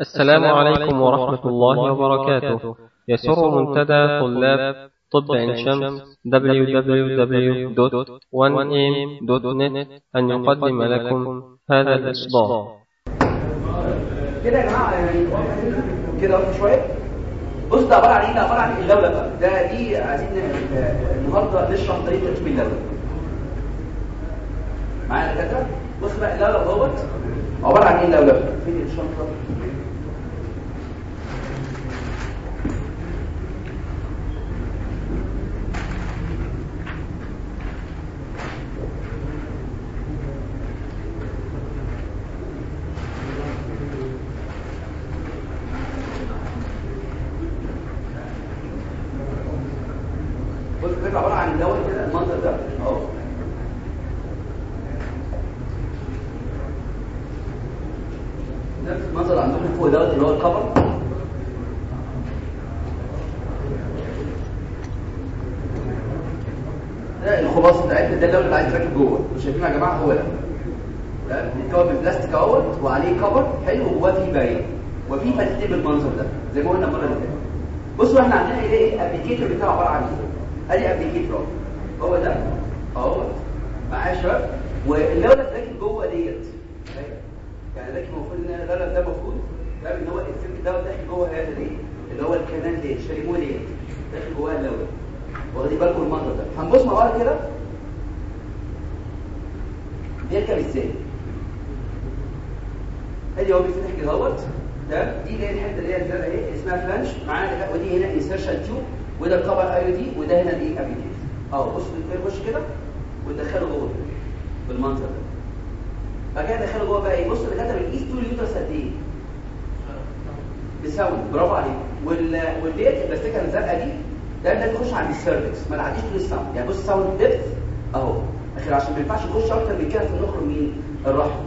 السلام عليكم ورحمة الله وبركاته. يسر منتدى طلاب طب عين شمس www.1am.net أن يقدم لكم هذا الإصدار. كده يا جماعة يعني كده؟ وقت شوية؟ بص ده عبارة عن إيه؟ ده عبارة عن اللولب بقى ده دي عايزين النهارده نشرح طريقة تركيب اللولب معايا يا دكاترة؟ بص بقى اللولب دوت عبارة عن إيه اللولب فين الشنطه propiedad. يعني بص sound depth أهو. اخر عشان ما ينفعش يخش أكتر من كده في النخر مين الرحم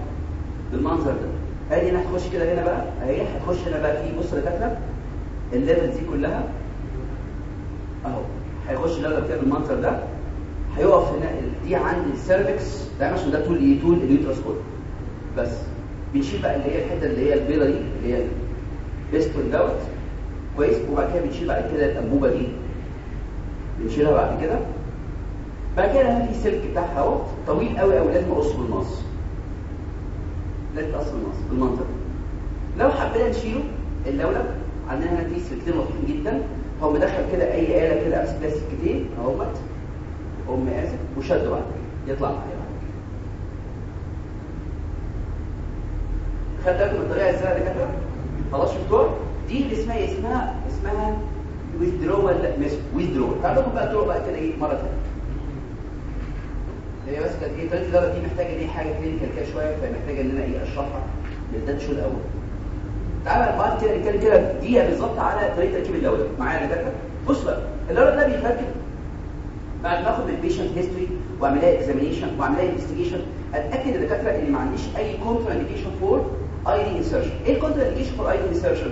بالمنظر ده. ادي هنا هتخش كده هنا بقى اهي هتخش هنا بقى في بص اللي كاتبه ال level دي كلها. أهو. هيخش اللولب كده بالمنظر ده. هيقف هنا دي عند ال cervix ده عشان ده طول إيه طول ال uterus كله بس. بنشيل بقى اللي هي الحتة اللي هي البيضة دي اللي هي البيستون دوت. كويس. وبعد كده بنشيل بعد كده الأنبوبة دي. بنشيلها بعد كده. بعد كده هنا في سلك بتاعها أهو طويل قوي قوي لازم اقصه بالمقص لازم اقصه بالمقص بالمنظر ده لو حبينا نشيله اللولب عندنا هنا في سلكتين واضحين جدا. هو مدخل كده أي آلة كده امسك بيها سلكتين أهوت. اقوم ماسك وشده كده يطلع معايا. خد بالكم من الطريقة إزاي يا دكاترة؟ خلاص شفتوها دي اللي اسمها إيه؟ اسمها اسمها withdrawal method withdrawal. تعالوا لكم بقى الطرق بقى كده إيه؟ مرة ثانية هي بس كانت إيه طريقه الاداره دي محتاجة إيه؟ حاجة clinical كده شوية فمحتاجة إن أنا إيه؟ أشرحها بالذات شو الأول. تعالى كده نتكلم كده دقيقه بالظبط على طريقة تركيب اللولب معايا يا دكاترة؟ بص بقى اللولب ده بيتركب بعد ما اخد ال patient history وأعمل لها examination وأعمل لها investigation أتأكد يا دكاترة إن ما عنديش أي contraindication for IUD insertion إيه ال contraindication for IUD insertion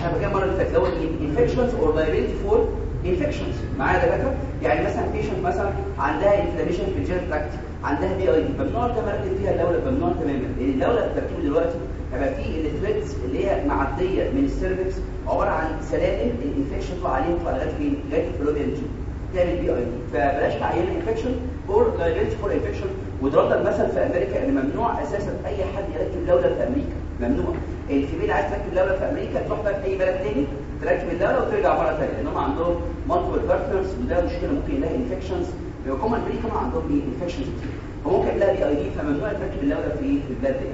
إحنا بقى المرة اللي فاتت لو infections or liability for infections معايا يا دكاترة؟ يعني مثلا patient مثلا عندها inflammation في ال genital tract عندها PID ممنوع ده مركز فيها اللولب ممنوع تماما لأن اللولب تركيبه دلوقتي هيبقى فيه ال threads اللي هي معدية من ال cervix عبارة عن سلالم ال infection تطلع عليها تطلع لغاية فين؟ لغاية ال fallopian tube تعمل PID فبلاش تعيين infection or liability for infection وضربنا المثل في أمريكا إن ممنوع أساسا أي حد يركب لولب في أمريكا. ممنوع. الكبير عايز تركب لولب في أمريكا تروح بقى في أي بلد تاني تركب اللولب وترجع مره ثانية لأن هم عندهم multiple partners وده مشكلة ممكن يلاقي infections بيقوم أمريكا ما عندهم إيه infections كتير. فممكن يلاقي PID فممنوع تركب اللولب في البلد دي.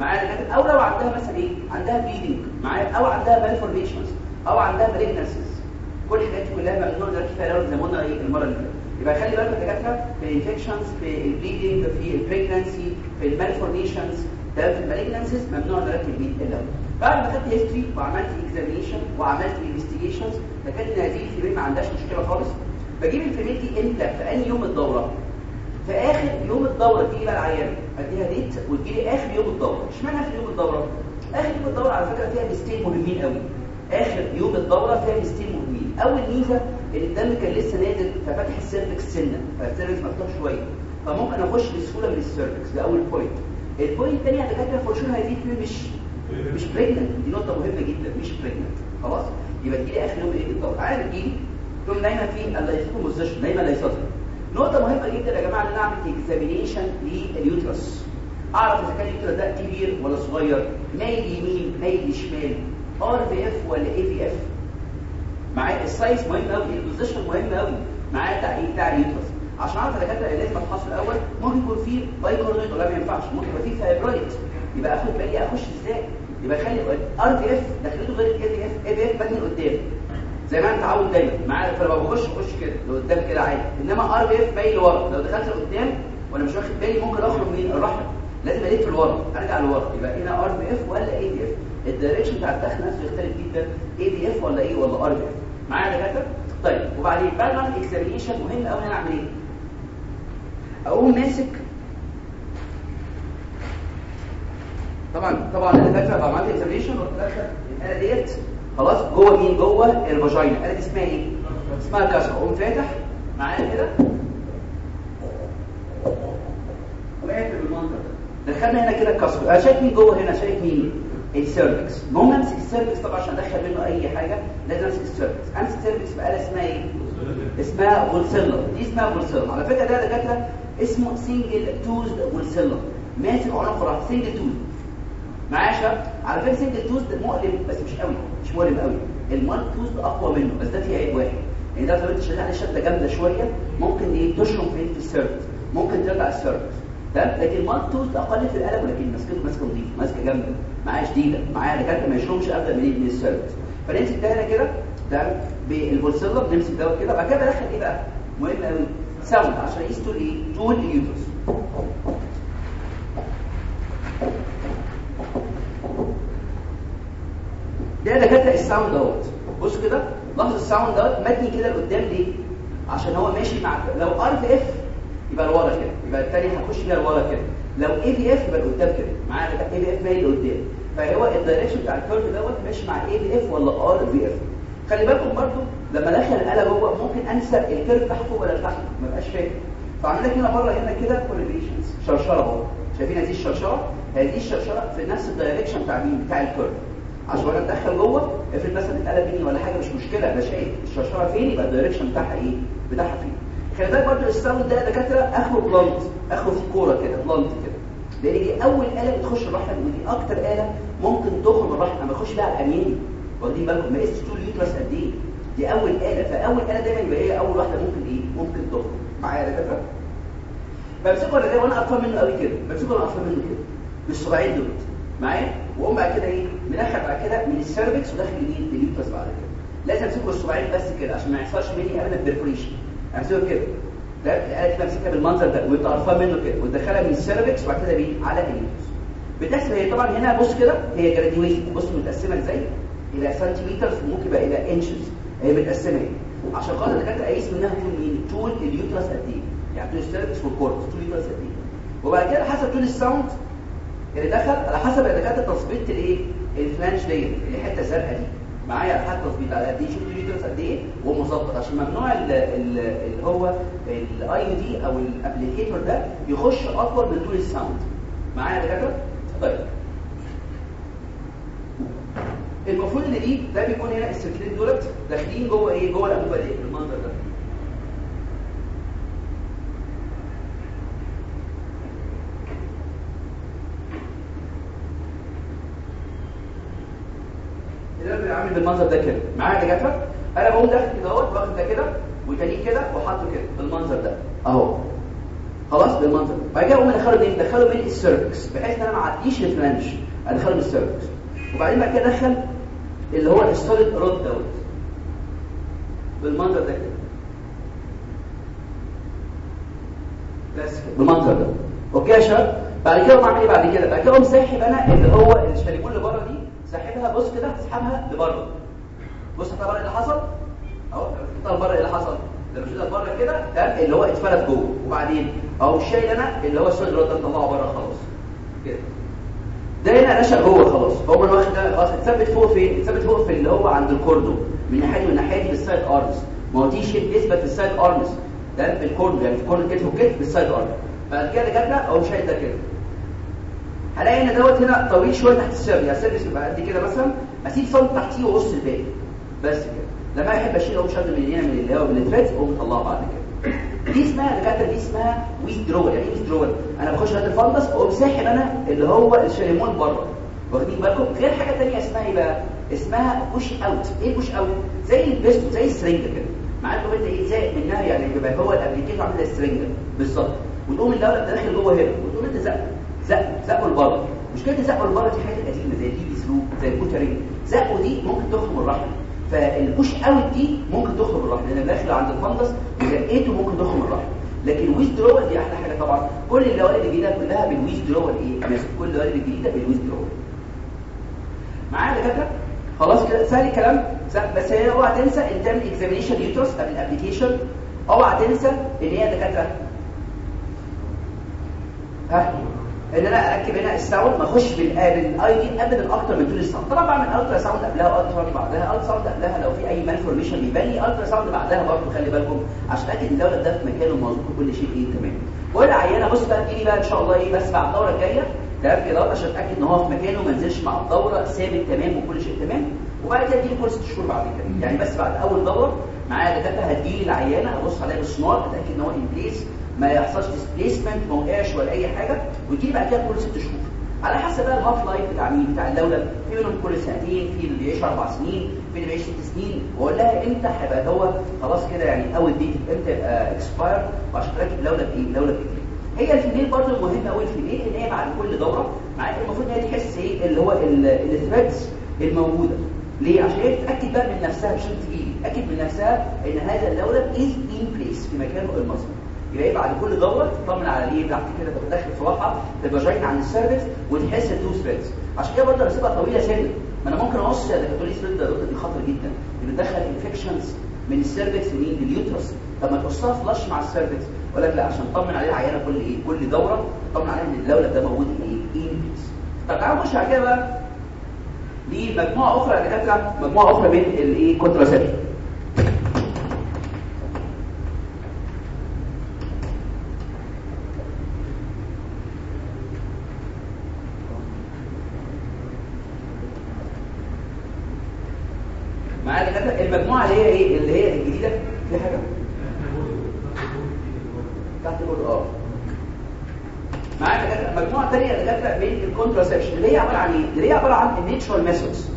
معايا أو لو عندها مثلا إيه؟ عندها bleeding معايا؟ أو عندها malformations أو عندها malignancies كل الحاجات دي كلها ممنوع نركب فيها لولب زي ما قلنا إيه المرة اللي فاتت. يبقى خلي بالك يا دكاترة في ال infections في ال bleeding في ال pregnancy في ال malformations ده في ال malignancies ممنوع نركب بيه اللولب بعد ما خدت history وعملت examination وعملت investigations لكن هذه ال female ما عندهاش مشكلة خالص. بجيب ال female دي إمتى؟ في أنهي يوم الدورة؟ في آخر يوم الدورة تيجي بقى العيان. أديها date وتجي لي آخر يوم الدورة. إشمعنى آخر يوم الدورة؟ آخر يوم الدورة على فكرة فيها ميزتين مهمين قوي. آخر يوم الدورة فيها ميزتين مهمين. أول ميزة إن الدم كان لسه نازل ففتح ال cervix سنة فال cervix مفتوح شوية. فممكن أخش بسهولة من ال cervix ده أول point ال point الثاني يا دكاترة for sure هذه مش مش pregnant دي نقطة مهمة جدا مش pregnant خلاص؟ يبقى تجيلي آخر يوم إيه بالضبط عارف تجيلي تقوم نايمه في ال lithotomy position نايمه lithotomy نقطة مهمة جدا يا جماعة إن أنا أعمل examination لل uterus. أعرف إذا كان ال uterus ده كبير ولا صغير مايل يمين مايل شمال ار في اف ولا اي في اف معايا ال size مهم قوي ال position مهم قوي معايا التعقيد بتاع ال uterus. عشان اعرف الدكاتره اللي لازم افحصه الأول ممكن يكون فيه bicornuate ولا ما ينفعش ممكن يبقى فيه fibroid يبقى اخد بالي اخش إزاي؟ يبقى خلي RVF دخلته غير ال AVF AVF بدني قدام. زي ما انت عاود دايما معايا فلما بخش اخش كده لقدام كده عادي. إنما RVF مايل لورا لو دخلت لقدام وأنا مش واخد بالي ممكن أخرم الرحم. لازم ألف لورا أرجع لورا. يبقى هنا ار في اف ولا اي في اف؟ ال direction بتاع الدخل نفسه يختلف جدا اي في اف ولا إيه ولا ار في اف. معايا يا دكاترة؟ طيب وبعدين بعد ما اعمل examination مهم قوي أعمل إيه؟ أقوم ماسك. طبعا طبعا أنا فاكره بعد ما عملت examination واتدخل الاله ديت خلاص جوه مين جوه ال vagina الاله دي اسمها إيه؟ اسمها Cusco أقوم فاتح معايا كده. ده دخلنا هنا كده ال Cusco أنا شايف مين جوه هنا؟ شايف مين؟ ال cervix. المهم أمسك ال cervix طبعا عشان أدخل منه أي حاجة. لازم أمسك ال cervix. أمسك ال cervix بقى اسمها إيه؟ اسمها volsella دي اسمها volsella على فكرة ده دكاترة اسمه single tooth volsella ماسك عنق راح single tooth معايا يا شباب على فكرة single tooth ده مؤلم بس مش قوي مش مؤلم قوي. ال multi tooth ده أقوى منه بس ده فيه عيب واحد. يعني ده لو انت عليه شده جامدة شوية ممكن إيه تشرم في في ال cervix ممكن تجرح ال cervix تمام؟ لكن ال multi tooth أقل في الالم ولكن ماسكته ماسكة نظيفة ماسكة جامدة. معايا شديده معايا دكاترة ما يشرمش ابدا من من ال cervix فنمسك ده هنا كده تمام؟ بال volsella بنمسك دوت كده بعد كده بدخل إيه بقى؟ مهم قوي. sound عشان طول إيه طول ال uterus ده دكاتره ال sound دوت بص كده لاحظ ال sound دوت متني كده لقدام ليه؟ عشان هو ماشي مع لو RVF يبقى لورا كده يبقى الثاني هتخش فيها لورا كده. لو AVF يبقى لقدام كده معايا AVF مايل لقدام. فهو ال direction بتاع ال curve دوت ماشي مع اي في اف ولا ار في اف خلي بالكم برضو لما دخل الاله جوه ممكن أنسى ال curve تحته ولا تحته ما بقاش فاكر فعمل لك هنا بره هنا كده calibrations شرشرة أهو. شايفين هذه الشرشرة؟ هذه الشرشرة في نفس ال direction بتاع مين؟ بتاع ال curve عشان أنا ادخل جوه افرض مثلا اتقلب مني ولا حاجة مش مشكلة أنا شايف الشرشرة فين يبقى ال direction بتاعها إيه؟ بتاعها فين. خلي بالك برضه ال sound ده دكاترة اخره blunt اخره في كورة كده blunt كده. لأن دي أول آلة بتخش الرحم ودي أكتر آلة ممكن تخرم الرحم اما اخش بقى الامين واخدين بالكم قستش طول ال uterus قد إيه؟ دي أول آلة فأول آلة دايما يبقى هي أول واحدة ممكن إيه؟ ممكن تخرم. معايا يا دكاترة؟ بمسكه ده وأنا قرفان منه قوي كده بمسكه وأنا قرفان منه كده. بالصباعين دول. معايا؟ واقوم بعد كده إيه؟ مدخل بعد كده من ال cervix وداخل يمين ال uterus بعد كده. لازم امسكه بالصباعين بس كده عشان ما يحصلش مني ابدا perforation امسكه كده. ده الاله دي بمسكها بالمنظر ده وانت قرفان منه كده وتدخلها من ال cervix وبعد كده بيه على ال uterus. بتحسب هي طبعا هنا بص كده هي graduation بص متقسمة إزاي؟ إلى سنتيمتر وممكن بقى إلى inches هي متقسمة. إيه عشان خاطر الدكاتره قايس منها طول مين طول ال uterus قد إيه. يعني طول ال cervix وال corpus طول ال uterus قد إيه. وبعد كده حسب طول ال sound اللي دخل على حسب الدكاتره تظبيط الايه ال flange دي الحته الزرقاء دي. معايا حتى تظبيط. على قد إيه شوف ال uterus قد إيه ومظبط. عشان ممنوع اللي هو ال IUD أو ال applicator ده يخش اكبر من طول ال sound. معايا يا دكاترة؟ طيب. المفروض إن دي ده بيكون هنا السلكتين دولت داخلين جوه إيه؟ جوه الانبوبه دي بالمنظر ده. ده بيعمل بالمنظر ده كده معايا يا دكاتره أنا بقوم داخل كده أهوت واخد ده كده وتاني كده وحاطه كده بالمنظر ده أهو. خلاص؟ بالمنظر بعد كده أقوم أدخله منين؟ أدخله من السيرفكس بحيث إن أنا ما أعديش الفلانش أدخله من ال cervix. وبعدين بعد كده ادخل اللي هو ال solid rod دوت بالمنظر ده كده. بس كده. بالمنظر ده. okay يا شباب؟ بعد كده اعمل إيه بعد كده؟ بعد كده اقوم ساحب أنا اللي هو الشاليمون اللي بره دي ساحبها بص كده هتسحبها لبره. بص حتى بره اللي حصل؟ أهو حتى بره اللي حصل؟ لما شلتها بره كده ده اللي هو اتفلت جوه. وبعدين؟ أهو شايل أنا اللي هو السوليد رود ده طلعه بره خلاص كده. ده هنا نشأ جوه خلاص. هو أنا واخد ده خلاص اتثبت فوق فين اتثبت فوق في اللي هو عند الكوردو من ناحيه من ناحية بالسايد ارمز ما هو دي شيب اثبت في السايد ارمز ده في الكوردو يعني في كورد الكتف والكتف بالسايد ارمز بعد كده جبنا أو شايل ده كده. هلاقي ان دوت هنا طويل شوية تحت السيرفس يعني السيرفس يبقى قد كده مثلا أسيب سم تحتيه واقص الباقي. بس كده. لما احب أشيل اقوم شد من هنا من اللي هو من الثريدز واقوم مطلعه بعد كده. دي اسمها دكاترة دي اسمها ويزدرول يعني إيه ويزدرول أنا بخش هاد الفندس واقوم ساحب أنا اللي هو الشريمون بره. واخدين بالكم؟ غير حاجة ثانية اسمها إيه بقى؟ اسمها بوش اوت إيه بوش اوت زي البيستو زي السرنجه كده. معاكم أنت إيه؟ زي منها يعني بيبقى هو الابلكيشن عامل زي السرنجه بالظبط. وتقوم الدولة داخل جوه هنا. وتقوم أنت زق زق زقه لبره مشكلة زقه لبره دي حاجة قديمة زي البي سلو زي البوترين زقه دي ممكن تخرم الرحم فال push out دي ممكن تخرم الرحم لأن داخل عند ال fundus وزقيته ممكن تخرم الرحم. لكن ال withdrawal دي أحلى حاجة طبعا. كل اللوائح الجديده كلها بال withdrawal إيه؟ كل اللوائح الجديده بال withdrawal معايا يا دكاترة؟ خلاص كده سهل الكلام. بس هي اوعى تنسى ان تعمل examination uterus قبل ال application اوعى تنسى إن هي يا دكاترة. ها؟ إن أنا اركب هنا ال sound ما أخش بال IU D ابدا أكتر من طول ال sound طبعا بعمل ultrasound قبلها و ultrasound بعدها ultrasound قبلها لو في أي malformation بيبان لي ultrasound بعدها برضه خلي بالكم عشان اتاكد إن اللولب ده في مكانه مظبوط وكل شيء إيه تمام. والعيانه بص بقى تجيلي بقى إن شاء الله إيه بس بعد الدورة الجاية تمام كده عشان اتاكد إن هو في مكانه وما نزلش مع الدورة ثابت تمام وكل شيء تمام. وبعد كده تجيلي ست شهور بعد كده. يعني بس بعد أول دورة معايا دكاترة هتجيلي العيانة ابص عليها بالسونار اتاكد إن هو in place ما يحصلش displacement ما وقعش ولا أي حاجة وتجيلي بعد كده كل ست شهور. على حسب بقى ال half life بتاع مين؟ بتاع اللولب. في منهم كل سنتين في اللي بيعيش أربع سنين في اللي بيعيش ست سنين. واقول لها إمتى هيبقى هو خلاص كده يعني ال date إمتى يبقى expire وعشان تركب لولب بايه لولب بايه هي ال female برضه مهمه قوي ال female إن هي بعد كل دورة معاك المفروض إن هي تحس إيه؟ اللي هو ال threads الموجودة. ليه؟ عشان هي تتأكد بقى من نفسها عشان تجي تاكد من نفسها إن هذا اللولب is in place في مكانه المظبوط يبقى إيه بعد كل دوره تطمن على إيه تحت كده تبقى داخل صباعها تبقى جايه عند ال cervix وتحس ال two threads عشان كده برضه بسيبها طويلة سنة. ما أنا ممكن أقص ال thread ده دي خطر جدا. بتدخل infections من ال cervix منين لل uterus طب ما تقصها flush مع ال cervix ولا لا عشان تطمن عليه العيانه كل إيه؟ كل دورة. تطمن عليها إن اللولب ده موجود إيه؟ in place طب تعالوا نخش على كده بقى. لمجموعه أخرى يا دكاتره مجموعة أخرى من الإيه؟ contraception معايا دكاتره المجموعه اللي هي إيه اللي هي الجديده في حاجة تحت كله آه معايا دكاتره مجموعه ثانية دكاتره من ال contraception اللي هي عباره عن إيه اللي هي عباره عن ال natural methods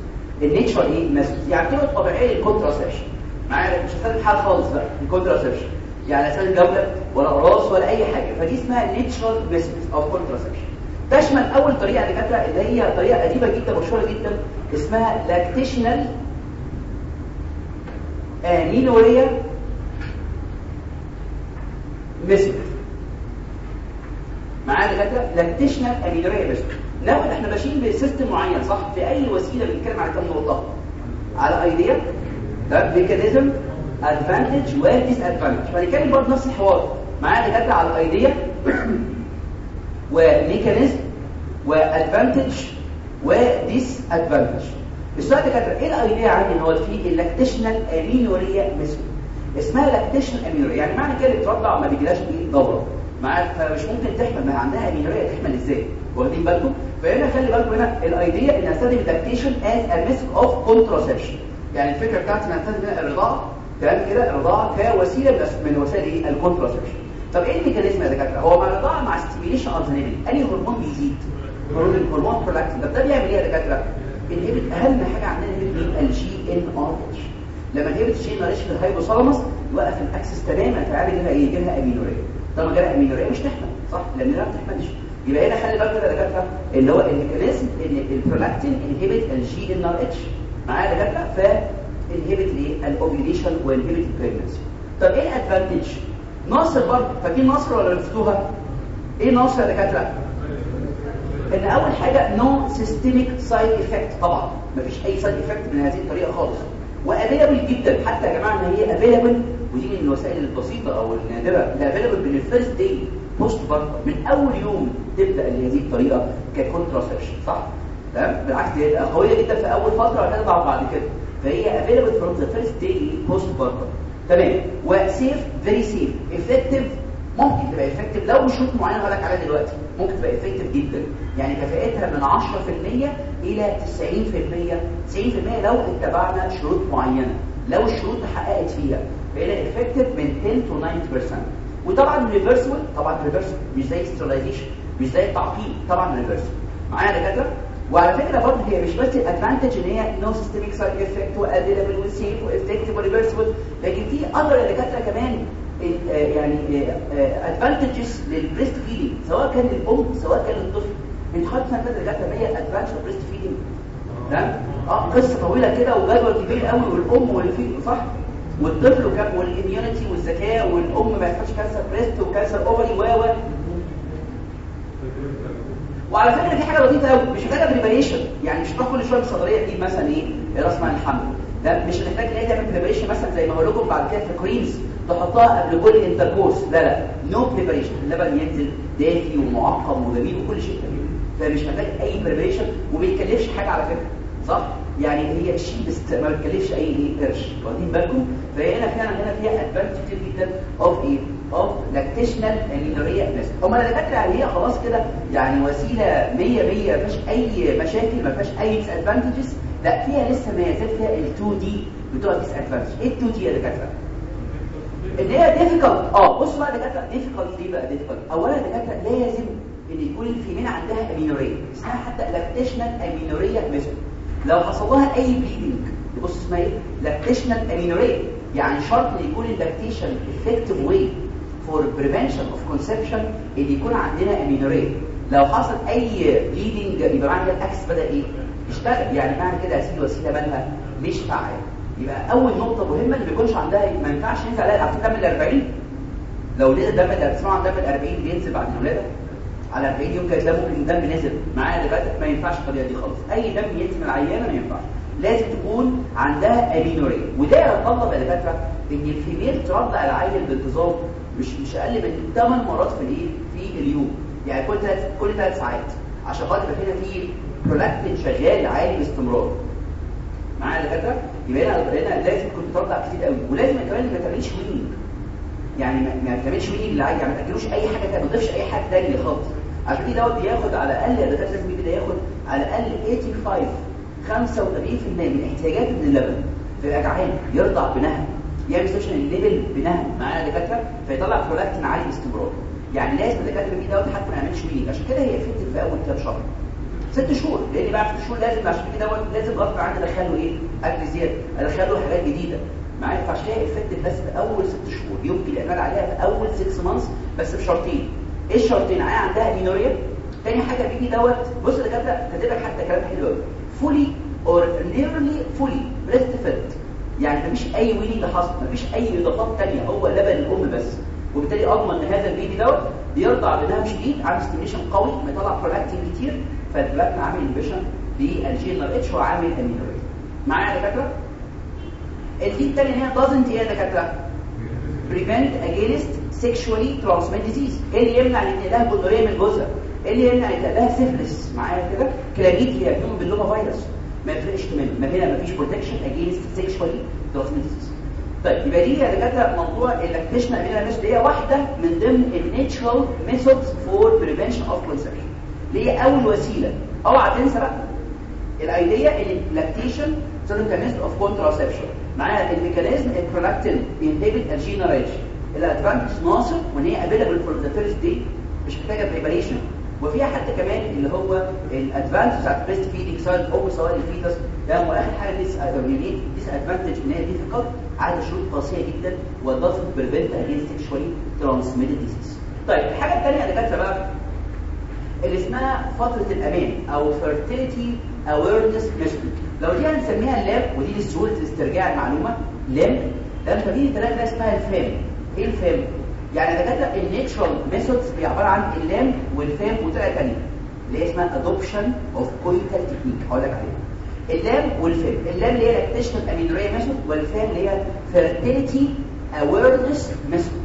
ال natural إيه methods يعني الطرق الطبيعيه لل contraception معايا؟ مش هستخدم حاجة خالص بقى ال contraception يعني لا لولب ولا أقراص ولا أي حاجة. فدي اسمها ال natural methods of contraception تشمل أول طريقة دكاتره اللي هي طريقة قديمة جدا مشهورة جدا اسمها lactational amenorrhea method معايا دكاتره lactational amenorrhea method لو إحنا ماشيين ب system معين صح؟ في أي وسيلة بنتكلم على كام نقطه على idea. ده mechanism advantage و disadvantage فهنتكلم برضه نفس الحوار. معايا دكاتره على ال idea. و mechanism و advantage و disadvantage السؤال كده إيه ال idea عندي؟ ان هو في ال lactational amenorrhea method اسمها lactational amenorrhea يعني معنى كده بترضع ما بيجيلاش إيه؟ دورة. معاك فمش ممكن تحمل ما عندها amenorrhea تحمل إزاي؟ واخدين بالكم فهنا خلي بالكم هنا. ال idea ان استخدم ال lactation as a method of contraception يعني الفكرة بتاعتي ان استخدم الرضاعه تمام كده؟ الرضاعه كوسيلة من وسائل إيه؟ ال contraception طب إيه ال mechanism يا دكاترة؟ هو مع الرضاعه مع stimulation ده انهي هرمون بيزيد. هرمون برولاكتين طب ده بيعمل إيه يا دكاترة؟ inhibit أهم حاجة عندنا ال GnRH لما inhibit ال GnRH في ال hypothalamus يوقف ال axis تماما فعامل لها إيه؟ جالها amenorrhea. طالما جالها amenorrhea مش تحمل صح؟ لأن ما بتحملش. يبقى هنا خلي بالك يا دكاترة اللي هو ال mechanism ان ال prolactin inhibit ال GnRH معايا يا دكاترة ف inhibit إيه ال ovulation و inhibit ال pregnancy طب إيه ال advantage ناصر برضه فاكرين ناصر ولا عرفتوها إيه ناصر يا دكاترة؟ إن أول حاجة no systemic side effect طبعا مفيش أي side effect من هذه الطريقة خالص. و available جدا حتى يا جماعة إن هي available ودي من الوسائل البسيطة أو النادرة available من ال first day postpartum من أول يوم تبدأ هذه الطريقة ك contraception صح؟ تمام؟ بالعكس هي قوية جدا في أول فترة وهتضعف بعد كده. فهي available from the first day postpartum تمام و safe very safe effective ممكن تبقى effective لو شروط معينه هقول لك عليها دلوقتي ممكن تبقى effective جدا. يعني كفاءتها من 10% إلى 90% 90% لو اتبعنا شروط معينة. لو الشروط اتحققت فيها فهنا effective من 10 to 90% وطبعا reversible طبعا reversible مش زي sterilization مش زي التعقيم طبعا reversible معايا دكاترة؟ وعلى فكرة برضه هي مش بس ال advantage إن هي no systemic side effect و available و safe و effective و reversible لكن في other دكاترة كمان يعني advantages لل breast feeding سواء كان للأم سواء كان للطفل. سنه كده دكاترة هي advantage breast feeding تمام؟ آه قصة طويلة كده وجدول كبير قوي والأم والفي صح؟ والطفل وال immunity والذكاء والأم ما يحصلش cancer breast و cancer ovary و و. وعلى فكرة في حاجة لطيفة قوي مش محتاجة preparation يعني مش هتروح كل شوية الصيدليه تجيب مثلا أقراص منع الحمل. ده مش محتاج إن هي تعمل preparation مثلا زي ما هقول لكم بعد كده في creams تحطها قبل كل intercourse لا لا no preparation اللبن ينزل دافي ومعقم وجميل وكل شيء جميل فمش محتاج أي preparation وما بيتكلفش حاجة على فكرة. صح؟ يعني هي cheapest ما بتكلفش أي قرش واخدين بالكم؟ فهي هنا فعلا هنا فيها advantage كتير جدا of إيه؟ of lactational amenorrhea بس هم الدكاتره هي خلاص كده. يعني وسيلة 100 100 ما فيهاش أي مشاكل ما فيهاش أي disadvantages لا فيها لسه ما يزال فيها ال 2 دي بتوع disadvantage إيه ال 2 دي يا دكاترة؟ ان هي difficult آه بصوا بقى دكاترة difficult ليه بقى difficult اولا دكاترة لازم إن يكون ال female عندها amenorrhea اسمها حتى lactational amenorrhea method لو حصل لها أي bleeding بص اسمها إيه؟ lactational amenorrhea يعني شرط يكون ال lactation effective way for prevention of conception إن يكون عندنا amenorrhea لو حصل أي bleeding يبقى معنى ال axis بدأ إيه؟ يشتغل. يعني معنى كده اسيد وسيلة مالها مش فعال يبقى أول نقطة مهمة اللي بيكونش عندها ما ينفعش ينزل عليها عارفين دم ال 40 لو لقيت دم دم ال 40 بينزل بعد الولادة؟ على 40 يوم كده تلاقي ممكن الدم نازل معايا دلوقتي ما ينفعش الطريقة دي خالص. أي دم ينزل من العيانه ما ينفعش. لازم تكون عندها amenorrhea وده يتطلب يا دكاترة إن ال female ترضع العيل بانتظام مش مش أقل من 8 مرات في الايه في اليوم. يعني كل ثلاث كل ثلاث ساعات. عشان خاطر هنا في برولاكتين شغال عالي باستمرار. معايا يا دكاترة؟ يبقى هنا لازم تكون بترضع كتير قوي. ولازم كمان ما تعملش weaning يعني ما تعملش weaning للعيل يعني ما تأكلوش أي حاجة ما تضيفش أي حاجة ثانية خالص. عشان كده دوت بياخد على الأقل دكاترة لازم كده ياخد على الأقل 85 85% من احتياجاته من اللبن. في الأجعان يرضع بنهم يعمل سيشن بنهم معايا دكاترة فيطلع برولاكتين عالي باستمرار يعني لازم الدكاتره دي دوت حتى ما يعملش weaning عشان كده هي effective في أول كام شهر. ست شهور لأن بعد ست شهور لازم عشان كده دوت لازم غصب عني أدخله إيه؟ أكل زيادة أدخله حاجات جديدة. معايا فعشان effective بس في أول ست شهور. يمكن الاعتماد عليها في أول 6 months بس بشرطين. إيه الشرطين عيان عندها amenorrhea تاني حاجة بيجي دوت بص يا دكاترة كاتب لك حتى كلام حلو قوي fully or nearly fully breastfed يعني مفيش أي ويلي حصل مفيش أي إضافات ثانية هو لبن الأم بس. وبالتالي أضمن إن هذا ال baby دوت بيرضع بنهم شديد عامل stimulation قوي بيطلع برولاكتين كتير. فالبلاكنا عامل inhibition لل GnRH وعامل amenorrhea معايا يا دكاترة؟ ال D الثانية ان هي doesn't إيه يا دكاترة. Prevent against sexually transmitted disease. إيه اللي يمنع إن لها gonorrhea من جوزها إيه اللي يمنع إن لها سيفلس معايا كده؟ كلاميديا يكون papilloma virus ما يفرقش تماما ما هنا مفيش protection against sexually transmitted disease. طيب يبقى دي يا دكاترة موضوع ال lactation amenorrhea مش دي واحدة من ضمن ال natural ميثودز فور بريفنشن اوف كونسبشن اللي هي أول وسيلة. أوعى تنسى بقى. الأيديا إن اللاكتيشن سيركميست اوف كونتراسبشن معاها الميكانيزم البرولاكتين بينهبت الجينريشن الادفانتج ناصر وإن هي افيلابل فور ذا فيرست دي مش محتاجة بريباريشن وفيها حتى كمان اللي هو الادفانتج بتاعت بريست فيدنج سواء الام سواء الفيتس ده هو آخر حاجة ديس ديس ادفانتج إن هي ديفيكالت عدد شروط قاسية جدا. و doesn't prevent against sexually transmitted disease طيب الحاجة الثانية يا دكاترة بقى. اللي اسمها فترة الأمان أو fertility awareness measurement. لو دي هنسميها ال LAM ودي لسهولة استرجاع المعلومة LAM ده فدي ثلاثة اسمها ال FAM إيه ال FAM يعني دكاتره ال natural methods هي عبارة عن ال LAM وال FAM وطريقه ثانية اللي هي اسمها adoption of coital technique هقول لك عليها. ال LAM وال FAM ال LAM اللي هي lactation amenorrhea method وال FAM اللي هي fertility awareness method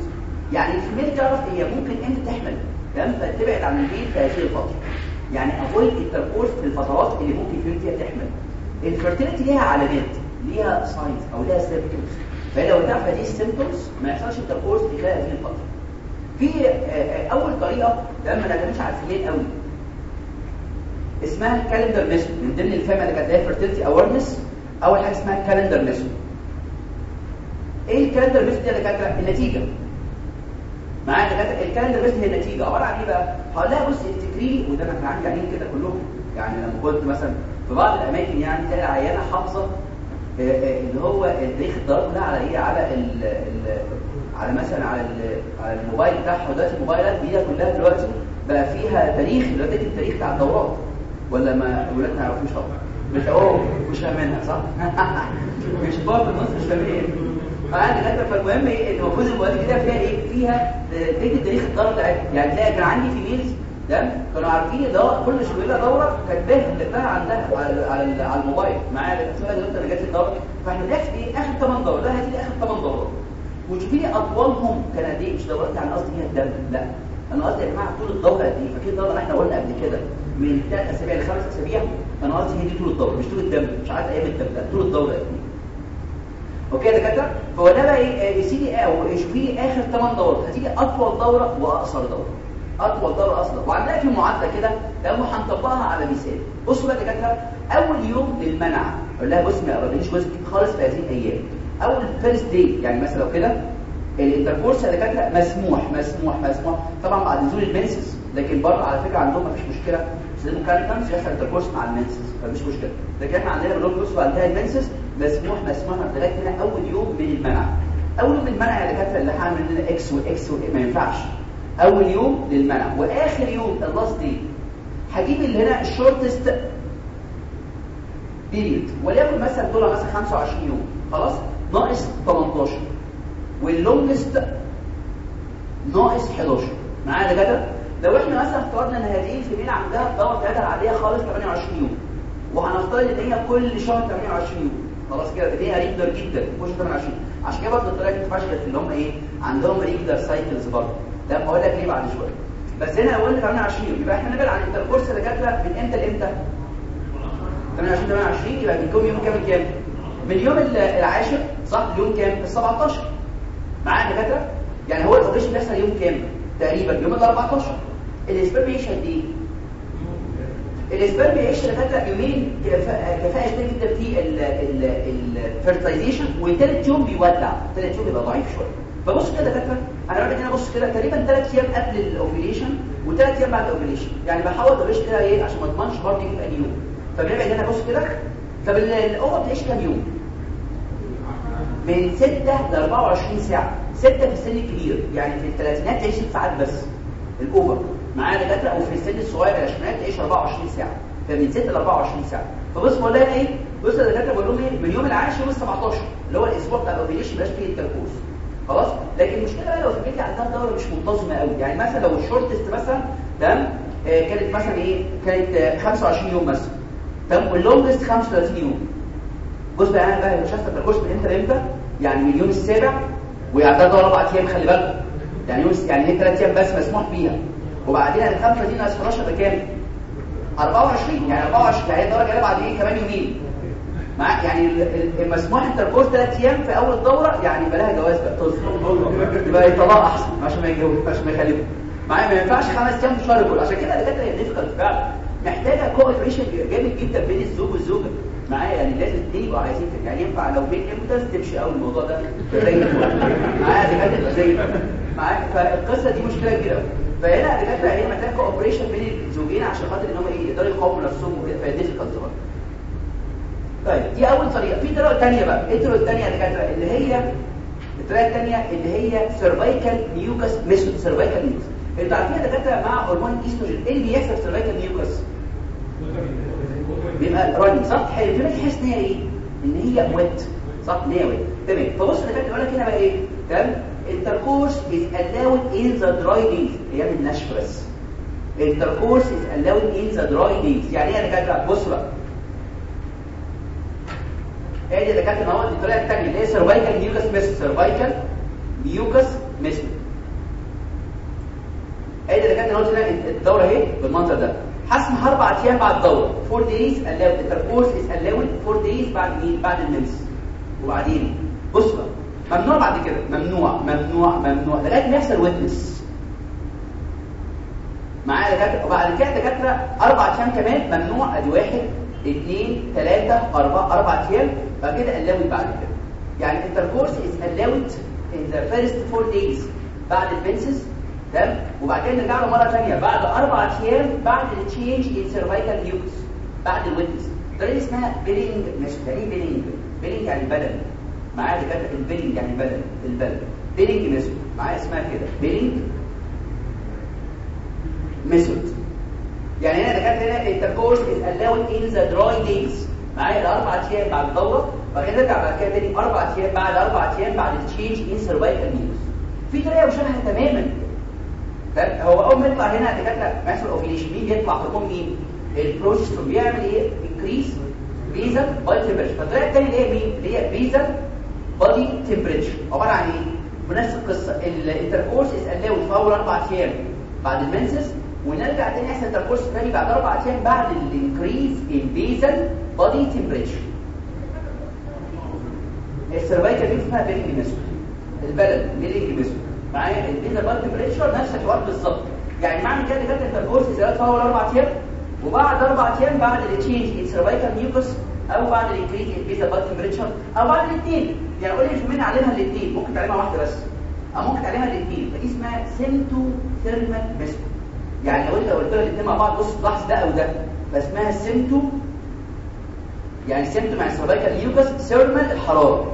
يعني ال female تعرف هي ممكن إمتى تحمل. تمام؟ فتبعد عن البيت في هذه الفترة. يعني avoid intercourse في الفترات اللي ممكن فيها تحمل. ال fertility ليها علامات. ليها signs أو ليها symptoms فلو تعرف هذه ال symptoms ما يحصلش intercourse في خلال هذه الفترة. في أول طريقة لما ما على ال female قوي اسمها ال calendar method من ضمن ال FAM اللي كانت fertility awareness أول حاجة اسمها ال calendar method إيه ال calendar method دي يا دكاترة؟ النتيجة. معايا دكاترة؟ ال calendar method هي النتيجة. عبارة عن إيه بقى؟ هقول لها بص افتكري وده أنا كان عندي عيانين كده كلهم. يعني لما كنت مثلا في بعض الأماكن يعني تلاقي عيانه حافظة اللي هو تاريخ الدورة ده على إيه؟ على ال على مثلا على على الموبايل بتاعها دلوقتي الموبايلات دي كلها دلوقتي بقى فيها تاريخ دلوقتي التاريخ بتاع الدورات ولا ما ولادنا ما يعرفوش طبعا. أوه مش فاهمينها صح؟ مش بقى في النص مش فاهمين فانا كاتب فالمهم إيه؟ المفروض المواد كده فيها إيه؟ فيها تكتب تاريخ الدوره بتاعتها يعني تلاقي كان عندي في ميلز تمام كانوا عارفين ده كل شغلة دورة كاتباها كاتباها عندها على على, الموبايل. معايا السؤال ده انت اللي جات الدورة. فإحنا بنحسب إيه آخر 8 دورات ده هتيجي آخر 8 دورات وتشوفي لي اطولهم كان قد إيه؟ مش دورات يعني قصدي هي الدم. لا. أنا قصدي يا جماعة طول الدورة قد إيه؟ فاكرين الدورة إحنا قلنا قبل كده. من ثلاث أسابيع لخمس أسابيع أنا قصدي هي دي طول الدورة مش طول الدم. مش عارف أيام الدم لا طول الدورة قد إيه. okay يا دكاترة؟ فهو ده بقى إيه؟ احسبي أو شوفي لي آخر 8 دورات. هتيجي أطول دورة وأقصر دورة. أطول دورة أصلا. وعندنا في معادله كده لو هنطبقها على مثال. بصوا بقى دكاتره أول يوم للمنع. أقول لها بص ما قربنيش جوزك خالص في هذه الأيام. أول first day يعني مثلا لو كده ال intercourse يا دكاتره مسموح مسموح مسموح. طبعا بعد نزول ال menses لكن بره على فكرة عندهم مفيش مشكلة. سيدنا كان كان يحصل intercourse مع ال menses فمش مشكلة. لكن إحنا عندنا بنقول بعد ال menses مسموح مسموح لغاية هنا أول يوم من المنع. أول يوم من المنع يا دكاتره اللي هعمل لنا X و X ما ينفعش. اول يوم للمنع وآخر يوم ال last day هجيب اللي هنا ال shortest period وليكن مثلا دول مثلا 25 يوم. خلاص؟ ناقص 18 وال longest ناقص 11 معايا ده كده لو إحنا مثلا افترضنا إن هذه ال female عندها الدوره بتاعتها العاديه خالص 28 يوم وهنفترض إن هي كل شهر 28 يوم. خلاص كده دي regular جدا كل 28 عشان كده برضه الطريقة ما اللي هم إيه؟ عندهم regular cycles برضه. ده هقول لك ليه بعد شوية. بس هنا قلنا 28 يبقى إحنا نبعد عن ال intercourse اللي جات من إمتى لإمتى؟ 28 28 يبقى كام يوم كام كام من اليوم العاشر صح اليوم كام؟ ال 17 معايا دكاترة؟ يعني هو ال ovulation بيحصل يوم كام؟ تقريبا يوم ال 14 ال sperm بيعيش قد إيه؟ ال sperm بيعيش دكاتره يومين كفاءه جدا في ال fertilization وثالث يوم بيودع ثالث يوم بيبقى ضعيف شوية. فبص كده دكاتره أنا بعمل هنا بص كده تقريبا 3 أيام قبل ال ovulation و3 أيام بعد ال ovulation يعني بحاول اوريش كده إيه عشان ما أضمنش برضه في اي يوم فبنبعد هنا بص كده طب ال ovum بتعيش كام يوم؟ من 6 ل 24 ساعة. 6 في السن الكبير. يعني في الثلاثينات تعيش 6 ساعات بس ال ovum معايا دكاترة وفي السن الصغير العشرينات تعيش 24 ساعة. فمن 6 ل 24 ساعة. فبص بقول لها إيه بص يا دكاترة بقول لهم إيه من يوم العاشر يوم ال 17 اللي هو الأسبوع بتاع ال ovulation مبقاش فيه intercourse خلاص؟ لكن المشكلة بقى لو البنت عندها دوره مش منتظمة قوي. يعني مثلا لو ال shortest مثلا تمام؟ آه كانت مثلا إيه؟ كانت آه 25 يوم مثلا. تمام؟ وال longest 35 يوم. بص بقى أنا بقى مش هستنى من إمتى؟ لامتى يعني من اليوم السابع ويعدها دوره أربع أيام خلي بالكم. يعني يوم يعني هي ثلاث أيام بس مسموح بيها. وبعدين الخمسة دي ناقص 11 بكام 24 يعني 24 يعني الدوره جاية بعد إيه؟ كمان يومين. مع يعني المسموح intercourse ثلاث أيام في أول دوره يعني لها جواز بقى. طز. يبقى يطلع أحسن عشان ما يتجوز عشان ما يخلفه معايا ما ينفعش خمس أيام في الشهر كله. عشان كده الدكاترة هي difficult فعلا محتاجه cooperation جامد جدا بين الزوج والزوجة. معايا يعني لازم الاثنين يبقوا عايزين يعني ينفع لو بين إمتى تمشي قوي الموضوع ده. زي معايا دكاتره زي معايا فالقصة دي مشكلة كبيرة فهنا دكاتره هي محتاجة cooperation بين الزوجين عشان خاطر إن هم إيه يقدروا يقاوموا نفسهم وكده. فهي difficult برضه طيب دي أول طريقة. في طريقة ثانية بقى. إيه الطريقة الثانية يا دكاتره اللي هي الطريقة الثانية اللي هي cervical mucus method. cervical mucus أنتوا عارفين يا دكاترة مع هرمون الاستروجين إيه اللي بيحصل في cervical mucus بيبقى runny صح؟ حلو. في ناس تحس ان هي إيه؟ إن هي wet صح؟ إن هي wet تمام. فبص يا دكاترة يقول لك هنا بقى إيه؟ تمام؟ intercourse is allowed in the dry days. أيام النشف بس. is allowed in the dry days. يعني إيه يا دكاترة؟ بص بقى. ادي اللي كانت اهو الطريقة الثانية اللي هي cervical mucus method cervical mucus method ادي اللي كانت اهو الدورة اهي بالمنظر ده. هسمح أربع أيام بعد الدوره 4 days allowed. Intercourse is allowed 4 days بعد مين؟ بعد ال menses وبعدين بص بقى ممنوع بعد كده. ممنوع ممنوع ممنوع. لغايه ما يحصل wetness معايا دكاترة. وبعد كده دكاترة أربع أيام كمان ممنوع. أدي واحد. اثنين ثلاثة أربعة أربع أيام بعد كده allowed بعد كده. يعني ال intercourse is allowed in the first four days بعد ال menses تمام؟ وبعد كده نرجع له مرة ثانية بعد أربع أيام بعد ال change in cervical mucus بعد ال wetness طريقة اسمها Billings مش يعني Billings Billings يعني بدل. معايا دكاترة ال Billings يعني بدل البدل. Billings method معايا اسمها كده. Billings method يعني هنا دكاتره هنا is allowed in the dry days. معايا الأربع أيام بعد الدورة. بعد كده تاني. أربع أيام بعد أربع أيام بعد ال change in cervical mucus في طريقة مشابهة تماما. طيب هو أول ما يطلع هنا دكاتره ما يحصل ovulation مين بيطلع هرمون مين؟ البروجسترون بيعمل إيه؟ increase basal body temperature فالطريقة الثانية اللي هي مين؟ اللي هي basal body temperature عبارة عن إيه؟ بنفس القصة. ال intercourse is allowed أول أربع أيام بعد ال menses. ونرجع تاني يحصل intercourse ثاني بعد أربع أيام بعد ال increase in basal body temperature ال cervical دي اسمها Billings method البلد Billings method معايا؟ ال basal body temperature نفس الحوار بالظبط. يعني معنى كده كانت ال intercourse زيادة في اول أربع أيام وبعد أربع أيام بعد ال change in cervical mucus أو بعد ال increase in basal body temperature أو بعد الاثنين يعني قول لي مش مين علمها الاثنين ممكن تعلمها واحدة بس. أو ممكن تعلمها الاثنين فدي اسمها sympto thermal method يعني لو انت قلت لها الاثنين مع بعض بص لاحظ ده أو ده. فاسمها sympto يعني sympto مع ال cervical mucus thermal الحرارة.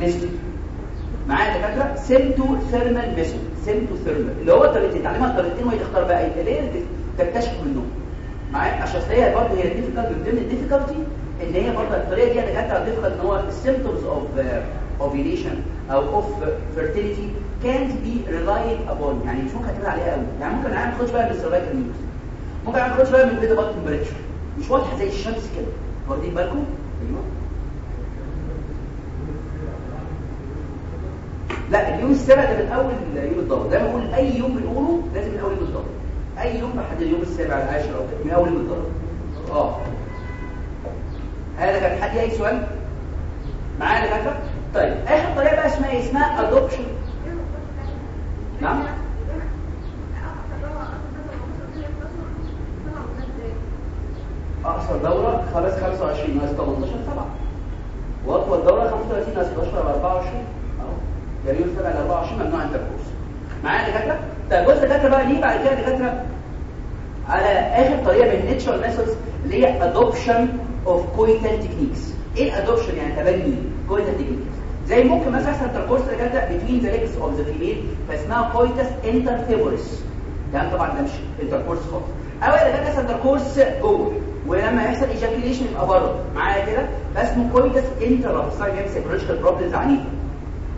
method معايا دكاترة؟ sympto thermal method sympto thermal. اللي هو طريقتين تعلمها الطريقتين وهي تختار بقى إيه؟ اللي تكتشف منهم. معايا؟ عشان هي برضه هي ال difficult من ضمن ال difficulty إن هي برضه الطريقة دي دكاترة difficult إن هو ال symptoms of ovulation أو of fertility. Can't be relied upon. يعني مش ممكن تعتمد عليها؟ قوي يعني ممكن أنا ما بقى من ال cervical mucus ممكن أنا ما بقى من ال basal body temperature مش واضحه زي الشمس كده. واخدين بالكم؟ أيوه. لا اليوم السابع ده من أول يوم الدوره ده بقول أي يوم بنقوله لازم من أول يوم الدوره أي يوم لحد اليوم السابع العاشر أو من أول يوم الدوره آه. هذا كان حد أي سؤال؟ معايا يا طيب اخر طريقة بقى اسمها إيه؟ اسمها ادوبشن نعم. اقصر دورة خلاص 25 ناقص 18 7 واطول دورة 35 ناقص 11 24 أهو. يوم 7 ل 24 ممنوع انتركورس معايا يا دكاترة؟ طيب بص دكاترة بقى ليه بعد كده دكاترة؟ على آخر طريقة من ال natural methods اللي هي adoption of coital techniques إيه ال adoption يعني تبني coital techniques زي ممكن مثلا يحصل intercourse كده between the legs of the female فاسمها coitus interfemoris ده طبعا ده مش intercourse خالص. أو اذا كان يحصل intercourse جوه ولما يحصل ejaculation يبقى بره. معايا كده؟ فاسمه coitus interruptus جايب psychological problems عنيفه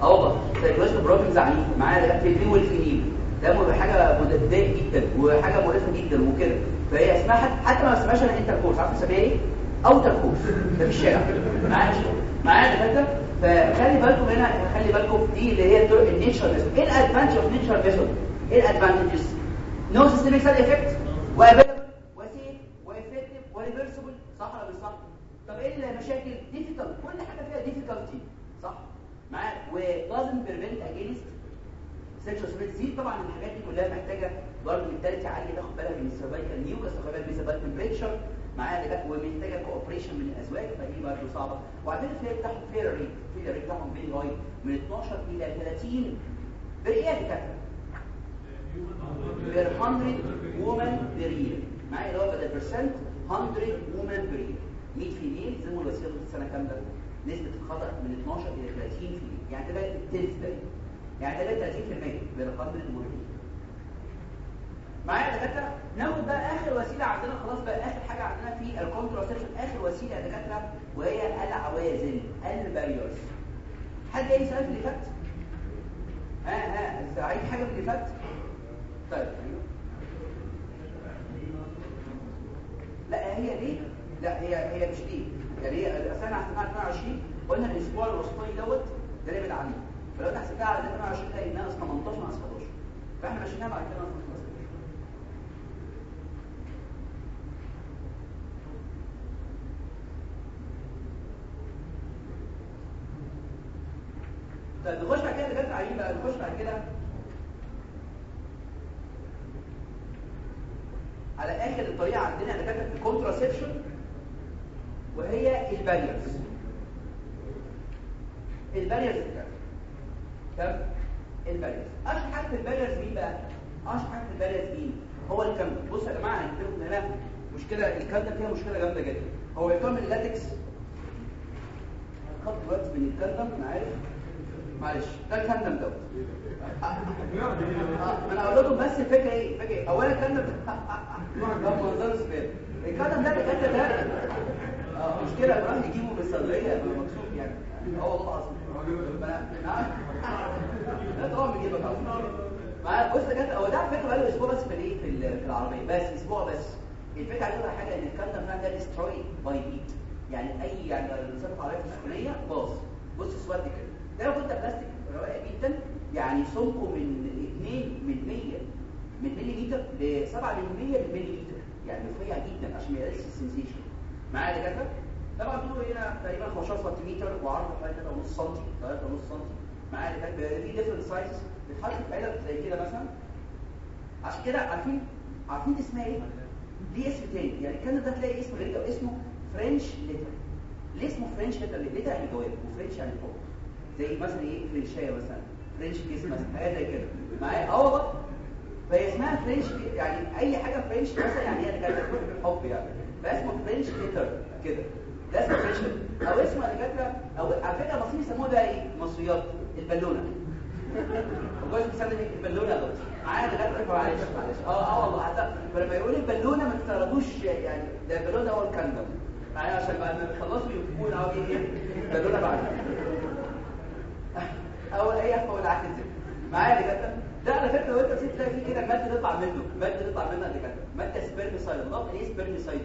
آه والله psychological problems عنيفه معايا ده؟ في ال male وال female ده حاجة مضايق جدا. وحاجة مقرفه جدا وكده. فهي اسمها حتى, ما اسمهاش intercourse عارف اسمها إيه؟ outercourse ده في الشارع معايا معايا دكاتره فخلي بالكم هنا خلي بالكم دي اللي هي ال natural method إيه ال advantage of natural method إيه ال advantages؟ نو سيستميك سايد افكت وافيلبل وسيف وافكتيف وريفرسبل صح ولا مش صح؟ طب إيه المشاكل؟ difficult كل حاجة فيها difficulty صح؟ معايا ودازنت بريفنت اجينست سيكشوال سبيد طبعا الحاجات دي كلها محتاجة برضه منتاليتي عاليه تاخد بالها من السيرفايكال نيوكس تاخد بالها من السيرفايكال تمبريتشر معايا ده ومحتاجه كوبريشن من الأزواج فدي برضه صعبة. وبعدين الفير بتاعهم فير ريت فير ريت بتاعهم بين لاين من 12 إلى 30 بريئه كده بير 100 وومن بير يير معايا اللي هو بدل برسنت 100 women per year 100 female زي ما الوسيله في السنة كامله نسبة الخطأ من 12 إلى 30 female يعني ده بقى التلت بقى. يعني ده 30% بين 100 women معايا يا دكاترة؟ ناخد بقى آخر وسيلة عندنا خلاص بقى آخر حاجة عندنا في ال contraception آخر وسيلة يا دكاترة وهي العوازل ال barriers حد اي سؤال في اللي فات؟ ها ها عايز حاجة في اللي فات؟ طيب لا هي ليه؟ لا هي هي مش ليه يعني هي اصل أنا حسبتها 22 قلنا الأسبوع الوسطاني دوت ده اللي عليه. فلو أنت حسبتها على 22 تلاقي إنها 18 ناقص 11 فإحنا ماشيينها بعد كده ناقص 15 طيب نخش بعد كده دكاتره عايزين بقى نخش بعد كده على آخر الطريقة عندنا اللي كانت ال contraception وهي ال barriers ال barriers تمام ال barriers أشهر حاجة في ال barriers مين بقى؟ أشهر حاجة في الباريرز مين؟ هو ال condom بصوا يا جماعة هنتكلم هنا مشكلة الكلام فيها مشكلة جامدة جدا. هو يكون من اللاتكس خط دلوقتي من الكلام أنا عارف. معلش ده الكلام دوت أنا أقول لكم بس الفكرة إيه؟ الفكرة إيه؟ أولا الكلام ده منظر سبيل الكلام ده بجد ده آه مشكلة الواحد يجيبه بالصيدليه أنا مكسوف يعني. أه والله العظيم. لا طبعا بيجيبك. أصلا بص كده هو ده على فكرة بقاله أسبوع بس في الايه في العربية. بس أسبوع بس. الفكرة عايز أقول حاجة إن الكلام ده ده ديستروي باي بيت يعني اي يعني لو مسافه عربيه سخونيه باظ. بص السؤال ده كده. ده لو كنت بلاستيك رائع جدا. يعني سمكه من 2 من 100 من مليمتر ل 7 من 100 مليمتر. يعني رفيع جدا عشان ما يقلش السنسيشن معايا يا دكاترة؟ طبعا طوله هنا تقريبا 15 سم وعرضه حوالي 3.5 سم 3.5 سم معايا يا دكاترة؟ في ديفرنت سايزز بتتحط في علب زي كده مثلا. عشان كده عارفين عارفين اسمها إيه؟ ليه اسم تاني؟ يعني كان ده تلاقي اسم غريب اسمه فرنش ليتر ليه اسمه فرنش ليتر ليتر يعني جواب وفرنش يعني فوق زي مثلا إيه؟ فرنشاية مثلا. فرنش كيس مثلا حاجة زي كده. معايا؟ آه والله. فهي اسمها فرنش يعني أي حاجة فرنش مثلا يعني هي كانت حب يعني. فاسمه فرنش ليتر كده. ده اسمه فرنش أو اسمه كاتبه أو على فكرة المصريين بيسموه ده إيه؟ مصريات. البالونة. وكويس بيسمي البالونة ده معايا دلوقتي؟ معلش معلش. آه آه والله. حتى لما يقول البالونة ما تستغربوش يعني ده البالونة هو ال condom. معايا؟ عشان بعد ما بيخلصوا يكون عاوز إيه بالونه بعد. اول اي هو العكس. معايا يا كده ده على فكرة لو أنت بتلاقي تلاقي فيه كده مادة تطلع منه مادة تطلع منها اللي كده مادة spermicide الله إيه spermicide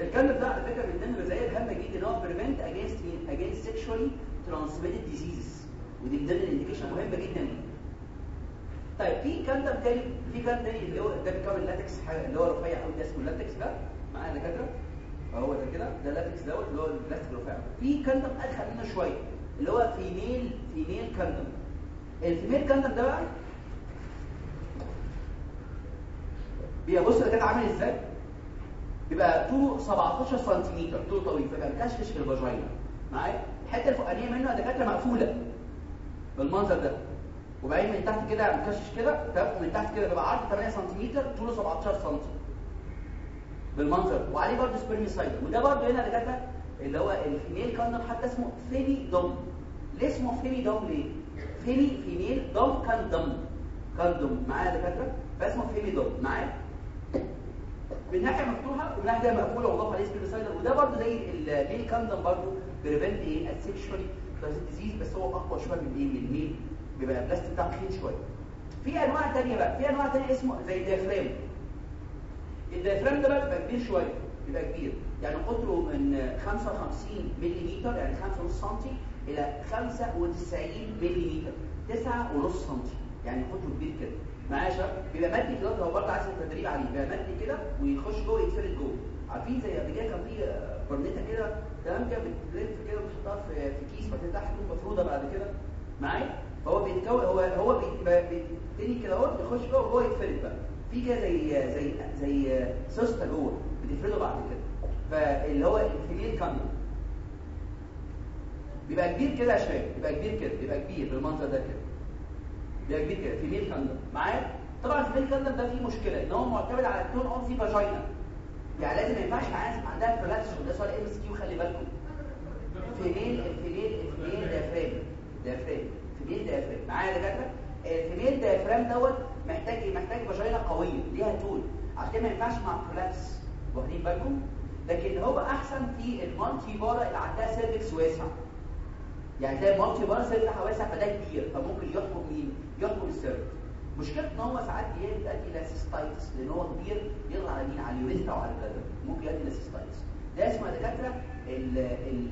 الكلام ده على فكرة من ضمن الوظائف الهامه جدا إن هو prevent against مين against sexually transmitted diseases ودي من ضمن ال indication مهمة جدا. طيب في كلام تاني في كلام تاني اللي هو ده بيكون لاتكس اللي هو رفيع قوي ده اسمه لاتكس ده. معايا دكاتره اهو ده كده ده لاتكس دوت اللي هو البلاستيك الرفيع. في condom أدخل منه شوية. اللي هو female female condom ال female condom ده بقى بيبقى بص ده كده عامل إزاي؟ بيبقى طوله 17 سنتيمتر طوله طويل فبقى مكشكش في ال vagina. معايا؟ الحتة الفوقانية منه دكاترة مقفولة. بالمنظر ده. وبعدين من تحت كده مكشكش كده تمام؟ من تحت كده بيبقى عرض 8 سم طوله 17 سم بالمنظر. وعليه برضه spermicide وده برضه هنا دكاترة اللي هو ال female condom حتى اسمه Femidom ليه اسمه Femidom ليه؟ femi female dom condom condom معايا دكاترة؟ فاسمه Femidom معايا؟ من ناحية مفتوحه ومن ناحية مقفوله ومضاف عليه spermicide وده برضه زي ال male condom برضه prevent إيه ال sexually disease بس هو أقوى شوية من إيه؟ من ال male بيبقى البلاستيك بتاعه تخين شوية. في أنواع ثانية بقى. في أنواع ثانية اسمه زي ال diaphragm ال diaphragm ده بقى بيبقى كبير شوية بيبقى كبير. يعني قطره من 55 ملم يعني 5.5 سم إلى 95 ملم 9.5 سم يعني قطره كبير كده معايا شباب؟ بيبقى مادي كده لو برضه عايز التدريب عليه بيبقى مادي كده ويخش جوه يتفرد جوه. عارفين زي قبل كده كان في برنيته كده تمام؟ كده بتلف كده وتحطها في في كيس بعدين تحت مفروده بعد كده. معايا؟ هو بيتكون هو هو بيبتدي كده أهو بيخش جوه وهو يتفرد بقى. في كده زي زي زي سوسته جوه بتفرده بعد كده. فاللي هو الفيميل كامل بيبقى كبير كده يا شباب بيبقى كبير كده بيبقى كبير بالمنظر ده كده. بيبقى كبير كده فيميل كامل معايا طبعا ال female condom ده فيه مشكلة إن هو معتمد على ال tone of the vagina. يعني لازم ما ينفعش معاه عندها prolapse ده سؤال MCQ خلي بالكم. female ال female ال female diaphragm diaphragm female diaphragm معايا يا دكاترة؟ ال female diaphragm دوت محتاج إيه؟ محتاج vagina قوية ليها طول عشان ما ينفعش مع prolapse واخدين بالكم؟ لكن هو أحسن في ال multipara اللي عندها cervix واسع. يعني تلاقي ال multipara cervix واسع فده كبير. فممكن يحكم مين يحكم ال cervix. مشكلته إن هو ساعات بيؤدي cystitis لأن هو كبير يضغط على مين؟ على ال urethra وعلى ال bladder ممكن يؤدي إلى cystitis ده اسمه دكاترة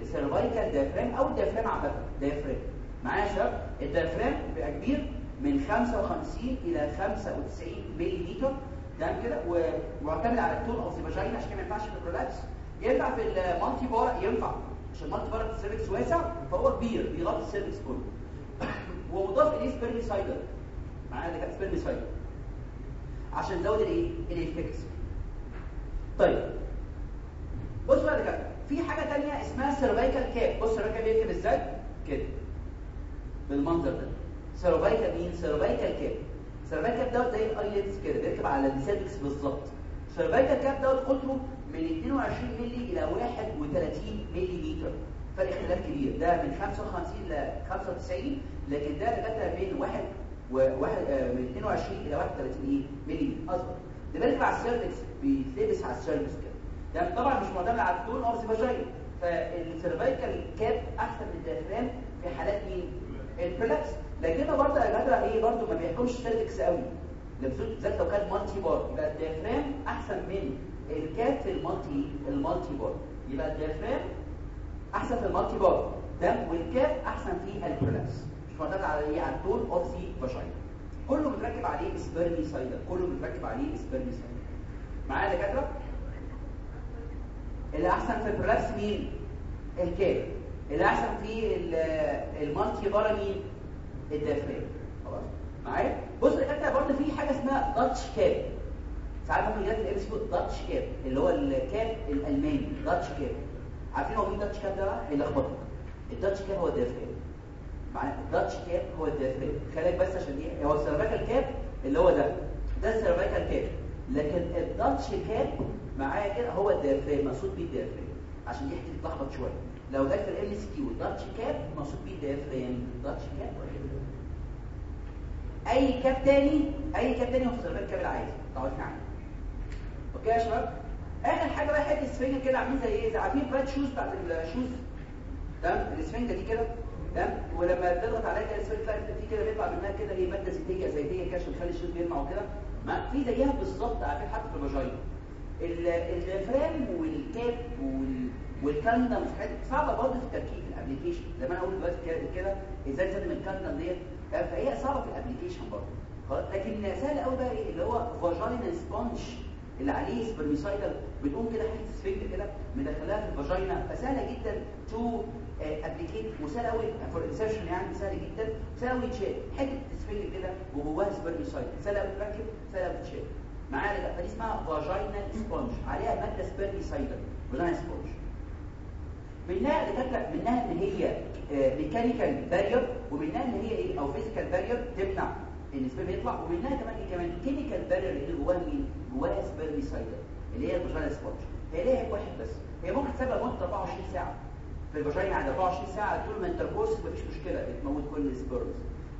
ال cervical diaphragm أو ال diaphragm عامة. diaphragm معايا يا شباب؟ ال diaphragm بيبقى كبير من 55 إلى 95 ملم تمام كده ومعتمد على ال tone of the vagina عشان ما ينفعش في ال prolapse ينفع في ال multipara ينفع. عشان ال multipara ال cervix واسع فهو كبير بيغطي ال cervix كله. ومضاف إليه spermicidal معايا ده spermicidal عشان نزود الإيه؟ ال effects. طيب. بص بقى كده في حاجة ثانية اسمها cervical cap بص ال cervical بيركب إزاي؟ كده. بالمنظر ده. cervical مين cervical cap cervical دوت زي الايلتس كده بيركب على ال cervix بالظبط. cervical cap دوت قطره من 22 مللي إلى 31 مللي متر. فرق اختلاف كبير. ده من 55 ل 95 لكن ده دكاتره بين 1 وواحد من 22 إلى 31 مللي. اصغر ده بيركب على ال cervix بيتلبس على ال cervix كده. ده طبعا مش معتمد على ال tone of ال vagina فال cervical cap أحسن من ال diaphragm في حالات مين؟ ال prolapse لكن برضه يا جدع إيه برضه ما بيحكمش ال cervix قوي. بالذات لو كان multipara يبقى ال diaphragm أحسن من ال cap في ال multi ال multipara يبقى ال diaphragm أحسن في ال multipara ده وال cap أحسن في ال prolapse مش معتمد على إيه على ال tone of the vagina كله متركب عليه spermicidal كله متركب عليه spermicidal معايا يا دكاترة؟ اللي أحسن في ال prolapse مين؟ ال cap اللي أحسن في ال multipara مين؟ ال diaphragm خلاص. معايا؟ بص الدكاتره برضه في حاجة اسمها Dutch cap ساعات ممكن يجي ال MCQ Dutch cap اللي هو ال cap الألماني. Dutch cap عارفين هو مين Dutch cap ده هيلخبطك ال Dutch cap هو ال diaphragm معايا؟ ال Dutch cap هو ال diaphragm خليك بس عشان إيه؟ هو ال cervical cap اللي هو ده. ده ال cervical cap لكن ال Dutch cap معايا كده هو ال diaphragm مقصود بيه ال diaphragm عشان دي حتة تتلخبط شوية. لو في ال MCQ Dutch cap مقصود بيه ال diaphragm Dutch cap أي cap تاني أي cap تاني هو ال cervical cap العادي. تعرفين عنه okay يا شباب؟ آخر حاجة بقى حتة سفنجه كده عاملين زي إيه؟ زي عارفين shoes بتاعت ال shoes تمام؟ السفنجة دي كده تمام؟ ولما تضغط عليها كده السفنجة تلاقي في كده بيطلع منها كده إيه مادة زيتية زيتية كده عشان تخلي ال shoes بيلمع وكده. ما في زيها بالظبط عارفين حتى في ال vagina ال diaphragm وال cap وال وال condom صعبة برضه في التركيب ال application زي ما أنا أقول دلوقتي كده إزاي تستخدم ال condom ديت؟ فهي صعبه في ال application برضه. خلاص لكن سهل قوي بقى إيه؟ اللي هو vaginal sponge اللي عليه spermicidal بتقوم كده حتة سفنج كده مدخلاها في ال vagina. فسهلة جدا to applicate وسهل قوي for insertion يعني سهل جدا. سهل قوي تشيل. حتة سفنج كده وجواها spermicidal سهل قوي تركب سهل قوي تشيل. معانا فدي اسمها vaginal sponge. عليها مادة spermicidal vaginal sponge. منها دكاترة منها إن هي mechanical barrier ومنها ان هي إيه؟ أو physical barrier تمنع إن ال sperm يطلع. ومنها كمان إيه كمان؟ chemical barrier اللي جواها مين؟ جواها spermicidal اللي هي ال vaginal sponge هي ليها واحد بس. هي ممكن تسبب موت 24 ساعة. في ال vagina عند 24 ساعة طول ما intercourse مفيش مشكلة بتموت كل ال sperms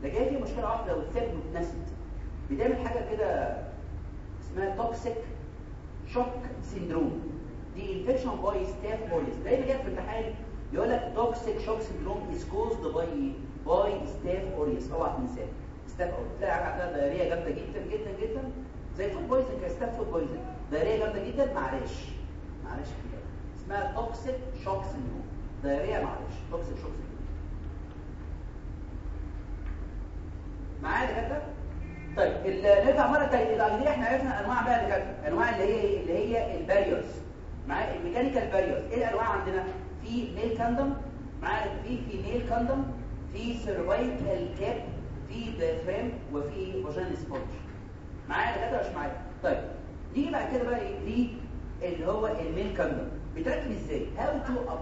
لكن في مشكلة واحدة لو اتساب واتنست بتعمل حاجة كده اسمها toxic shock syndrome دي infection by staph aureus دايما جت في الامتحان يقول لك toxic shock syndrome is caused by by staph aureus اوعى تنساه staph aureus تلاقي عندها diarrhea جامدة جدا جدا جدا. زي food poison كده staph food poison diarrhea جامدة جدا معلش معلش كده اسمها toxic shock syndrome diarrhea معلش toxic shock syndrome معايا يا دكاترة؟ طيب نرجع مرة ثانية ال idea إحنا عرفنا أنواع بقى دكاترة. أنواع اللي هي اللي هي ال barriers معايا؟ ال mechanical barriers إيه الأنواع عندنا؟ في male condom معايا في female condom في cervical cap في diaphragm وفي vaginal sponge معايا؟ دكاتره مش معايا. طيب نيجي بعد كده بقى إيه؟ اللي هو الميل كاندم بيتركب إزاي؟ هاو تو اب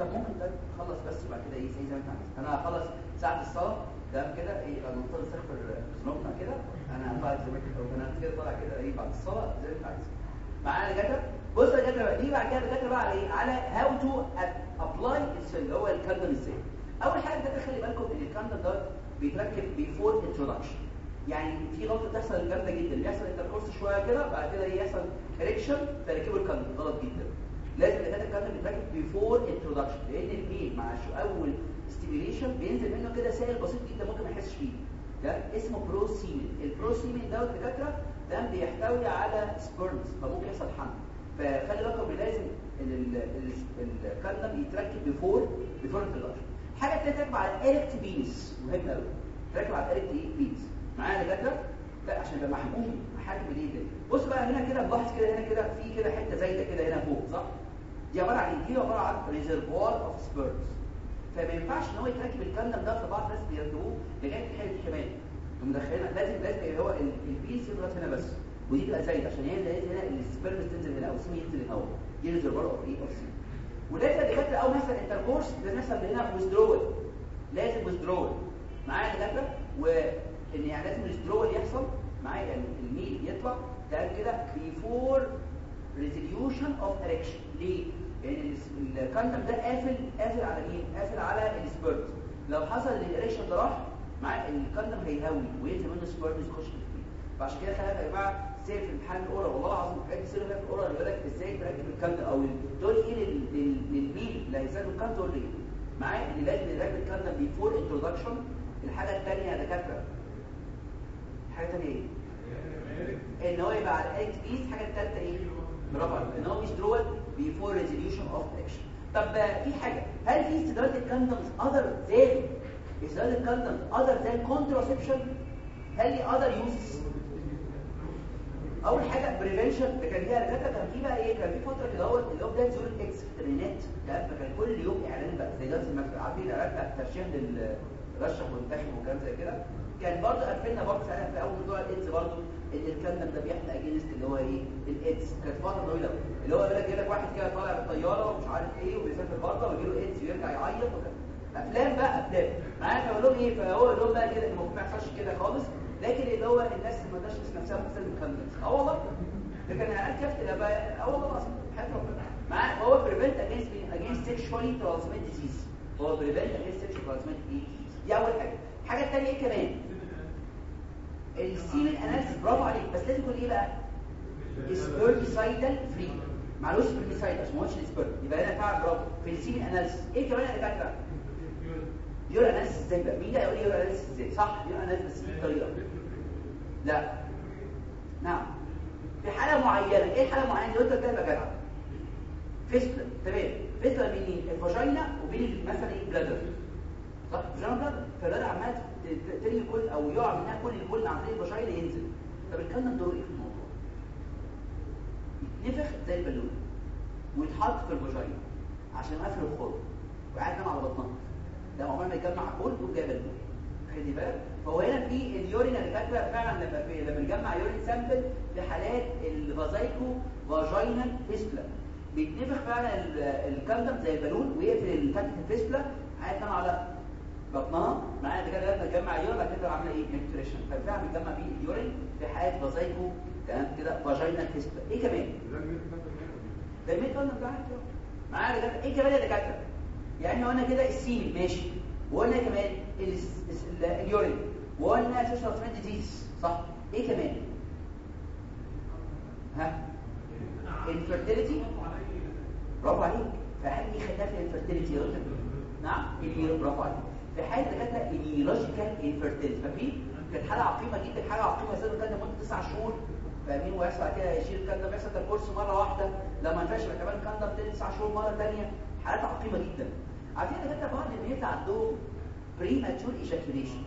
طب ممكن طيب خلص بس وبعد كده إيه؟ زي ما أنت عايز. أنا هخلص ساعة الصلاة ده كده؟ إيه نطلع نستغفر ذنوبنا كده. أنا هطلع زي ما كده طالع كده إيه؟ بعد الصلاة زي ما أنت عايز. معانا يا بص يا بقى دي بعد كده الدكاتره بقى على إيه؟ على هاو تو ابلاي اللي هو الكاندم إزاي. أول حاجة ده خلي بالكم إن الكاندم ده بيتركب بيفور انترودكشن يعني في غلطة بتحصل جامدة جدا. بيحصل intercourse شوية كده بعد كده يحصل erection تركيب ال condom. غلط جدا. لازم الدكاتره ال condom بيتركب before introduction لأن ال male مع أول stimulation بينزل منه كده سائل بسيط جدا ممكن ما يحسش بيه ده اسمه pre-semen ال pre-semen دوت دكاتره ده بيحتوي على sperms فممكن يحصل حمل. فخلي بالكم لازم ال condom يتركب before before introduction حاجة تركب على ال erect penis مهم قوي تركب على ال erect penis معايا دكاترة؟ لا عشان يبقى حاجة بالايد دي. بص بقى هنا كده نلاحظ كده هنا كده في كده حتة زايدة كده هنا فوق صح؟ دي عبارة عن إيه؟ دي عبارة عن reservoir of sperms فما ينفعش إن هو يتركب ال condom ده في بعض الناس بيركبوه لغاية حاله الحماية. مدخلينها لازم لازم هو ال base يضغط هنا بس. ودي تبقى زايده عشان هي لقيت هنا ال sperm تنزل هنا أو السم ينزل اهو دي reservoir of إيه of semen. ولازم الدكاتره أو مثلا intercourse لازم يحصل هنا withdrawal لازم withdrawal معايا دكاتره وإن يعني لازم withdrawal يحصل معايا يعني ال male يطلع ده كده before resolution of erection ليه؟ لأن يعني ال condom ده قافل قافل على مين؟ قافل على ال sperm لو حصل ال erection ده راح مع ال condom هيهوي وينزل منه sperm يخش في فعشان كده خلينا يا جماعة سير في امتحان ال oral والله العظيم حاجات تصير في ال oral يقول لك إزاي تركب ال condom أو تقول إيه لل male اللي هيستخدم ال condom تقول ليه؟ معايا إن لازم يركب ال condom before introduction الحاجة الثانية يا دكاترة حاجة ثانية إيه؟ إن هو يبقى على ال erect penis الحاجة الثالثه إيه؟ برافو إن هو withdrawal before resolution of erection طب في حاجة هل في استدراج ال condoms other than استدراج ال condoms other than contraception هل لي other uses أول حاجة prevention ده كان فيها دكاتره كان في بقى إيه؟ كان في فترة كده هو اللي هو بدايه ظهور ال HIV فكان كل يوم إعلان بقى زي دلوقتي المكتب عارفين الاعلان بتاع الترشيح للرشح والمنتخب وكلام زي كده. كان برضه قفلنا برضه ساعتها في أول موضوع الإيدز برضه إن الكلام ده بيحمي against اللي هو إيه؟ الإيدز. كانت فتره طويله اللي هو يقول لك لك واحد كده طالع بالطيارة ومش عارف إيه وبيسافر بره ويجي له إيدز ويرجع يعيط وكده. أفلام بقى أفلام. معايا؟ فاقول لهم إيه؟ فهو يقول لهم بقى كده ما يحصلش كده خالص. لكن اللي هو الناس ما تقدرش نفسها بتسلم ال condoms آه والله. ده كان اعلان كافت آه والله العظيم. حياة ربنا. هو prevent against against sexually transmitted disease هو prevent against sexually transmitted disease دي أول حاجة. الحاجة الثانية إيه كمان ال semen analysis برافو عليك. بس لازم يكون إيه بقى؟ spermicidal free معلوش spermicide عشان ما قلتش السبيرم يبقى هنا فعلا برافو. في ال semen analysis إيه كمان يا دكاتره urine analysis إزاي بقى؟ مين ده يقول لي urine analysis إزاي؟ صح urine analysis بس في طريقه لا. نعم. في حالة معينة. إيه الحاله المعينه اللي انت بتبقى جدع. fistula تمام. fistula بين ال vagina وبين مثلا إيه؟ bladder. صح؟ vagina bladder. فال bladder عمال ترمي كل أو يقع منها كل الكل عن طريق ال vagina ينزل. طب ال condom دوره إيه في الموضوع؟ يتنفخ زي البالونه ويتحط في ال vagina. عشان يقفل الخرم وقاعد نام على بطنها ده عمال ما يجمع كل يقوم جايب البالونه خدي بالك. فهو هنا في ال urine فاكرة فعلا لما لما نجمع urine sample لحالات ال vesico vaginal fistula بيتنفخ فعلا ال condom زي البالون ويقفل فتحه ال fistula قاعد نام على بطنها. معايا كده لما نجمع urine بعد كده عامله إيه؟ micturition ففعلا بنجمع بيه ال urine في حالات vesico تمام؟ كده vaginal fistula إيه كمان؟ ده ال male condom ده معايا إيه كمان يا دكاتره يعني قلنا كده ال semen. ماشي. وقلنا كمان ال urine. وقلنا sexual transmitted disease صح؟ إيه كمان؟ ها؟ ال fertility برافو عليك. فحد خدها في الفيرتيليتي نعم اللي برافو عليك. في حاله دكاتره ايديولوجيكال انفيرتيليتي فاكرين كانت حالة عقيمة جدا حاجة عقيمة زي كان لمدة 9 شهور. فاهمين؟ ويحصل كده يشيل الكلام ده بيحصل الكورس مرة واحدة. لما ينفعش كمان الكلام ده 9 شهور مرة ثانية حالات عقيمة جدا. عارفين دكاتره بعض الناس عندهم بريماتور ايجاكيوليشن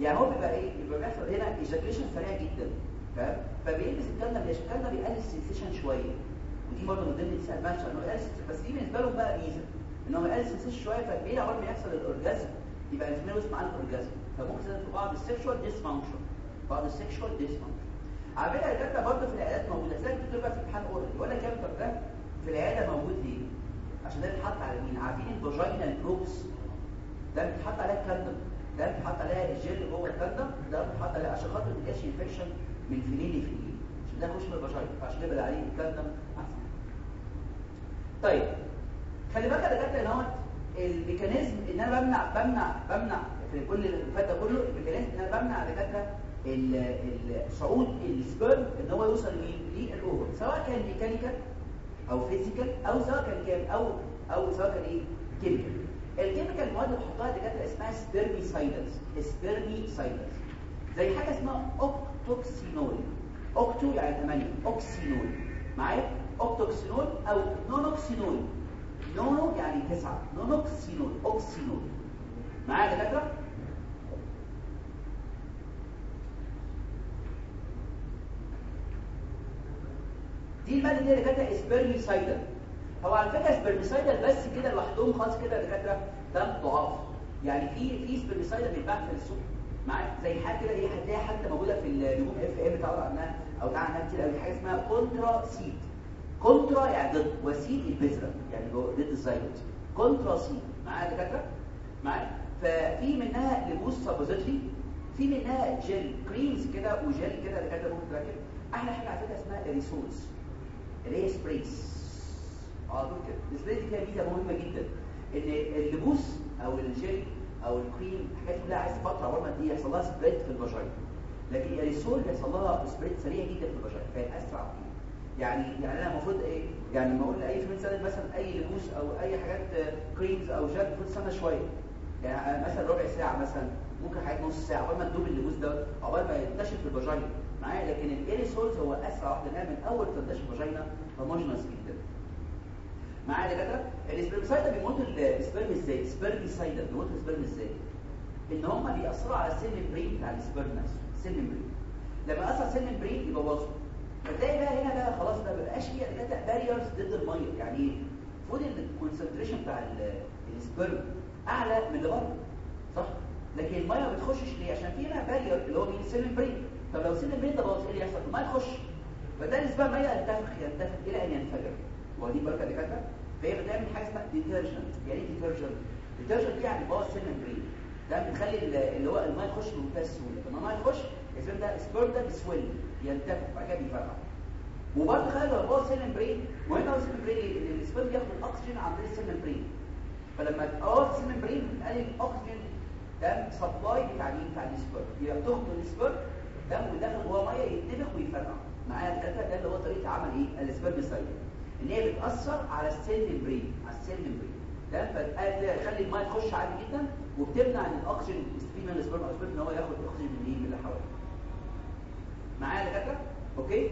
يعني هو بيبقى إيه؟ بيبقى بيحصل هنا ايجاكيوليشن سريع جدا فاهم؟ فبيلبس ال condom ليش ال condom بيقلل ال sensation شوية. ودي برضه من ضمن ماشي انه يقلل بس دي بالنسبة لهم بقى ميزة إن هو يقلل ال sensation شوية فبين اول ما يحصل ال orgasm يبقى ال female مع ال orgasm فممكن في بعض ال sexual dysfunction بعض ال sexual dysfunction على فكرة الدكاتره برضه في العيادات موجودة. زي الدكتور بقى في امتحان oral يقول لك يا ده في العيادة موجود ليه؟ عشان ده بيتحط على مين؟ عارفين ال vaginal probes ده بيتحط عليها ال condom ده بيتحط عليها الجل جوه ال condom ده بيتحط عليها عشان خاطر ما يبقاش infection من female ل female عشان ده في ال vagina فعشان كده عليه ال condom أحسن. طيب خلي بالك يا دكاترة هو ال mechanism إن أنا بمنع بمنع بمنع في كل اللي ده كله ال mechanism إن أنا بمنع دكاترة صعود ال sperm إن هو يوصل لل ovum سواء كان mechanical أو physical أو سواء كان كام أو أو سواء كان إيه؟ chemical. ال chemical مواد اللي بحطها دكاتره اسمها spermicidals spermicidals زي حاجة اسمها octoxynol octo يعني 8 oxynol معايا؟ octoxynol أو nonoxynol nono يعني 9 nonoxynol oxynol معايا يا دكاترة؟ دي المادة دي دكاترة spermicidal هو على فكرة بس كده لوحدهم خالص كده دكاترة ده ضعاف. يعني في في spermicidal بيتباع في السوق معاك زي حاجة كده إيه هتلاقيها حتى موجودة في النجوم اف ام تعرف عنها أو تعالى كتير قوي. حاجة اسمها contra seed contra يعني ضد و seed البذرة يعني ضد ال zygote contra seed معايا دكاترة؟ معايا. ففي منها لبوس suppository في منها gel creams كده وجل كده دكاترة ممكن تركب. أحلى حاجة على فكرة اسمها aerosols اللي هي sprays آه دول كده ال sprays دي فيها ميزة مهمة جدا. إن اللبوس أو الجل أو الكريم الحاجات كلها عايز فترة عقبال دي يحصل لها spread في ال vagina لكن الريسول بيحصل لها spread سريع جدا في ال vagina فهي أسرع فيه يعني يعني أنا المفروض إيه؟ يعني لما أقول لأي فيلم سنه مثلا أي لبوس أو أي حاجات creams أو جل المفروض استنى شوية. يعني مثلا ربع ساعة مثلا ممكن حاجات نص ساعة عقبال ما تدوب اللبوس ده عقبال ما ينتشر في ال vagina معايا. لكن ال aerosols هو أسرع واحدة من أول تنتشر في ال vagina homogeneous جدا. معايا كده ال spermicidal بيموت ال sperm إزاي؟ spermicidal بيموت ال sperm إزاي؟ إن هم بيأثروا على السيل ممبرين بتاع السبرم نفسه السيل ممبرين لما اثر السيل ممبرين يبوظه. فتلاقي بقى هنا بقى خلاص بقى بقاش فيه داتا barriers ضد المية. يعني إيه؟ المفروض ال concentration بتاع ال sperm أعلى من اللي بره. صح؟ لكن المية ما بتخشش ليه؟ عشان في هنا barrier اللي هو مين ال cell membrane طب لو ال cell membrane ده باظ إيه اللي يحصل؟ المية تخش. فده نسبه الميه ينتفخ ينتفخ إلى أن ينفجر. ودي بركة دكاترة. فهي بتعمل حاجة اسمها detergent يعني إيه detergent detergent دي يعني power cell membrane ده بتخلي اللي هو الميه يخش بمنتهى السهوله لما الميه يخش ال sperm ده ال sperm ده بي swell ينتفخ بعد كده بيفرقع وبرضه خلي بالك power cell membrane مهم قوي ال cell membrane ان ال sperm بياخد الاكسجين عن طريق ال cell membrane فلما تقوى ال cell membrane بتقلل الاكسجين ده supply بتاع مين؟ بتاع ال sperm يبقى بتاخد ال sperm دم وداخل جوه مية يتنفخ ويفرقع معايا الدكاتره ده اللي هو طريقة عمل إيه؟ ال spermicidal إن هي بتأثر على ال cell membrane على ال cell membrane تمام فتخلي الميه تخش عادي جدا وبتمنع إن الأكسجين يستفيد من ال sperm أو ال sperm إن هو ياخد اكسجين من مين من اللي حواليه. معايا دكاترة؟ okay؟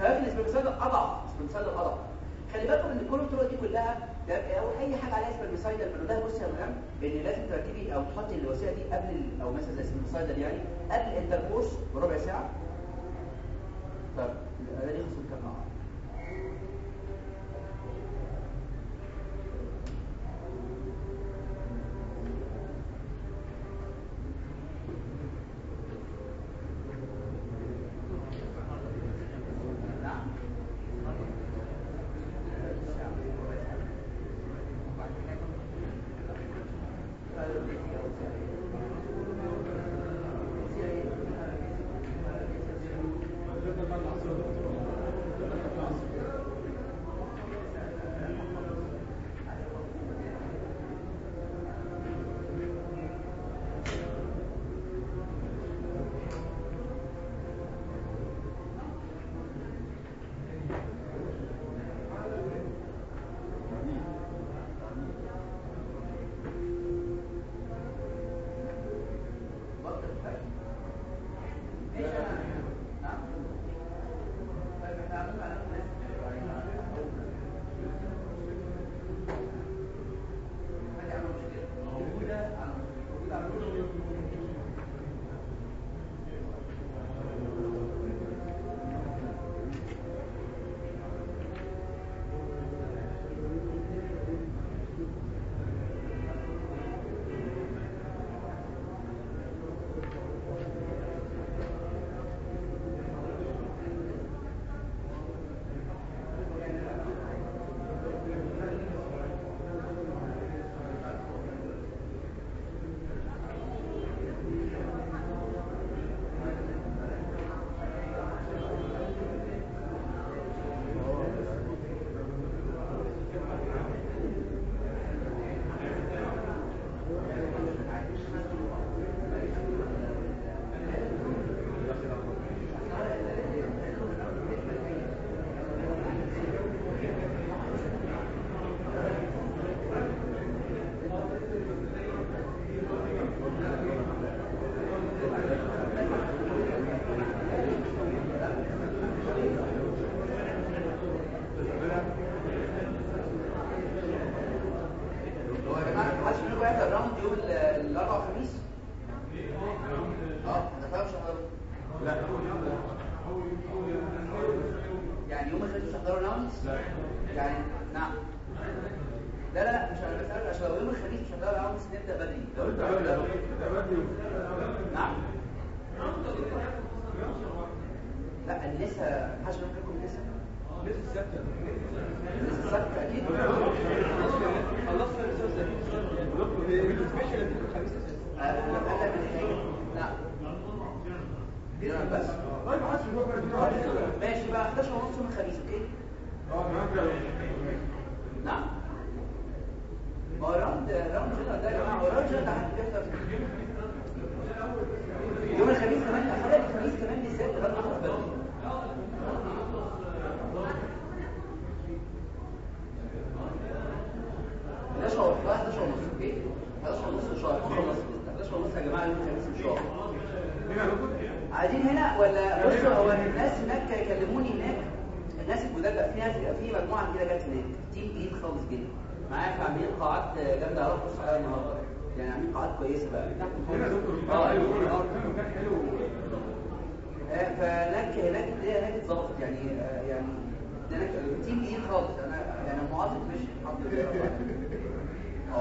خلاف ال spermicide أضعف ال spermicide أضعف. خلي بالكم إن كل الطرق دي كلها أو أي حاجة عليها spermicide ده بص يا مدام إن لازم تركبي أو تحطي الوسيله دي قبل أو مثلا زي ال spermicide يعني قبل ال intercourse بربع ساعة. طب ده ليه خصوصا كام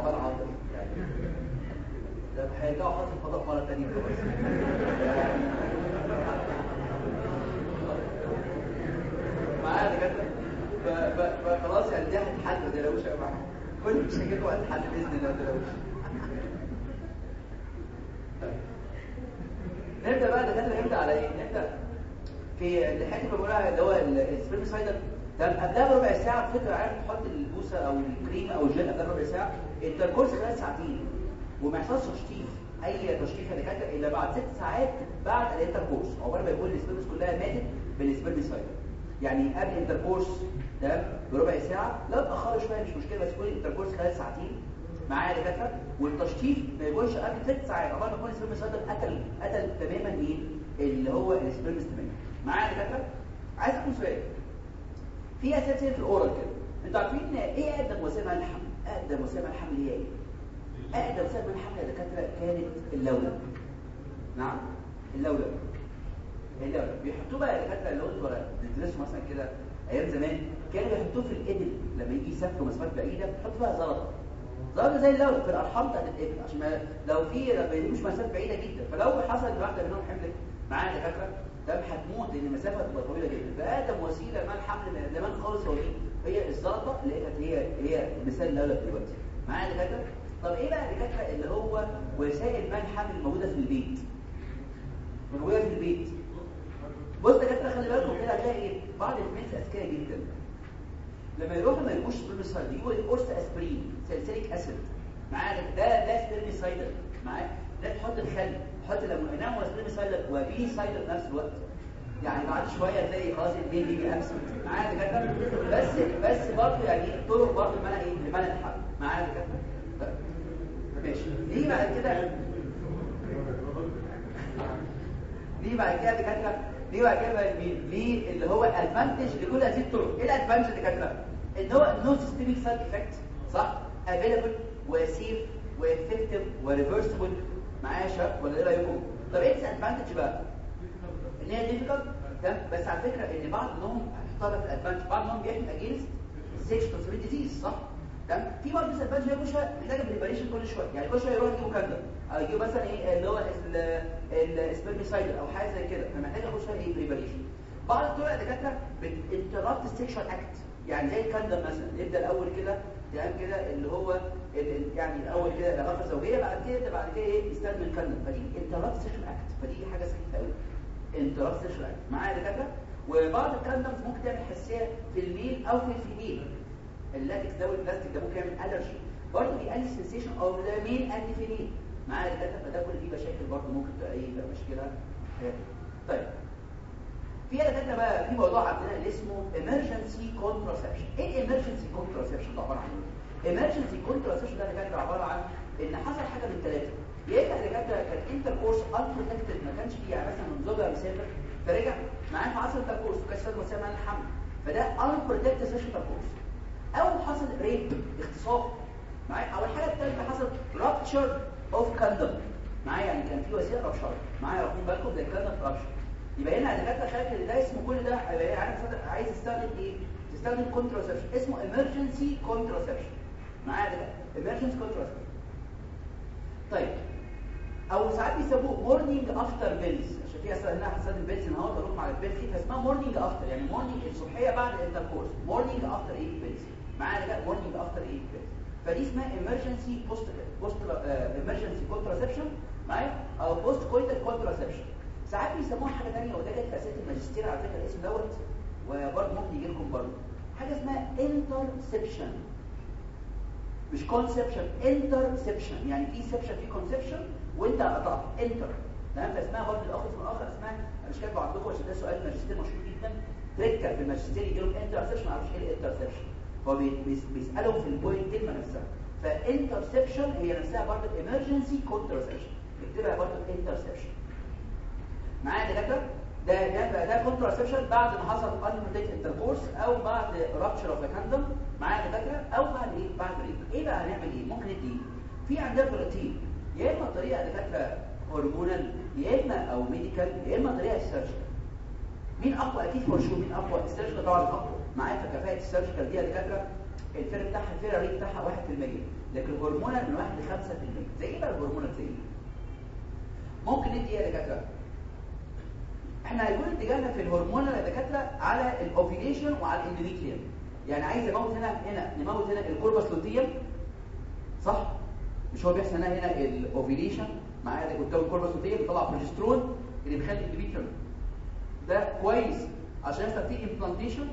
بقى عاطف ده هيرجعوا حاطط الفضاء ثانية خلاص معايا ف- فخلاص يعني دي هتتحل ما تقلقوش يا جماعة كل مشاكلكم هتتحل باذن الله ما تقلقوش نبدا بقى دكاتره نبدا على إيه نبدا في اللي بقولها اللي هو السبريم سايدر ده قبلها بربع ساعة فكره عارف تحط اللبوسة أو الكريم أو الجل قبلها بربع ساعة ال intercourse خلال ساعتين وما يحصلش تشطيف أي تشطيف دكاتره إلا بعد ست ساعات بعد ال intercourse عقبال ما يكون ال sperms كلها ماتت بال spermicidal يعني قبل ال intercourse ده بربع ساعة لو اتاخروا شوية مش مشكلة بس يكون ال intercourse خلال ساعتين معايا يا دكاترة. والتشطيف ما يكونش قبل ست ساعات عقبال ما يكون ال spermicidal قتل قتل تماما مين اللي هو ال sperms تماما. معايا يا دكاترة؟ عايز أقول سؤال. في اساسيات في الأورال كده. أنتوا عارفين إيه أقدم وسائل الحمل؟ أقدم وسائل الحمل هي إيه؟ أقدم وسائل الحمل يا دكاترة كانت اللولب نعم اللولب اللولب بيحطوه بقى يا دكاترة اللي أنتوا بتدرسوا مثلا كده أيام زمان كانوا بيحطوه في الإبل. لما يجي يسافروا مسافات بعيدة بيحطوا فيها زلطه زلطه زي اللولب في الأرحام بتاعت الإبل. عشان لو في لما يجيبوش مسافات بعيدة جدا. فلو حصل واحدة منهم حملت معايا يا دكاترة ده هتموت لأن المسافة هتبقى طويلة جدا. فأقدم وسيلة منع من زمان خالص هو إيه؟ هي الزلطة اللي كانت هي هي مثال اللولب دلوقتي معايا يا دكاترة؟ طب إيه بقى الدكاتره اللي هو وسائل منع الحمل الموجودة في البيت؟ موجودة في البيت. بص دكاترة خلي بالكم كده هتلاقي إيه؟ بعض الناس أذكياء جدا. لما يروحوا ما يجيبوش spermicide يجيبوا قرص اسبرين salicylic acid. معايا ده ده spermicide معايا؟ ده تحط الخل تحط ليمون. هو spermicide و بي سايد في نفس الوقت. يعني بعد شوية تلاقي خلاص الاثنين يجي absent معايا دكاتره بس بس برضه يعني طرق برضه منع إيه؟ لمنع الحمل معايا دكاتره طيب. ماشي. ليه بعد كده؟ ليه بعد كده دكاتره ليه بعد كده بقى مين؟ ليه اللي هو ال advantage لكل هذه الطرق؟ إيه ال advantage دكاترة إن هو no systemic side effect صح؟ available و safe و effective و reversible معايا يا شباب؟ ولا إيه رأيكم؟ طب إيه ال disadvantage بقى؟ إن هي difficult تمام بس على فكرة إن بعض منهم هيحطها في ال advantage بعض منهم بيحمي against sexual transmitted disease صح؟ تمام في disadvantage كل شوية محتاجة preparation كل شوية. يعني كل شوية يروح يجيبوا condom أو يجيبوا مثلا إيه اللي هو ال spermicide أو حاجة زي كده. فمحتاجة كل شوية إيه preparation بعض الطرق يا دكاتره بت interrupt ال sexual act يعني زي ال condom مثلا. نبدا الأول كده تمام كده اللي هو ال- ال- يعني الأول كده العلاقة الزوجية بعد كده بعد كده إيه يستخدم ال condom فدي interrupt ال sexual act فدي حاجة سخيفه قوي ال sexual act معايا يا دكاترة؟ وبعض ال condoms ممكن تعمل حساسية في ال male أو في ال female. اللاتكس ده والبلاستيك ده ممكن يعمل allergy. برضه بيقلل ال sensation أو ده male and female. معايا دكاترة؟ فده كل دي مشاكل برضه ممكن تبقى إيه مشكلة طيب. في دكاترة بقى في موضوع عندنا اللي اسمه emergency contraception. إيه emergency contraception ده عبارة عن إيه؟ emergency contraception ده دكاترة عبارة عن إن حصل حاجة من ثلاثة يا اما دكاتره كان intercourse unprotected ما كانش فيه يعني مثلا زوجها مسافر فرجع معاه في عصر ال intercourse وكان استخدم وسائل منع الحمل فده unprotected sexual intercourse أو حصل rape اغتصاب معايا أو الحاجة الثالثه حصل rupture of condom معايا يعني كان في وسيلة rupture معايا واخدين بالكم ده condom rupture يبقى هنا الدكاترة خدت ده اسمه كل ده يبقى عارف عايز تستخدم إيه؟ تستخدم contraception اسمه emergency contraception. معايا ده emergency contraception. طيب. أو ساعات بيسموه morning after pills عشان في أصلا هنا هستخدم pills النهارده أروح مع ال pills فاسمها morning after يعني morning الصبحية بعد ال intercourse. morning after إيه pills معانا بقى morning after إيه pills فدي اسمها emergency post post emergency contraception معايا؟ أو post coital contraception ساعات بيسموها حاجة ثانية وده جت في أسئلة الماجستير على فكرة الاسم دوت. وبرضه ممكن يجي لكم برضه. حاجة اسمها interception مش conception interception يعني في ception في conception وانت قطعت inter. تمام؟ فاسمها برضه الآخر في الآخر اسمها أنا مش كاتبه عندكم عشان ده سؤال ماجستير مشهور جدا. tricky في الماجستير يجي لهم interception ما أعرفش إيه ال interception هو بي- بيس- بيسألهم في ال point كلمه نفسها. ف interception هي نفسها برضه emergency contraception اكتبها برضه interception معايا يا دكاترة؟ ده ده ده contraception بعد ما حصل unprotected intercourse أو بعد rupture of the condom معايا يا دكاترة؟ أو بعد إيه؟ بعد rape إيه بقى هنعمل إيه؟ ممكن ندي في عندنا طريقتين يا إما طريقة يا دكاتره hormonal يا إما أو medical يا إما طريقة surgical مين أقوى؟ أكيد for sure مين أقوى؟ ال surgical طبعا أقوى. معايا في كفاءة ال surgical دي يا دكاترة ال failure بتاعها ال failure rate بتاعها 1% لكن ال hormonal من 1 ل 5% زي إيه بقى ال hormonal زي إيه؟ ممكن ندي إيه يا دكاترة؟ إحنا هيكون اتجاهنا في الهرمون يا دكاترة على ال ovulation وعلى ال endometrium يعني عايز أموت هنا هنا نموت هنا ال corpus luteum صح؟ مش هو بيحصل هنا ال ovulation ده قدام ال corpus luteum بيطلع بروجسترون اللي بيخلي ال endometrium ده كويس. عشان يحصل فيه implantation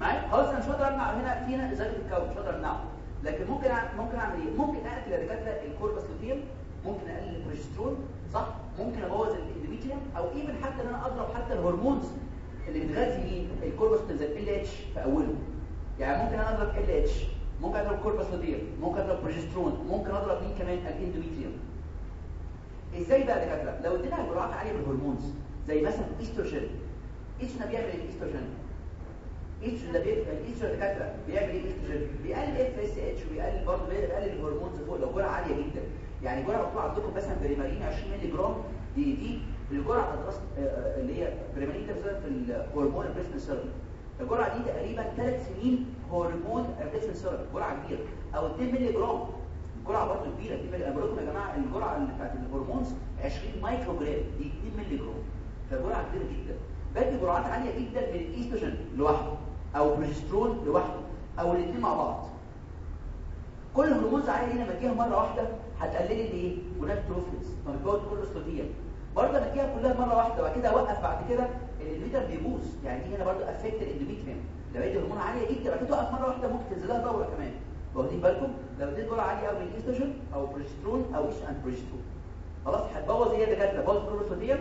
معايا؟ خلاص أنا مش هقدر أمنع هنا في هنا ازاله الكون مش هقدر أمنعه. لكن ممكن ممكن أعمل إيه؟ ممكن اقتل يا دكاتره ال corpus luteum ممكن أقلل البروجسترون صح؟ ممكن أبوظ ال endometrium أو even حتى إن أنا أضرب حتى ال hormones اللي بتغذي ال corpus زي LH في أوله. يعني ممكن أنا أضرب LH ممكن اضرب corpus luteum ممكن اضرب بروجسترون ممكن اضرب مين كمان ال endometrium. إزاي بقى يا دكاترة؟ لو ادينا جرعات عاليه من ال hormones زي مثلا estrogen estrogen بيعمل ال estrogen estrogen ده بيعمل الايستروجين يا دكاترة بيعمل إيه الايستروجين بيقلل FSH وبيقلل برضه بيقلل ال hormones فوق لو جرعة عالية جدا. يعني جرعة مطلوبة عندكم مثلا بريمارين 20 مللي جرام دي دي الجرعة الراس اللي هي بريمارين ده في الهرمون البريسمنت سيرم الجرعة دي تقريبا 3 سنين هرمون البريسمنت سيرم جرعة كبيرة أو 2 مللي جرام جرعه برضه كبيرة 2 مللي أنا بقول لكم يا جماعة الجرعة اللي بتاعت الهرمونز 20 مايكرو جرام دي 2 مللي جرام فجرعة كبيرة جدا. بدي جرعات عالية جدا من الايستروجين لوحده أو بروجسترون لوحده أو الاثنين مع بعض. كل الهرمونز عالية هنا لما تجيها مرة واحدة هتقلل لي إيه؟ وناتروفيلز مرجوات كل استوديا برضه لما تجيها كلها مرة واحدة وبعد كده اوقف بعد كده ال endometrium بيبوظ. يعني دي هنا برضه effect ال endometrium لو لقيت الهرمون عالية جدا كده توقف مرة واحدة ممكن تنزل لها دوره كمان. واخدين بالكم؟ لو اديت جرعه عالية قوي من الاستروجين أو بروجسترون أو estrogen progesterone خلاص هتبوظ يا دكاترة. بوظ ال corpus luteum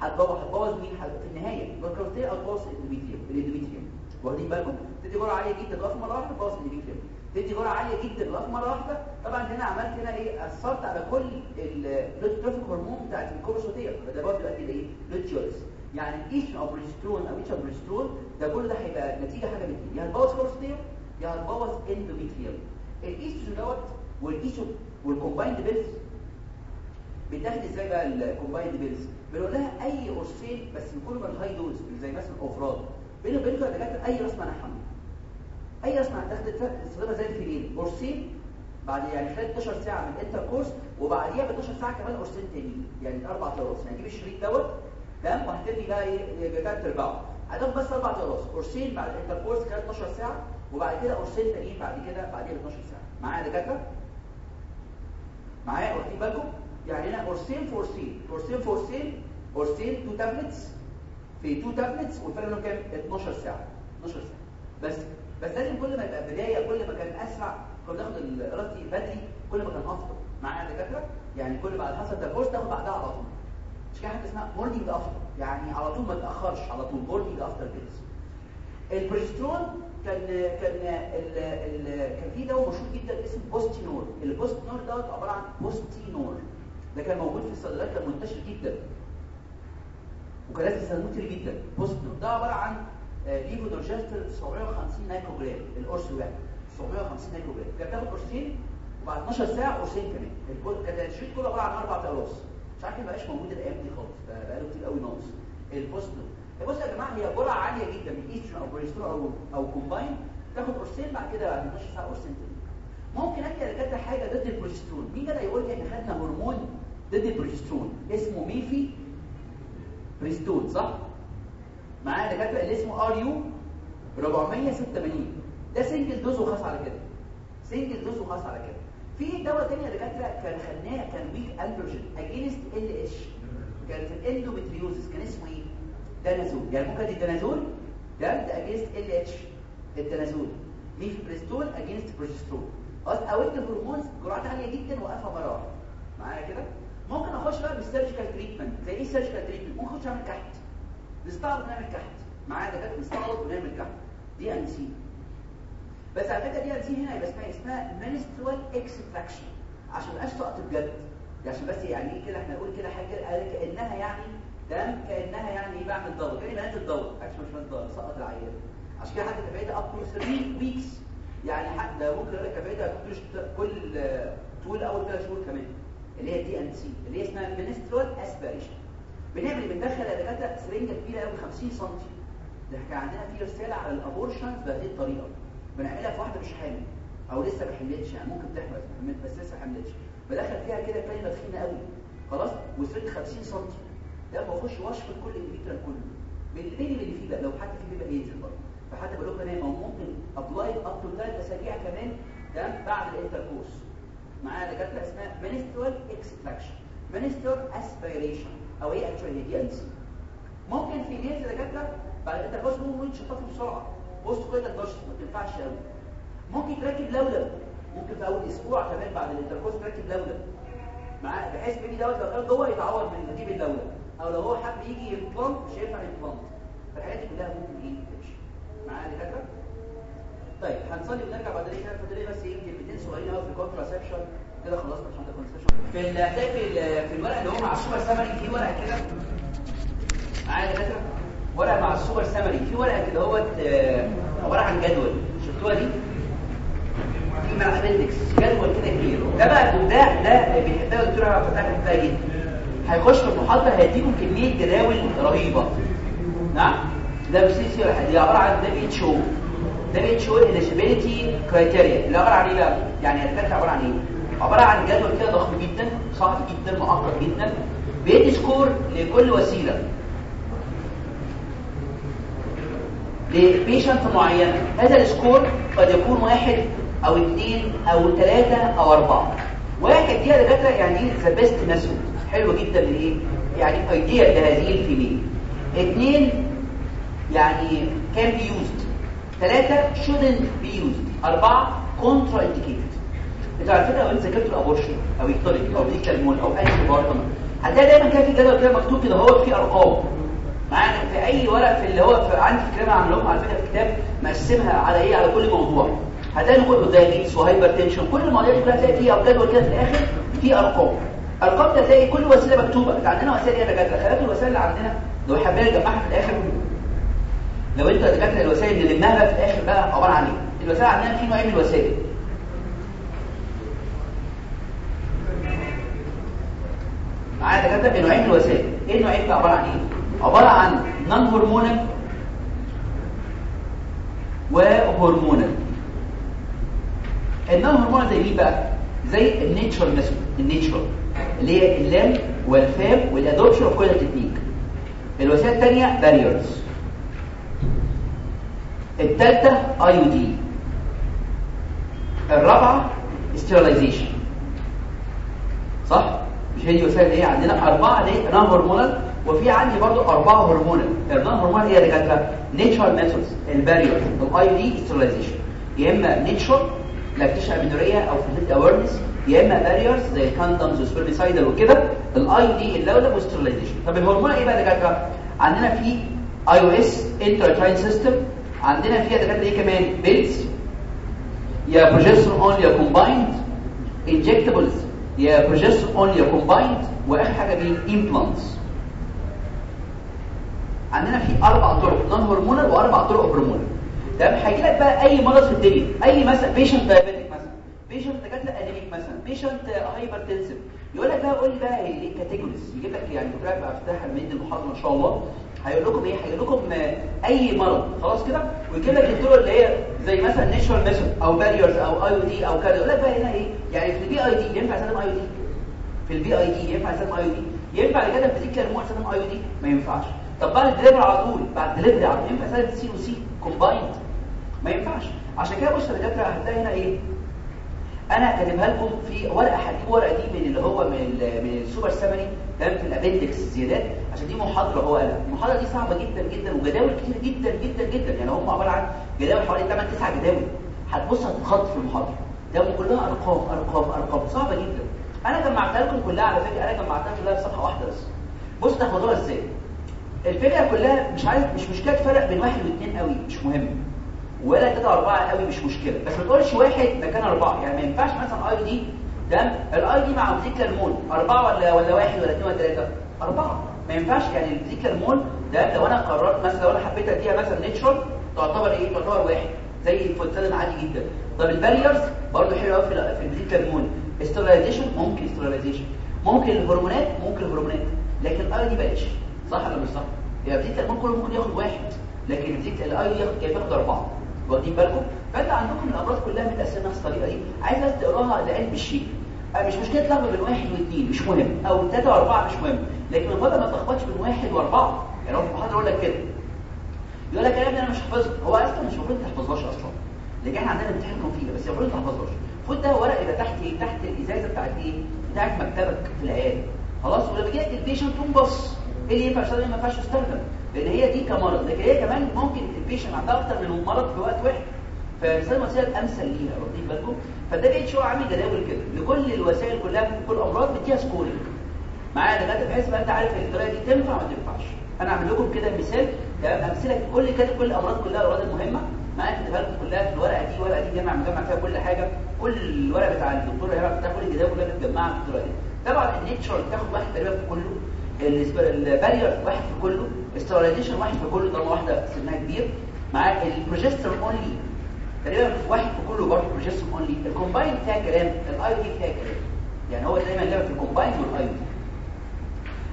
هتبوظ هتبوظ مين؟ في النهاية. ال corpus luteum أو تبوظ ال endometrium ال endometrium واخدين بالكم؟ تدي جرعه عالية جدا توقف مرة واحدة تبوظ ال endometrium تدي جرعه عالية جدا توقف مرة واحدة. طبعا هنا عملت هنا إيه؟ أثرت على كل التروفيك هرمون بتاعت الكورسوتيوم ده برضه يؤدي لايه للجولز يعني الايسترون أو بروجسترون أو ايتش بروجسترون ده كل ده هيبقى نتيجة حاجة من يا هتبوظ كورسوتيوم يا هتبوظ اندوميتريوم الايسترون دوت والايسترون والكومبايند بيلز بتاخد إزاي بقى الكومبايند بيلز بنقول لها أي قرصين بس يكونوا من الهاي دوز زي مثلا اوفراد بينه وبينكم يا دكاترة أي راس منع حمل أي اقراص منع تاخد تستخدمها زي الفيلين قرصين بعد يعني خلال 12 ساعة من ال intercourse وبعديها ب 12 ساعة كمان قرصين تانيين. يعني أربع اقراص يعني تجيب الشريط دوت تمام وهتدي بقى إيه بتاعت اربعه هتاخد بس أربع اقراص قرصين بعد ال intercourse خلال 12 ساعه وبعد كده قرصين تانيين بعد كده بعديها ب 12 ساعه معايا يا دكاتره معايا واخدين بالكم يعني هنا قرصين في قرصين قرصين في قرصين قرصين 2 tablets في 2 tablets والفرق بينهم كام 12 ساعه 12 ساعه بس بس لازم كل ما يبقى بدايه كل ما كان اسرع كنا بناخد الراسي بدري كل ما كان افضل معايا يا دكاتره يعني كل بعد حسب ده كورس تاخد بعدها على طول مش كده حاجة اسمها morning after يعني على طول ما تأخرش على طول morning after pills ال progesterone كان كان ال ال كان في دواء مشهور جدا اسمه Postinor ال Postinor دوت عبارة عن Postinor ده كان موجود في الصيدليات كان منتشر جدا. وكان لازم كتير جدا. Postinor ده عبارة عن levonorgestrel 750 مايكرو جرام القرص الواحد 750 مايكرو جرام كان بتاخد قرصين وبعد 12 ساعة قرصين كمان. الكل كان الشريط كله عبارة عن أربع اقراص عارف ما بقاش موجود الأيام دي خالص بقى بقاله كتير قوي ناقص. ال Postinor بص يا جماعة هي جرعه عالية جدا من ايسترون أو بروجسترون أو أو combined تاخد قرصين بعد كده بعد 12 ساعة قرصين تاني. ممكن ادي دكاتره حاجة ضد البروجسترون. مين ده يقول لي إحنا خدنا هرمون ضد البروجسترون؟ اسمه ميفي بريستون صح؟ معايا دكاترة اللي اسمه RU 486 ده single dose وخلاص على كده. single dose وخلاص على كده. في دواء تاني يا دكاترة كان خدناه كان weak androgen against LH كان في ال endometriosis كان اسمه إيه؟ danazol. يعني ممكن ادي danazol؟ ده against LH ال danazol. mifepristone against progesterone خلاص أو انت hormones جرعات عالية جدا وقفها مرة معايا كده؟ ممكن أخش بقى بال surgical treatment زي إيه surgical treatment ممكن أخش أعمل كحت. نستعبط نعمل كحت. معايا دكاترة؟ نستعبط ونعمل كحت. D and C بس على فكرة D C هنا يبقى اسمها اسمها menstrual extraction عشان ما سقط بجد عشان بس يعني إيه كده إحنا نقول كده حاجة كأنها يعني تمام كأنها يعني إيه بعمل ضغط كاني بنات الضغط عشان مش بنضغط سقط العيان عشان كده حتى كفايتها up to 3 weeks يعني حتى ممكن أقول لك كفايتها كل طول أول ثلاث شهور كمان. اللي هي D and C اللي هي اسمها menstrual aspiration بنعمل بندخل يا دكاترة سرنجه كبيرة قوي 50 سم ده كان عندنا في رسالة على ال abortions بهذه الطريقة. بنعملها في واحدة مش حامل أو لسه ما حملتش يعني ممكن تحمل بس لسه ما حملتش. بدخل فيها كده كلمة تخينة قوي. خلاص؟ و syringe 50 سم ده بخش واشفط كل الفيترال كله. البيبي اللي فيه بقى لو حتى في بيبقى ينزل برضه. فحتى بقول لكم أنا ممكن أبلاي اب تو 3 أسابيع كمان ده بعد الانتركورس. معايا دكاترة اسمها منسترال اكستراكشن منسترال اسبيريشن أو هي اكشوالي سي ممكن في ناس دكاترة بعد الانتركورس ممكن يتشطفوا بسرعة. بصوا كده الدش ما تنفعش قوي ممكن تركب لولب ممكن في أول أسبوع كمان بعد الانتركورس تركب لولب. معاه بحيث بيجي دوت لو كان جوه يتعور من نتيجة اللولب. أو لو هو حب يجي ي implant مش هينفع ي implant فالحاجات دي كلها ممكن إيه تمشي. معايا دكاتره طيب هنصلي ونرجع بعد كده. فاضل بس إيه كلمتين صغيرين قوي في ال contraception كده خلصنا عشان ده في هتلاقي في في الورق اللي هو مع ال super summary في ورقة كده. معايا دكاتره ورقه مع ال super summary في ورقة كده اهوت عبارة عن جدول. شفتوها دي؟ في مع appendix جدول كده كبير. ده بقى ده ده بيحبها الدكتوره فتحي بيحبها جدا. هيخش في المحاضرة هيديكم كمية جداول رهيبة. نعم؟ ده مش سي دي عبارة عن ده اتش أو. ده اتش أو اليجيبيليتي كرايتيريا اللي عبارة عن إيه بقى؟ يعني الفكرة عبارة عن إيه؟ عبارة عن جدول كده ضخم جدا صعب جدا معقد جدا. بيدي score لكل وسيلة. ل patient معينه هذا ال score قد يكون واحد أو اثنين أو ثلاثة أو أربعة. واحد دي يا دكاترة يعني إيه؟ the best method حلو جدا لايه يعني ideal لهذه ال female. اثنين يعني can be used ثلاثة shouldn't be used. أربعة indicated أنتوا على فكرة لو انت ذاكرت ال abortion أو ectopic أو vesicular mole أو أي partner هتلاقي دايما كده في جدول كده مكتوب كده هو في أرقام. معانا في أي ورق في اللي هو في عندي في كتاب عاملهم على فكرة في كتاب مقسمها على إيه؟ على كل موضوع. هتلاقي نقول diabetes و hypertension كل المواضيع دي كلها هتلاقي فيها جدول كده في الآخر في أرقام. ارقام ده تلاقي كل وسيلة مكتوبة. انت عندنا وسائل إيه يا دكاترة؟ خلي الوسائل اللي عندنا لو حابين نجمعها في الآخر لو انت دكاترة الوسائل اللي نلمها بقى في الآخر بقى عبارة عن إيه؟ الوسائل عندنا في نوعين من الوسائل. معايا دكاترة؟ في نوعين من الوسائل. إيه النوعين بقى؟ عبارة عن إيه؟ عبارة عن non hormonal و hormonal ال non hormonal زي مين بقى؟ زي ال natural method ال natural اللي هي ال LAM وال FAM وال adoption of coital technique الوسائل الثانية barriers الثالثه IUD الرابعة sterilization صح؟ مش هي دي وسائل إيه؟ عندنا أربعة دي non hormonal وفي عندي برضو أربعة hormonal ال non hormonal هي دكاتره natural methods ال barrier ال IUD sterilization يا إما natural lactation amenorrhea أو fertility awareness يا إما barriers زي ال condoms وال spermicidal وكده ال IUD اللولب وال sterilization طب ال hormonal إيه بقى دكاتره عندنا في IUS intrauterine system عندنا فيها دكاتره إيه كمان؟ pills يا progesterone only يا combined injectables يا progesterone only يا combined واخر حاجة مين implants عندنا في أربع طرق non hormonal وأربع طرق hormonal تمام؟ هيجي لك بقى أي مرض في الدنيا أي مثلا patient diabetic مثلا patient دكاترة anemic مثلا patient hypertensive يقول لك بقى قول لي بقى إيه ال categories يجيب لك يعني بكره بقى افتح من المحاضرة إن شاء الله. هيقول لكم إيه؟ هيقول لكم أي مرض. خلاص كده؟ ويجيب لك الطرق اللي هي زي مثلا natural method أو barriers أو IUD أو كده يقول لك بقى هنا إيه؟ يعني في ال PID ينفع استخدم IUD في ال PID ينفع استخدم IUD ينفع كده في vesicular mole استخدم IUD ما ينفعش. طب بعد الدليفري على طول بعد الدليفري على طول استخدم COC combined ما ينفعش. عشان كده بص يا دكاترة هتلاقي هنا إيه؟ أنا كاتبها لكم في ورقة هجيب ورقة دي من اللي هو من من ال super summary تمام؟ في ال appendix الزيادات عشان دي محاضرة هو قالها. المحاضرة دي صعبة جدا جدا وجداول كتير جدا جدا جدا. يعني هم عبارة عن جداول حوالي 8 9 جداول. هتبص هتتخض في المحاضرة. ده كلها أرقام أرقام أرقام. صعبة جدا. أنا جمعتها لكم كلها على فكرة أنا جمعتها كلها في صفحة واحدة بس. بص تحفظوها إزاي؟ الفكرة كلها مش عارف مش مشكلة تفرق بين واحد واثنين قوي مش مهم. ولا كده أربعة قوي مش مشكلة. بس ما تقولش واحد مكان أربعة. يعني ما ينفعش مثلا IUD تمام ال IUD مع vesicular mole أربعة ولا ولا واحد ولا اثنين ولا ثلاثة أربعة. ما ينفعش. يعني ال vesicular mole ده لو أنا قررت مثلا لو أنا حبيت أديها مثلا natural تعتبر إيه؟ تعتبر واحد. زي الفوتسالين عادي جدا. طب ال barriers برضه حلو قوي في في مول sterilization ممكن sterilization ممكن الهرمونات ممكن الهرمونات. لكن ال IUD بلاش. صح ولا مش صح؟ يعني ال vesicular mole كله ممكن ياخد واحد لكن ال vesicular ال IUD ياخد ياخد أربعة؟ واخدين بالكم؟ فأنت عندكم الامراض كلها متقسمة نفس الطريقة دي عايز بس تقراها لعلم الشيء مش مشكلة تلخبط بين واحد واثنين مش مهم. أو ثلاثة وأربعة مش مهم. لكن المفروض ما تلخبطش بين واحد وأربعة. يعني هو في المحاضره يقول لك كده. يقول لك كلام أنا مش حافظه هو أصلا مش المفروض تحفظهاش أصلا. لكن إحنا عندنا امتحانكم فيها بس المفروض تحفظهاش. خد ده ورق يبقى تحت إيه؟ تحت الإزازة بتاعت إيه؟ بتاعت مكتبك في العيادة. خلاص؟ ولما جيت البيشنت تقوم بص. إيه اللي ينفع يستخدم ما ينفعش يستخدم لأن هي دي كمرض. لكن هي كمان ممكن ال patient عندها أكتر من مرض في وقت واحد فالرسالة الوسيله الامثل ليها واخدين بالكم؟ فده جاي شو عامل جداول كده. لكل الوسائل كلها في كل الامراض بتديها scoring معايا لغايه بحيث بقى أنت عارف الطريقة دي تنفع ما تنفعش. أنا اعمل لكم كده مثال. أمثلة كل كاتب كل الأمراض كلها الأمراض المهمة. معايا؟ كاتبها لكم كلها في الورقة دي. الورقة دي جمع مجمع فيها كل حاجة. كل الورقة بتاع الدكتور هيعرف بتاع كل الجداول كلها متجمعه في الطريقة دي. طبعا ال natural بتاخد واحد تقريبا في كله. ال barrier واحد في كله sterilization واحد في كله طالما واحدة سنها كبير معاك ال progesterone only تقريبا واحد في كله برضه progesterone only ال combined فيها كلام ال IUD فيها كلام. يعني هو دايما لعبة في ال combined وال IUD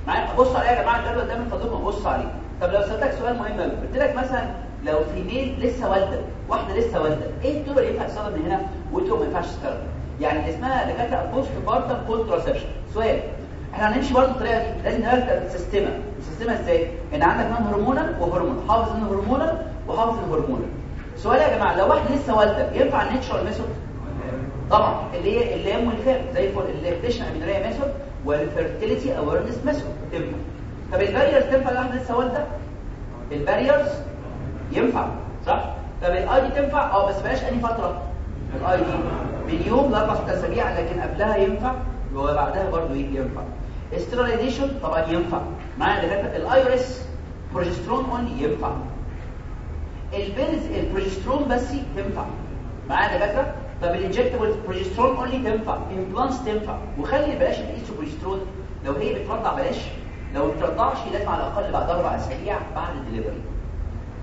معاك بص عليه يا جماعة الجدول ده من فضلكم بص عليه. طب لو سألتك سؤال مهم قلت لك مثلا لو female لسه والدة واحدة لسه والدة إيه الدور اللي ينفع تستخدم من هنا؟ وانتوا ما ينفعش تستخدم. يعني اسمها دكاترة postpartum contraception سؤال إحنا هنمشي برضه الطريقة دي. لازم نعرف السيستمة. السيستمة إزاي؟ ان عندك non hormonal وهرمون. حافظ non hormonal وحافظ ال hormonal سؤال يا جماعة لو واحد لسه والده ينفع ال natural method طبعا. اللي هي اللي هي مولفات زي ال lactation amenorrhea method وال fertility awareness method تنفع. طب ال barriers تنفع لواحد لسه والده ال barriers ينفع صح؟ طب ال IUD تنفع؟ آه بس بلاش أنهي فترة. ال IUD من يوم لأربع أسابيع لكن قبلها ينفع وبعدها برضه ينفع. sterilization طبعا ينفع. معايا دكاترة؟ الايرس progesterone only ينفع. ال pills ال progesterone بس تنفع معايا دكاترة؟ طب ال injectable progesterone only تنفع implants تنفع. وخلي بلاش ال estro progesterone لو هي بترضع بلاش. لو ما بترضعش لازم على الأقل بعد أربع أسابيع بعد الدليفري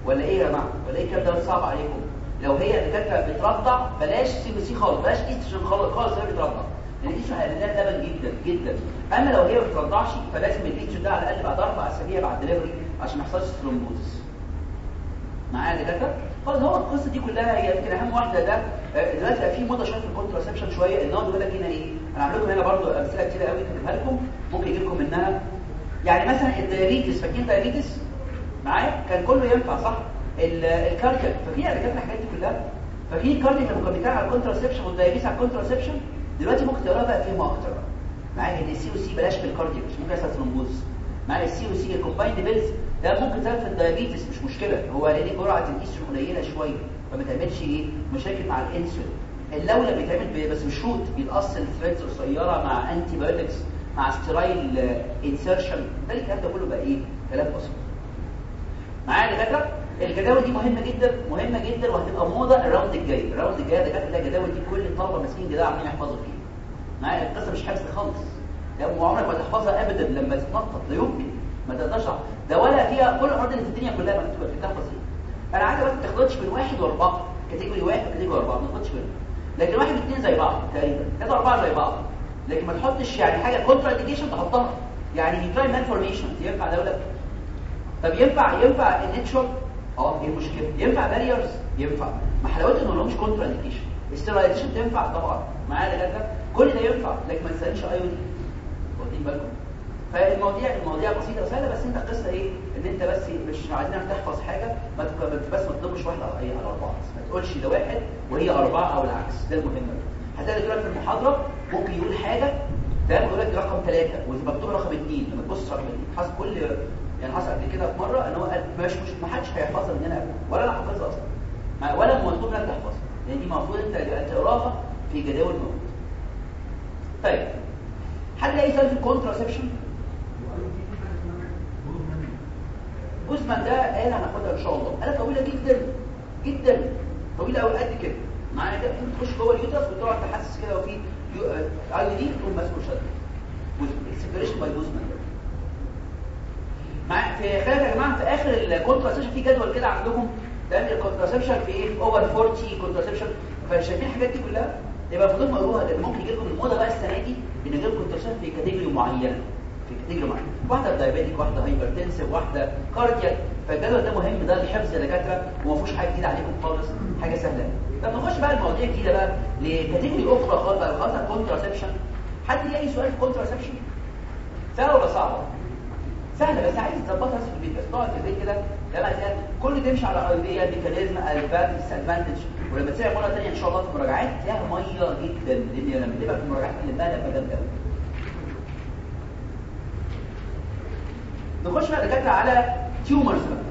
ولا إيه يا جماعة؟ ولا إيه الكلام ده؟ صعب عليكم. لو هي دكاترة بترضع بلاش COC خالص. بلاش ايستروجين خالص. خالص هي بترضع. لأن الايستروجين هيقلل لبن جدا. جدا أما لو هي ما بترضعش فلازم الايستروجين ده على الأقل بعد أربع اسابيع بعد الدليفري عشان ما يحصلش thrombosis معايا دكاترة؟ خلاص هو القصة دي كلها هي يمكن أهم واحدة ده. دلوقتي بقى في موضة شوية في ال contraception شوية. إن هو بيقول لك هنا إيه؟ أنا هعمل لكم هنا برضو أمثلة كتير قوي كاتبها لكم ممكن يجي لكم منها. يعني مثلا ال diabetes فاكرين ال diabetes معايا؟ كان كله ينفع صح؟ فاكرين اللي كانت الحاجات دي كلها؟ فاكرين ال cardiac لما كنا بنتكلم على ال contraception وال diabetes على ال contraception دلوقتي ممكن تقراها بقى فهمها أكتر معايا ان ال COC بلاش في ال cardiac مش ممكن يحصل thrombosis معايا ال COC ال combined pills ده ممكن تعمل في ال diabetes مش مشكلة. هو لأن جرعة الايستروجين قليلة شوية فما تعملش إيه؟ مشاكل مع الإنسولين. اللولب بيتعمل بس بشروط بيتقص ال threads قصيرة مع antibiotics مع sterile insertion ده الكلام ده كله بقى إيه؟ كلام بسيط معايا يا دكاتره الجداول دي مهمة جدا مهمة جدا وهتبقى موضة ال round الجاي. ال round الجاي ده كانت الجداول دي كل الطلبه ماسكين جداول عاملين يحفظوا فيها. معايا؟ القصة مش حفظ خالص. لا وعمرك ما تحفظها ابدا لما تتنطط لا يمكن ما تقدرش ده ولا فيها كل الأرض اللي في الدنيا كلها مكتوبه في تحفظ أنا عايز بس ما تاخدش من واحد وأربعة. category واحد و category أربعة ما تاخدش منهم. لكن واحد واثنين زي بعض تقريبا. ثلاثة أربعة زي بعض. لكن ما تحطش يعني حاجة contraindication تحطها. يعني uterine malformation ينفع ده ولا طب ينفع ينفع ال natural آه إيه المشكلة؟ ينفع barriers ينفع. ما حلاوته إنه ملهمش contraindication sterilization تنفع طبعا. معايا دكاتره كل ده ينفع لكن ما تسالش IUD واخدين بالكم؟ فالمواضيع المواضيع بسيطة وسهله بس انت القصة إيه؟ ان انت بس مش عايزينك تحفظ حاجة ما بس ما تطلبش واحد على إيه على أربعة. ما تقولش ده واحد وهي أربعة أو العكس. ده المهم. هتلاقي دلوقتي في المحاضرة ممكن يقول حاجة ده يقول لك رقم ثلاثة ومكتوب رقم اثنين لما تبص رقم اثنين حصل كل يعني حصل قبل كده في مرة إن هو قال مش مش ما حدش هيحفظها من هنا ولا أنا حافظها أصلا. ولا مطلوب إنك تحفظها يعني دي المفروض أنت تقراها في جداول موجود طيب حد لاقي سؤال في الكونتراسبشن جوزمان ده قال هناخدها إن شاء الله. قال طويلة جدا جدا طويلة قوي قد كده. معنى كده انت تخش جوه اليوترس وتقعد تحسس كده وفي اي دي تقوم ماسكه شد اكسبريشن باي جوزمان. ده مع في خلال يا جماعة في آخر الكونتراسبشن في جدول كده عندكم ده الكونتراسبشن في إيه؟ اوفر 40 كونتراسبشن فشايفين الحاجات دي كلها؟ يبقى المفروض تقروها لأن ممكن يجي لكم الموضة بقى السنة دي إن يجي لكم contraception في category معينه في category معينه واحدة diabetic واحدة hypertensive واحدة cardiac فالجدول ده مهم ده لحفظ الدكاتره وما فيهوش حاجة جديدة عليكم خالص حاجة سهلة. طب نخش بقى المواضيع الجديدة بقى ل category أخرى خالص بقى خاصة ال contraception حد اي سؤال في ال contraception سهله ولا صعبه سهله بس عايز تظبطها بس في البيت. في البيت كده لما تلاقي كل تمشي على ايديا ميكانيزم الفات ديسادفانتج ولما تسمع مرة ثانية إن شاء الله في المراجعات تلاقيها مية جدا. لأن لما تبقى في المراجعات اللي بقى لما جامده نخش بقى دكاترة على تيومرز بقى.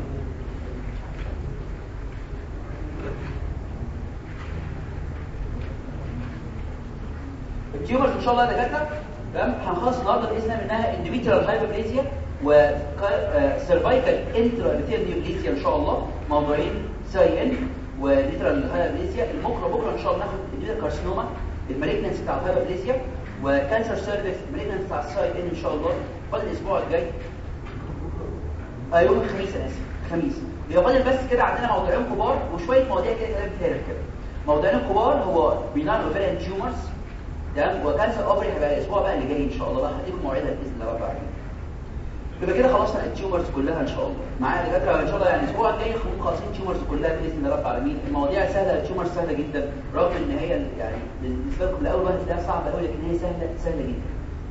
التيومرز إن شاء الله يا دكاترة. تمام؟ هنخلص النهارده بإذن الله منها اندوميتريال هايبربليزيا و cervical intra neoplasia ان شاء الله. موضوعين CIN و endometrial hyperplasia بكره بكرة إن شاء الله ناخد endometrial carcinoma. المالجنسي بتاع الهايبربليزيا وكانسر سيرفيس المالجنسي بتاع الساي إن ان شاء الله. فاضل الأسبوع الجاي. آه يوم الخميس أنا آسف. الخميس يبقى فاضل بس كده عندنا موضوعين كبار وشوية مواضيع كده كلام فارغ كده موضوعين كبار هو benign ovarian tumors تمام؟ و cancer ovary هيبقى الأسبوع بقى اللي جاي إن شاء الله بقى. هديكم موعدها بإذن الله. العالمين. يبقى كده خلصنا ال tumors كلها إن شاء الله. معايا دكاترة؟ إن شاء الله يعني الأسبوع الجاي نكون خالصين ال tumors كلها بإذن الله رب العالمين. المواضيع سهلة ال tumors سهلة جدا. رغم إن هي يعني بالنسبة لكم الأول واحد تلاقيها صعبه قوي لكن هي سهله سهلة جدا.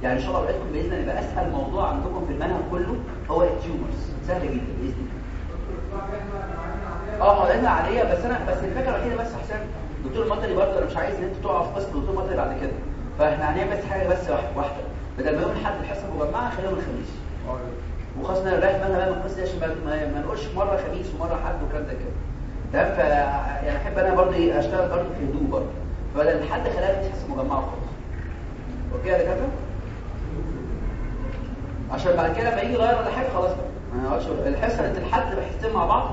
يعني إن شاء الله أوعدكم بإذن الله يبقى أسهل موضوع عندكم في المنهج كله هو ال tumors سهلة جدا بإذن الله. آه موعدنا عاديه بس أنا بس الفكرة الوحيدة بس حسام دكتور المطري برضه أنا مش عايز إن أنتوا تقعوا في قسم دكتور المطري بعد كده. فإحنا هنعمل بس حاجة بس واحدة. بدل ما يوم الأحد الحصة مجمعه خليهم الخميس. وخاصة أنا رايح بالنا بقى من القصة دي عشان ما- نقولش مرة خميس ومرة حد زي كده. تمام؟ ف يعني أحب أنا برضه إيه أشتغل برضه في هدوء برضه. فبدل الحد خليها في حصه مجمعه وخلاص أوكي يا دكاترة؟ عشان بعد كده لما يجي يغير ولا حاجة خلاص بقى. ما نقعدش الحصة اللي الحد بحسين مع بعض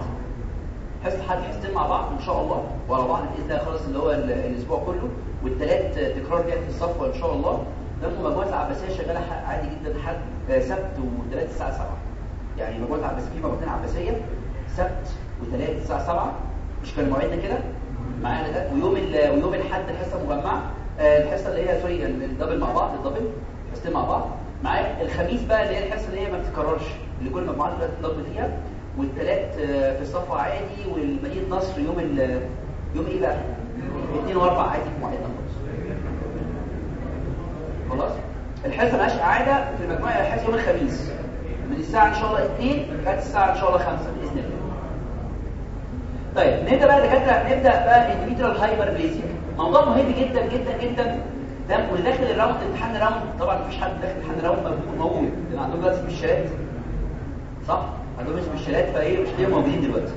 حصة حد حصتين مع بعض إن شاء الله ورا بعض بإذن الله خلاص اللي هو ال- الأسبوع كله والثلاث تكرار جاي في الصف إن شاء الله. لما مجموعة العباسية شغالة عادي جدا حد آه، سبت وثلاث الساعة 7 يعني مجموعة العباسية في مجموعتين عباسية سبت وثلاث الساعة 7 مش كان موعدنا كده؟ معانا ده. ويوم ويوم الأحد الحصة مجمعه آه، الحصة اللي هي سوري ال- الدبل مع بعض الدبل حصتين مع بعض. معايا الخميس بقى اللي هي الحصة اللي هي ما بتتكررش اللي كل مجموعات بتضرب فيها. والثلاث آه، في الصف عادي والمدينة نصر يوم يوم إيه بقى؟ اثنين واربع عادي في مواعيدنا خالص. خلاص؟ الحصه مالهاش قاعدة في المجموعة الحصه يوم الخميس. من الساعة إن شاء الله 2 لغاية الساعة إن شاء الله 5 بإذن الله. طيب نبدأ بقى دكاترة. نبدأ بقى endometrial hyperplasia موضوع مهم جدا جدا جدا. تمام واللي داخل ال round امتحان round طبعا مفيش حد داخل امتحان round موجود. لأن عندهم دلوقتي special ات. صح؟ عندهم special ات فإيه مش هتلاقيهم موجودين دلوقتي.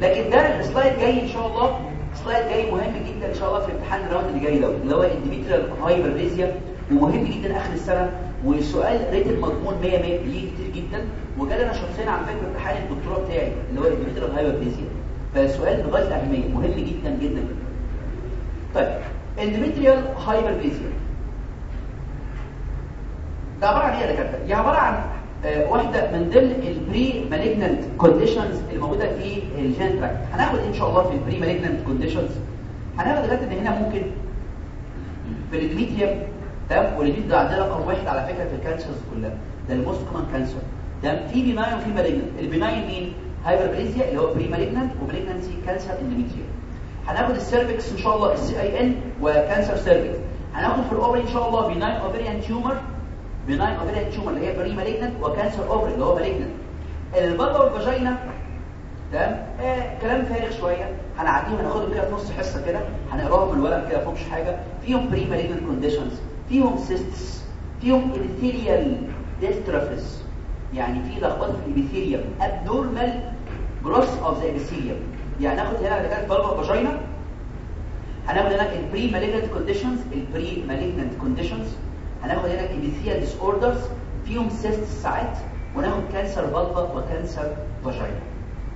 لكن ده ال slide جاي إن شاء الله. slide جاي مهم جدا إن شاء الله في امتحان ال round اللي جاي دوت اللي هو endometrial hyperplasia ومهم جدا آخر السنة والسؤال written المضمون 100 100 بيجي كتير جدا. وجالي أنا شخصيا على فكرة امتحان الدكتوراه بتاعي اللي هو endometrial hyperplasia فالسؤال بغايه الأهمية مهم جدا جدا طيب endometrial hyperplasia ده عبارة عن إيه يا دكاترة؟ هي عبارة عن آه، واحدة من ضمن ال premalignant conditions الموجوده في ال genital tract هناخد إن شاء الله في ال premalignant conditions هناخد دلوقتي إن هنا ممكن في ال endometrium تمام وال endometrium ده عندنا رقم واحد على فكرة في ال cancers كلها. ده ال most common cancer تمام في benign وفي malignant ال benign مين؟ hyperplasia اللي هو premalignant و malignancy cancer endometrium هناخد ال cervix إن شاء الله ال CIN و cancer cervix هناخد في ال ovary إن شاء الله benign ovarian tumor benign ovarian tumor اللي هي premalignant و cancer ovary اللي هو malignant ال vulva وال vagina تمام؟ آه كلام فارغ شوية. هنعديهم هناخدهم كده في نص حصة كده. هنقراهم الورق كده فوقش حاجة. فيهم premalignant conditions فيهم cysts فيهم epithelial dystrophies يعني في لخبطة في ال epithelium abnormal growth of the epithelium يعني ناخد هنا اللي كانت vulva و vagina هناخد هنا ال premalignant conditions ال premalignant conditions هناخد هنا ال epithelial disorders فيهم cyst ساعات وناخد cancer vulva و cancer vagina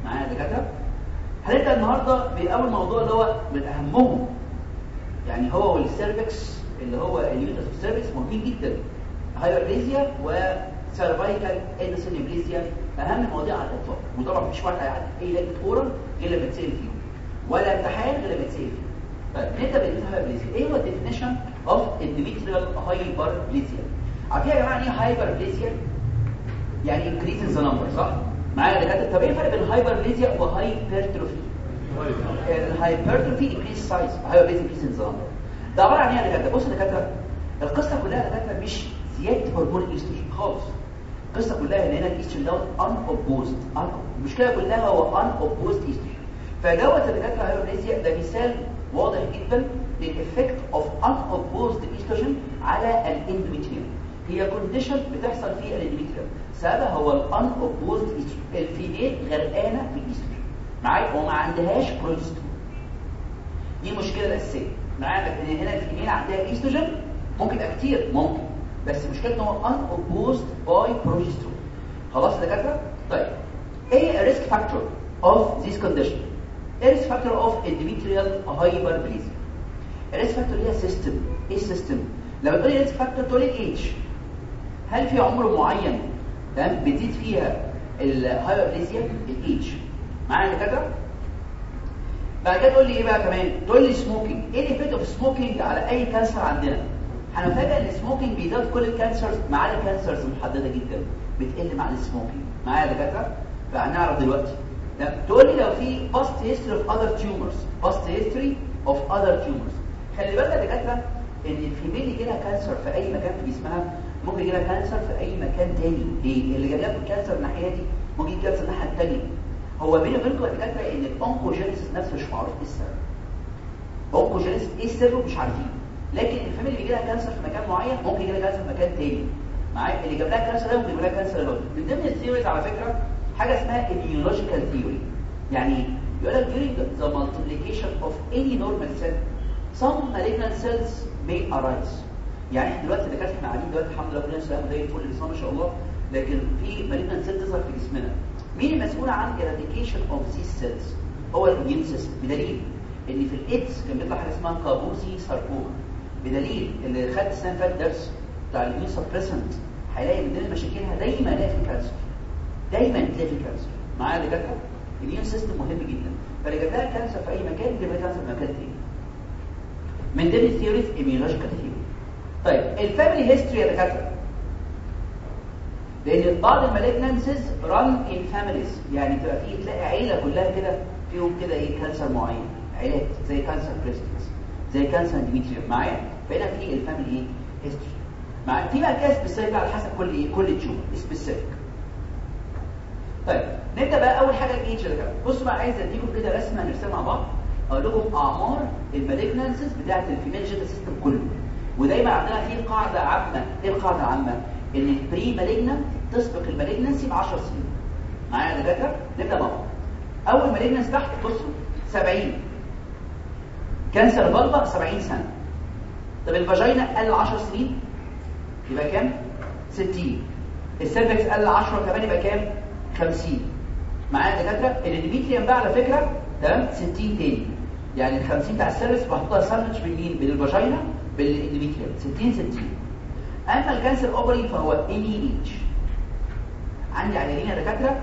معايا يا دكاترة؟ هنبدأ النهارده بأول موضوع اللي هو من أهمهم. يعني هو وال cervix اللي هو ال uterus cervix مهمين جدا. hyperplasia و cervical intraepithelial neoplasia أهم المواضيع على الإطلاق. وطبعا مفيش واحد هيعدي أي لجنه oral غير لما يتسال فيهم. ولا امتحان غير لما يتسال فيه طيب نبدأ بال hyperplasia إيه هو ال definition of endometrial hyperplasia عارفين يا جماعة إيه hyperplasia يعني increase the number صح؟ معايا يا دكاترة؟ طب إيه الفرق بين ال hyperplasia و hypertrophy ال hypertrophy increase size hyperplasia increase the number ده عبارة عن إيه؟ يا دكاتره بص يا دكاترة القصة كلها يا دكاترة مش زيادة هرمون الاستروجين خالص. القصة كلها إن هنا الاستروجين دوت unopposed المشكلة كلها هو unopposed estrogen فدوت يا دكاترة hyperplasia ده مثال واضح جدا لل effect of unopposed estrogen على ال endometrium. هي condition بتحصل في ال endometrium. سببها هو ال unopposed estrogen ال female غرقانة في الاستروجين معايا؟ وما عندهاش بروجسترون دي المشكلة الاساسيه معايا ان هنا ال female عندها استروجين ممكن يبقى كتير ممكن. بس مشكلته هو unopposed by progesterone. خلاص يا دكاترة؟ طيب إيه ال risk factor of this condition ال risk factor of endometrial hyperplasia ال risk factor هي system إيه ال system لما تقولي risk factor تقولي الايدج هل في عمر معين تمام بتزيد فيها ال hyperplasia ال age معايا يا دكاترة؟ بعد كده تقول لي إيه بقى كمان؟ تقول لي smoking إيه ال effect of smoking على أي cancer عندنا؟ هنفاجئ إن ال smoking بيزود كل ال cancers ما عدا ال cancers محددة جدا. بتقل مع ال smoking معايا يا دكاترة؟ فهنعرف دلوقتي. تقول لي لو في past history of other tumors. past history of other tumors. خلي بالك يا دكاترة إن ال female يجي لها cancer في أي مكان في جسمها ممكن يجي لها cancer في أي مكان تاني. ليه اللي جاب لها ال cancer الناحية دي ممكن يجي cancer الناحية الثانية هو بيني وبينكم يا إن ال oncogenesis نفسه مش معروف إيه السبب. oncogenesis إيه السبب مش عارفين. لكن ال female اللي لها cancer في مكان معين ممكن يجي لها cancer في مكان تاني. معايا؟ اللي جاب لها cancer ده ممكن يجيب لها cancer ده. من ضمن ال theories على فكرة حاجة اسمها immunological theory. يعني يقول لك during the multiplication of any normal cell some malignant cells may arise. يعني إحنا دلوقتي دكاترة إحنا قاعدين دلوقتي الحمد لله كلنا سلام زي الفل بسم ما شاء الله لكن في malignant cell تظهر في جسمنا. مين المسؤول عن eradication of these cells هو ال immune system بدليل إن في الإيدز كان بيطلع حاجة اسمها Kaposi sarcoma. بدليل اللي خدت السنة اللي فاتت درس بتاع ال immunosuppressant هيلاقي من ضمن مشاكلها دايما هلاقي في cancer دايما تلاقي في cancer معايا دكاترة؟ ال immune system مهم جدا. جاب لها cancer في أي مكان جاب لها cancer في مكان تاني. من ضمن ال theories immunological theory. طيب ال family history يا دكاترة. لأن بعض ال malignancies run in families يعني تبقى في تلاقي عيلة كلها كده فيهم كده إيه cancer معين. عيلات زي cancer breast زي cancer endometrium معايا؟ فهنا في ال family إيه؟ history مع في بقى كده specific على حسب كل إيه؟ كل tumor specific طيب نبدأ بقى أول حاجة الايدج ده بصوا بقى عايز أديكم كده رسمة نرسمها مع بعض. أقول لكم أعمار ال malignancies بتاعه ال female genital system كله. ودايما عندنا في قاعدة عامة. إيه القاعدة العامه إن ال premalignant تسبق ال malignancy ب 10 سنين. معايا يا دكاترة؟ نبدأ بقى أول malignancy تحت بصوا 70 cancer ال vulva 70 سنة. طب ال vagina قل 10 سنين يبقى كام؟ 60 ال cervix قل 10 كمان يبقى كام؟ 50 معايا دكاترة؟ ال endometrium بقى على فكرة تمام؟ 60 تاني. يعني ال 50 بتاع ال cervix بحطها ساندوتش بين مين بين ال vagina وال endometrium 60 60 اما ال cancer ovary فهو any age عندي عيانين يا دكاترة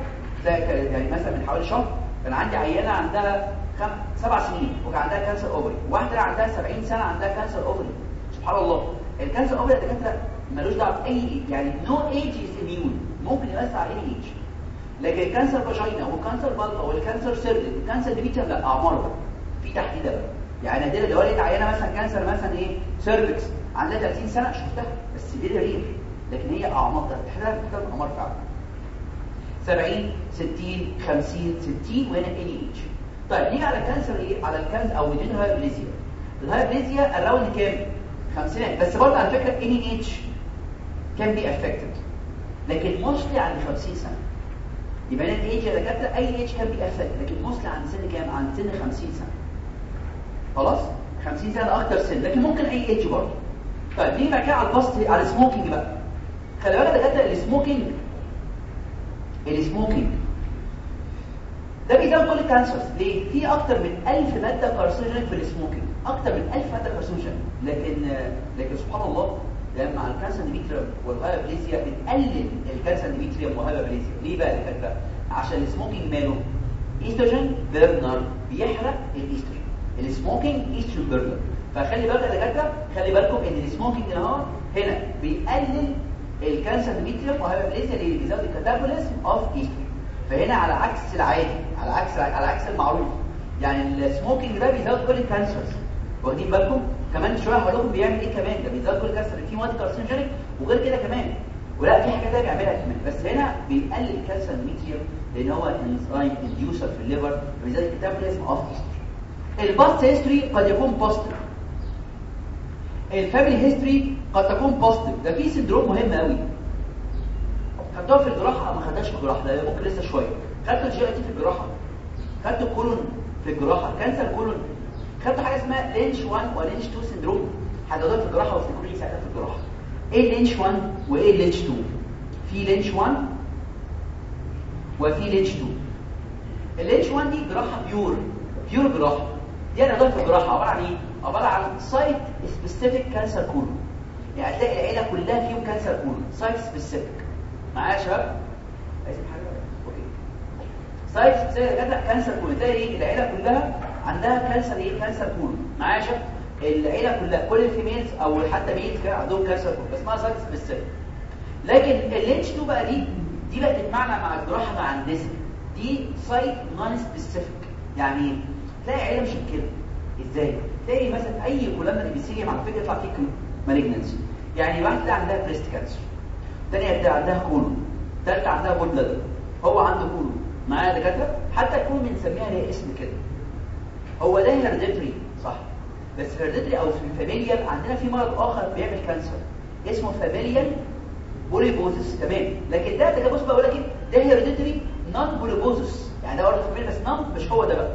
يعني مثلا من حوالي شهر كان عندي عيانة عندها خم... سبع سنين وكان عندها cancer ovary واحدة عندها 70 سنة عندها cancer ovary سبحان الله. ال cancer ovary يا دكاترة ملوش دعوة بأي يعني no age is immune ممكن يؤثر على اي ايج لكن الكانسر فاجينا والكانسر بلطة والكانسر سيرفكس والكانسر ديبيتر لا اعمار بقى. في تحديد بقى. يعني نادرا لو لقيت عيانة مثلا cancer مثلا إيه؟ cervix عندها 30 سنة شفتها بس دي rare لكن هي اعمار تحتاج تحتاج اعمار فعلا. 70 60 50 60 وهنا ان اتش طيب نيجي على ال cancer إيه؟ على ال cancer أو نيجي ال hyperplasia. ال hyperplasia around كام؟ خمسينات بس برضه على فكرة any age can be affected لكن mostly عند 50 سنة. يبقى هنا الايدج يا دكاترة any age can be affected لكن mostly عند سن كام؟ عند سن 50 سنة. خلاص؟ 50 سنة ده أكتر سن. لكن ممكن أي اتش برضه. طيب نيجي بقى على ال past على ال smoking بقى. خلي بالك دكاترة ال smoking ال smoking. ده بيزود كل ال cancers. ليه؟ في أكتر من 1000 مادة carcinogen في ال smoking. أكتر من 1000 مادة carcinogen لكن لكن سبحان الله مع الكانسر ديميتريوم والهايبريزيا بتقلل الكانسر ديميتريوم والهايبريزيا ليه بقى الكلام عشان ال smoking ماله. estrogen burner بيحرق ال estrogen ال smoking estrogen burner فخلي بالك يا دكاترة خلي بالكم إن ال smoking اهو هنا بيقلل ال cancer endometrium و hyperplasia اللي بيزود ال catabolism of estrogen فهنا على عكس العادي على عكس على عكس المعروف. يعني ال smoking ده بيزود كل ال cancers. واخدين بالكم؟ كمان شوية هقول لكم بيعمل إيه كمان؟ ده بيزود كل ال cancer. في مواد carcinogenic وغير كده كمان. ولا في حاجة تانية بيعملها كمان. بس هنا بيقلل ال cancer endometrium لأن هو enzyme inducer في ال liver بيزود ال catabolism of ال past history قد يكون positive ال family history قد تكون positive ده في syndrome مهم قوي خدتوها في الجراحة؟ ما خدتهاش في الجراحة. ده ممكن لسه شوية. خدت ال GIT في الجراحة. خدت ال colon في الجراحة. cancer colon. خدت حاجة اسمها Lynch 1 و Lynch 2 syndrome هتاخدوها في الجراحة وافتكروا لي ساعتها في الجراحة. إيه Lynch 1 وايه Lynch 2 في Lynch 1 وفي Lynch 2 ال Lynch 1 دي جراحة pure pure جراحة. دي أنا في الجراحه عبارة عن إيه؟ عبارة عن site specific cancer colon يعني هتلاقي العيلة كلها فيهم cancer colon site specific معايا يا شباب؟ عايزين حاجة؟ okay site كده cancer colon تلاقي إيه؟ العيلة كلها عندها cancer إيه؟ cancer colon معايا يا شباب؟ العيلة كلها كل ال females أو حتى males كده عندهم cancer colon بس اسمها site specific لكن ال Lynch 2 بقى دي دي بقى تتمعنى مع الجراحه مع النسا. دي site non-specific يعني تلاقي عيله مش كده إزاي؟ تلاقي مثلا أي columnar epithelium على فكرة يطلع فيه malignancy يعني واحدة عندها breast cancer ثانية عندها colon ثالثه عندها bladder هو عنده colon معايا دكاترة؟ حتى ال colon بنسميها ليه اسم كده. هو ده hereditary صح. بس hereditary أو في ال familial عندنا في مرض آخر بيعمل cancer اسمه familial polyposis تمام. لكن ده ده بص بقول لك إيه؟ ده hereditary non-polyposis يعني ده برضه familial بس non مش هو ده بقى.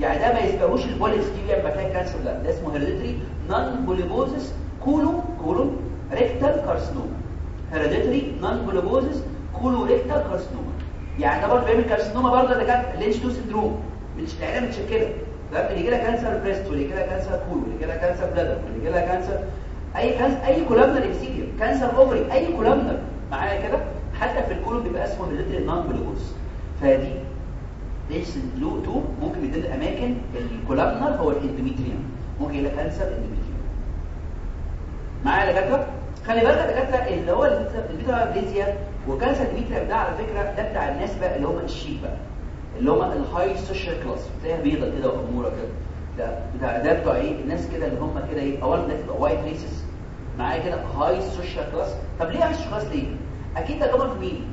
يعني ده ما يسبقوش ال polyps دي بيعمل مكان cancer لا ده اسمه hereditary non-polyposis colon colorectal carcinoma hereditary non-polyposis colorectal carcinoma يعني ده برضه بيعمل carcinoma برضه ده كان Lynch 2 syndrome مش العيله متشكله ده اللي يجي لها cancer breast واللي يجي لها cancer colon واللي يجي لها cancer bladder واللي يجي لها cancer أي cancer أي columnar epithelium cancer ovary أي columnar معايا كده؟ حتى في ال colon بيبقى اسمه hereditary non-polyposis فدي ليش لو 2 ممكن يدل اماكن الكولامنر هو ال endometrium. ممكن يجي لها cancer endometrium. معايا يا دكاتره خلي بالك يا دكاترة اللي هو ال hyperplasia و cancer endometrium ده على فكرة ده بتاع الناس بقى اللي هم الشيك بقى. اللي هم ال high social class تلاقيها بيضة كده واموره كده. ده بتاع ده بتوع إيه؟ الناس كده اللي هم كده إيه؟ اولا ده تبقى white races معايا كده high social class طب ليه high social class ليه؟ أكيد ده كمان في مين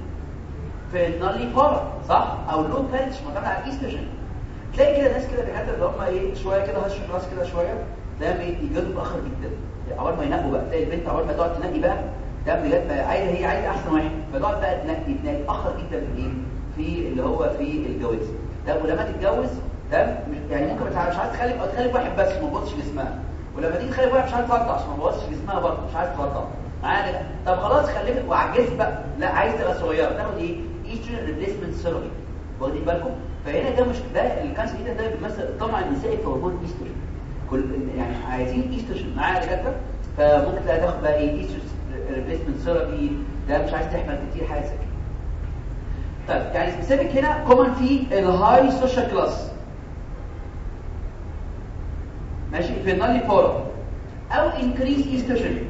في ال nullipara صح؟ أو لو كانش معتمد على الايستروجين تلاقي كده ناس كده بيحدد اللي هم إيه شوية كده social class كده شوية إيه يجوا متأخر جدا. أول ما ينقوا بقى تلاقي البنت أول ما تقعد تنقي بقى ده بجد عايزه هي عايزة أحسن واحد. فتقعد بقى تنقي تنقي اتاخر جدا في إيه في اللي هو في الجواز. ده ولما تتجوز ده يعني ممكن مش عايز تخلف أو تخلف واحد بس ما تبوظش جسمها. ولما تيجي تخلف واحد مش عايز ترضع عشان ما تبوظش جسمها برضه مش عايز ترضع معايا طب خلاص خلفت وعجزت بقى. لا عايز تبقى صغيرة. تاخد إيه؟ estrogen replacement therapy واخدين بالكم؟ فهنا ده مش ده ال cancer ده ده بيمثل الطمع النسائي في هرمون الايستروجين كل يعني عايزين ايستروجين معايا يا دكاترة؟ فممكن تلاقي تاخد بقى إيه estrogen replacement therapy ده مش عايز تحمل كتير حاجة زي كده. طيب يعني specific هنا common في ال high social class ماشي؟ في ال nullipara أو increase estrogen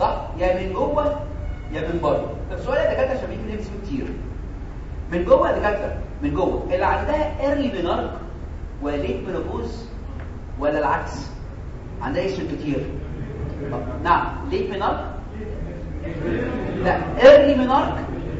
صح؟ يا من جوه يا من بره. طب سؤال يا دكاترة عشان بيجي نفسي كتير. من جوه دكاترة؟ من جوه. اللي عندها early menarche ولا late menopause ولا العكس. عندها ايستروجين كتير. نعم. late menarche لا. early menarche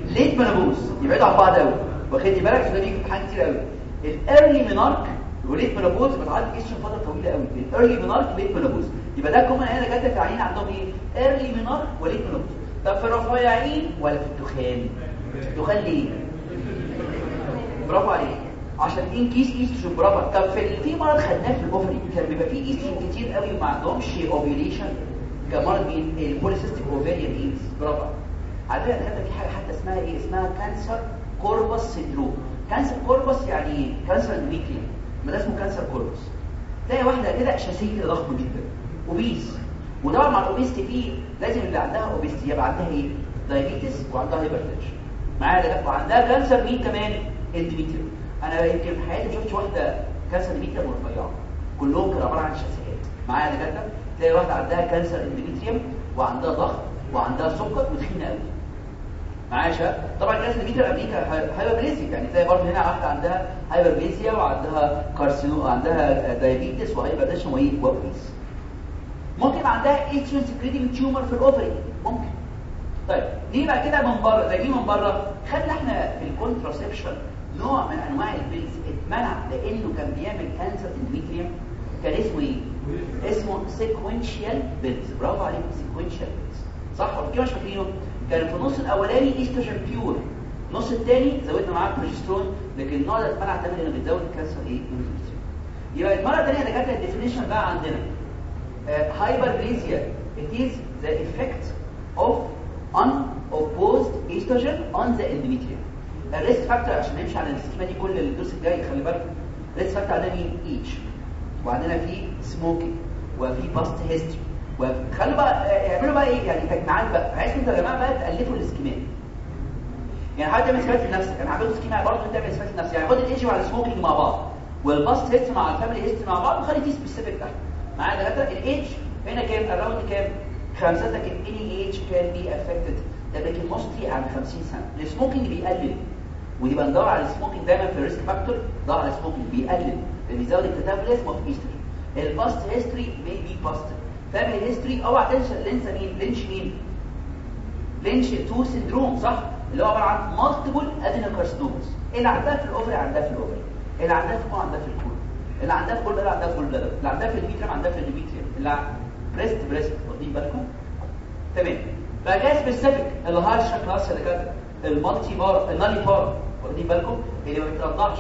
late menopause يبعدوا عن بعض قوي واخدني بالك؟ عشان ده بيجي امتحان كتير قوي ال early menarche و late menopause بتعدي ايستروجين فترة طويلة قوي ال early menarche late menopause يبقى ده common هنا جت في عيانين عندهم إيه؟ early menarche و late menopause طب في الرفيعين ولا في التخان؟ التخان ليه؟ برافو عليك. عشان increase estrogen برافو. طب في في مرض خدناه في ال ovary كان بيبقى فيه ايستروجين كتير قوي وما عندهمش ovulation كمرض مين ال polycystic ovarian disease برافو. على فكرة الدكاتره في حاجة حتى اسمها إيه؟ اسمها cancer corpus syndrome cancer corpus يعني إيه؟ cancer endometrium ما ده اسمه cancer corpus تلاقي واحدة كده شاسيه كده ضخمة جدا. obese وطبعا مع ال obesity فيه لازم اللي عندها obesity يبقى عندها إيه؟ diabetes وعندها hypertension معايا ده؟ وعندها cancer مين كمان؟ endometrium أنا يمكن في حياتي ما شفتش واحدة cancer endometrium رفيعه كلهم كانوا عبارة عن شاسيات معايا دكاترة. تلاقي واحدة عندها cancer endometrium وعندها ضغط وعندها سكر وتخينة قوي. معايا شباب؟ طبعا الناس اللي endometrial hyperplasia يعني تلاقي برضه هنا واحدة عندها hyperplasia وعندها carcinoma عندها diabetes وايه و obese ممكن عندها estrogen secreting tumor في ال ovary ممكن. طيب ليه بقى كده من بره. زي دي من بره. خدنا إحنا في ال contraception نوع من أنواع ال pills اتمنع لأنه كان بيعمل cancer endometrium كان اسمه إيه؟ اسمه sequential pills برافو عليكم sequential pills صح ولا كده مش فاكرينه كان في النص الأولاني estrogen pure النص الثاني زودنا معاه بروجسترون لكن النوع ده اتمنع تماما لأنه بيزود ال cancer إيه؟ يبقى المرة الثانية ده كانت ال definition بقى عندنا. hyperplasia it is the effect of unopposed estrogen on the endometrium. ال risk factor عشان نمشي على ال schema دي كل الدرس الجاي خلي بالك. ال risk factor عندنا مين؟ إيتش. وعندنا في smoking وفي past history وخلوا بقى يعملوا بقى إيه؟ يعني تجمعات بقى. عايزكم أنتوا يا جماعة بقى تألفوا السكيمات يعني حاول تعمل سكيمات لنفسك أنا عملت schema برضه تعمل سكيمات لنفسك يعني خد الايتش مع ال smoking مع بعض. وال past history مع ال family history مع بعض. وخلي في specific تحت معايا ثلاثة الايتش هنا كام؟ around كام؟ خمسه لكن any age can be affected ده لكن mostly عن 50 سنة. ال smoking بيقلل. ودي ندور على ال smoking دايما في ال risk factor ندور على ال smoking بيقلل. بيزود ال catabolism of estrogen ال past history may be past family history اوعى تنسى Lynch مين؟ Lynch مين؟ Lynch 2 syndrome صح؟ اللي هو عبارة عن multiple adenocarcinomas اللي عندها في ال ovary عندها في ال ovary. اللي عندها في ال colon عندها في ال colon. اللي عندها في كل بلد عندها في كل بلد. اللي عندها في ال endometrium عندها في ال endometrium اللي breast breast واخدين بالكم؟ تمام. بقى جاي specific ال high social class اللي كانت ال multipara ال nullipara. واخدين بالكم اللي ما بترضعش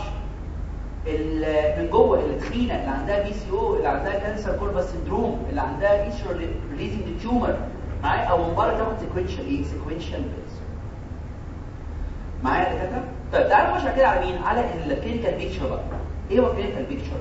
من جوه اللي تخينه اللي عندها PCO اللي عندها cancer corpus syndrome اللي عندها estrogen releasing tumor معايا؟ أو من بره تاخد sequential إيه؟ sequential pills معايا يا دكاترة؟ طيب تعالوا نخش كده على مين؟ على ال clinical picture بقى. إيه هو ال clinical picture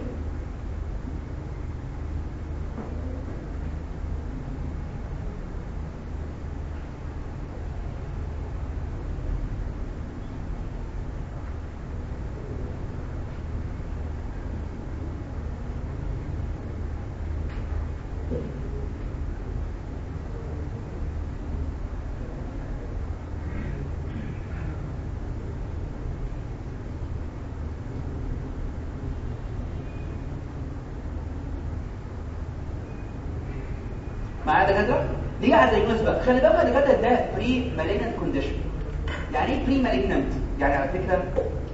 معايا دكاتره ال diagnosis بقى خلي بالك يا دكاتره ده premalignant condition يعني إيه premalignant يعني على فكرة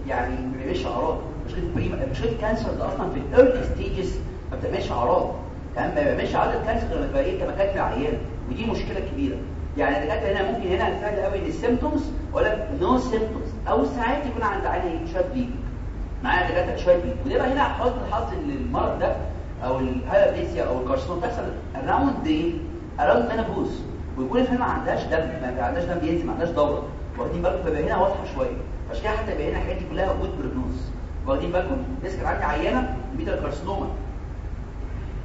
يعني ما بيعملش أعراض. مشكله pre مشكله ال cancer ده أصلا في ال early stages ما بتعملش أعراض. تمام؟ ما بيعملش اعراض ال cancer لما تبقى إيه كما كانت العيان. ودي مشكلة كبيرة. يعني الدكاتره هنا ممكن هنا الفرق قوي إن ال symptoms ولا no symptoms أو ساعات يكون عند عيان شوية bleed معايا دكاترة؟ شوية bleed وده بقى هنا حظ الحظ ان المرض ده أو ال hyperplasia أو ال carcinoma بتحصل around إيه around menopause ويكون الفيلم ما عندهاش دم ما عندهاش دم بينزل ما عندهاش دوره واخدين بالكم فبقى هنا واضحة شوية. عشان كده حتى هنا الحاجات دي كلها good prognosis واخدين بالكم لسه كان عندي عيانه بتاع carcinoma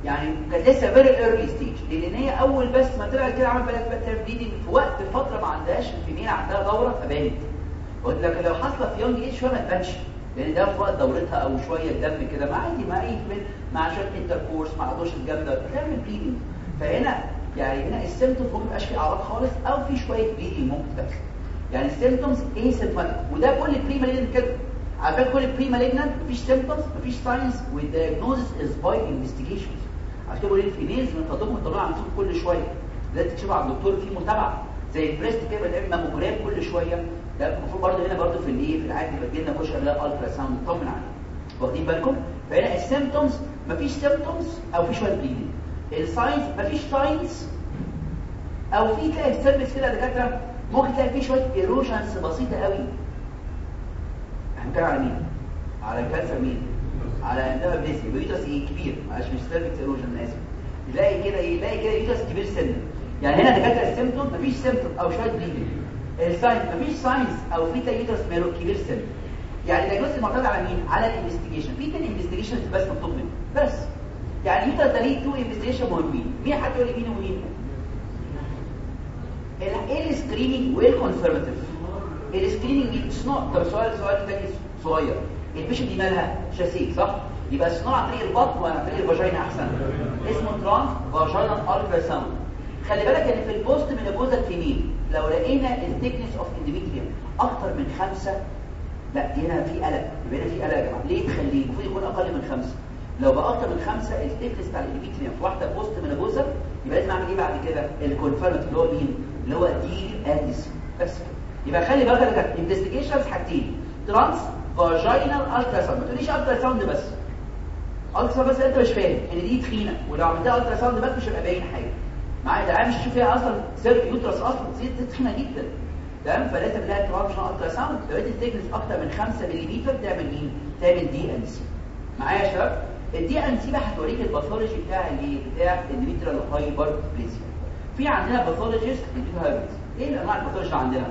يعني كانت لسه very early stage لأن هي أول بس ما طلعت كده عملت بقى bleeding في وقت فترة ما عندهاش ال female عندها دورة فبانت. قلت لك لو حصلت في young age شوية ما تبانش. لأن ده في وقت دورتها أو شوية دم كده. ما عادي ما اي مع شوية intercourse مع دوش الجامده بتعمل bleeding فهنا يعني هنا ال symptoms ممكن يبقاش فيه أعراض خالص أو في شوية bleeding ممكن تحصل. يعني ال symptoms asymptomatic وده كل premalignant كده. على فكرة كل premalignant مفيش symptoms مفيش signs وال diagnosis is by investigations عشان كده بقول فضلكم تطلعوا على نفسكم كل شوية. لازم تكشفوا على الدكتور في متابعة زي ال breast كده بنعمل ماموجرام كل شوية. ده المفروض برضه هنا برضه في الايه في العادي بتجي لنا كشف ده الترا ساوند نطمن عليه. واخدين بالكم؟ فهنا السيمبتومز مفيش سيمبتومز أو في شوية بليدنج الساينز مفيش ساينز أو في تلاقي السيرفيس كده دكاترة ممكن تلاقي فيه شوية ايروجنز بسيطة قوي. إحنا بنتكلم على مين؟ على الكانسر مين؟ على انتبه بليسي بيوتس إيه؟ كبير. معلش مش سيرفيس ايروجن أنا آسف. يلاقي كده إيه؟ يلاقي كده يوتس كبير سن يعني هنا دكاترة السيمبتوم مفيش سيمبتوم أو شوية بليدنج الساينز مفيش ساينز أو في تيوتس ماله كبير سن يعني ده جزء معتمد على مين؟ على الانفستيجيشن في تاني انفستيجيشن بس مطلوب منه. بس. يعني يوتس ده ليه تو انفستيجيشن مهمين مين؟ حد يقول لي مين ومين؟ إيه السكريننج والكونفيرماتيف السكريننج صناعه طب سؤال سؤال تاني صغير. البيشن دي مالها شاسيه صح؟ يبقى الصناعه عن طريق البطن ولا طريق الفاجينا أحسن. اسمه transvaginal ultrasound خلي بالك إن في ال postmenopausal female لو لقينا ال thickness of endometrium أكتر من خمسة لا هنا في قلق يبقى هنا في قلق يا جماعة. ليه تخليه؟ المفروض يكون أقل من خمسة. لو بقى أكتر من خمسة ال thickness بتاع ال endometrium في واحدة postmenopausal يبقى لازم أعمل إيه بعد كده؟ ال confirmative اللي هو مين اللي هو دي اديس بس يبقى خلي بالك ده investigations حاجتين. transvaginal ultrasound ما تقوليش ultrasound بس. ultra بس أنت مش فاهم. ان دي تخينة. ولو عملتها ultrasound بس مش هيبقى باين حاجة. معايا ده مش تشوف فيها أصلا thick uterus أصلا دي تخينة جدا. تمام؟ فلازم لها trans ultrasound لو اديت ال thickness أكتر من 5 ملم تعمل مين تعمل D and C معايا يا شباب؟ ال D and C بقى هتوريك ال pathology بتاع الايه بتاع ال endometrial hyperplasia في عندنا pathologist بيدوا hyperplasia إيه انواع ال pathology عندنا؟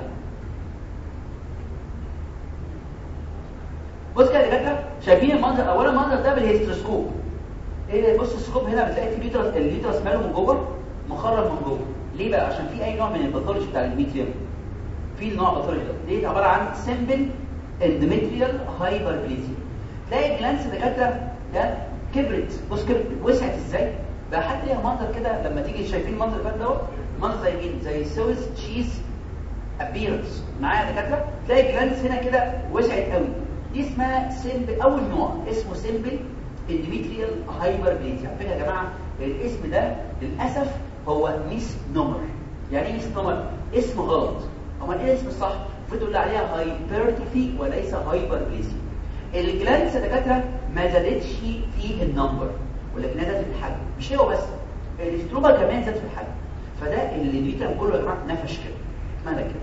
بص كده يا دكاتره شايفين المنظر؟ اولا المنظر ده بال hysteroscope. إيه بص ال scope هنا بتلاقي في ال uterus ال uterus ماله من جوه مخرج من جوه. ليه بقى؟ عشان في أي نوع من ال pathology بتاع ال endometrium في النوع pathology ده. دي عبارة عن simple endometrial hyperplasia تلاقي ال glands دكاترة ده كبرت. بص كبرت. وسعت إزاي؟ بقى حتى ليها منظر كده لما تيجي شايفين المنظر اللي دوت؟ منظر زي مين؟ زي سويس تشيز appearance معايا دكاترة؟ تلاقي ال glands هنا كده وسعت قوي. دي اسمها simple أول نوع اسمه simple endometrial hyperplasia على فكرة يا جماعة الاسم ده للأسف هو misnomer يعني إيه misnomer اسم غلط. أمال إيه الاسم الصح؟ المفروض تقول عليها hypertrophy وليس hyperplasia ال glands يا دكاتره ما زادتش في ال number ولكنها زادت في الحجم. مش هو بس ال stroma كمان زادت في الحجم. فده اللي بيتم كله يا جماعة نفش كده. مالك كده.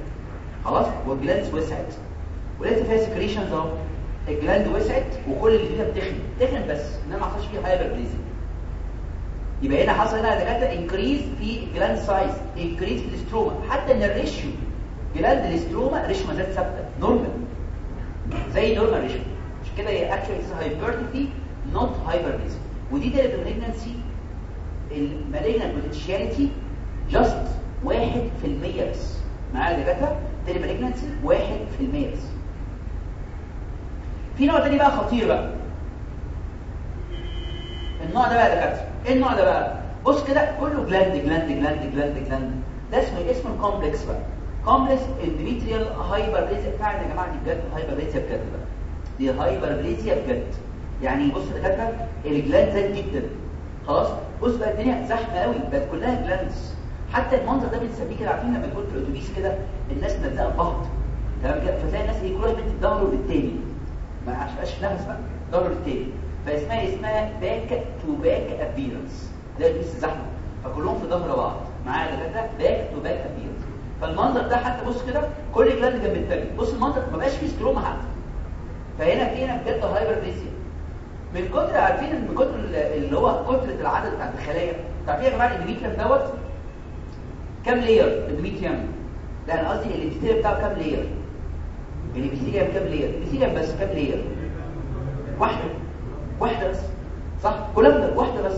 خلاص؟ وال glands وسعت. ولسه فيها secretions أهو. ال gland وسعت وكل اللي فيها بتخن. تخن بس انما ما حصلش فيه hyperplasia يبقى هنا حصل هنا دكاترة increase في ال gland size increase في ال stroma. حتى إن ال ratio gland ال stroma ratio ما زالت ثابتة. normal زي normal ratio كده هي actually hypertrophy not hyperplasia ودي دايره ال malignancy ال malignant potentiality just 1% بس. معايا يا دكاترة؟ دايره ال malignancy 1% بس. في نوع تاني بقى خطير بقى. النوع ده بقى يا دكاترة. إيه النوع ده بقى؟ بص كده كله gland gland gland gland gland ده اسمه اسمه ال complex بقى. complex endometrial hyperplasia فعلا يا جماعة دي بجد hyperplasia بجد بقى. دي hyperplasia بجد. يعني بص يا دكاترة ال gland زاد جدا. خلاص؟ بص بقى الدنيا زحمة قوي بقت كلها glands حتى المنظر ده بنسميه كده عارفين لما يكون في الأتوبيس كده الناس ملزقه في بعض تمام كده؟ فتلاقي الناس إيه كل واحد بيدي ظهره للتاني ما عادش فيه نفس بقى ظهره للتاني فاسمها اسمها back to back appearance ده الاتوبيس زحمة. فكلهم في ظهر بعض. معايا دكاترة؟ back to back appearance فالمنظر ده حتى بص كده كل gland جنب التاني. بص المنظر ما بقاش فيه stroma حتى فهنا في هنا بجد hyperplasia من كتر عارفين من كتر اللي هو كتره العدد بتاعت الخلايا. عارفين يا جماعة ال endometrium دوت؟ كام layer endometrium لا أنا قصدي ال epithelium بتاعه كام layer ال epithelium كام layer ال epithelium بس كام layer واحدة. واحدة بس. صح؟ columnar واحدة بس.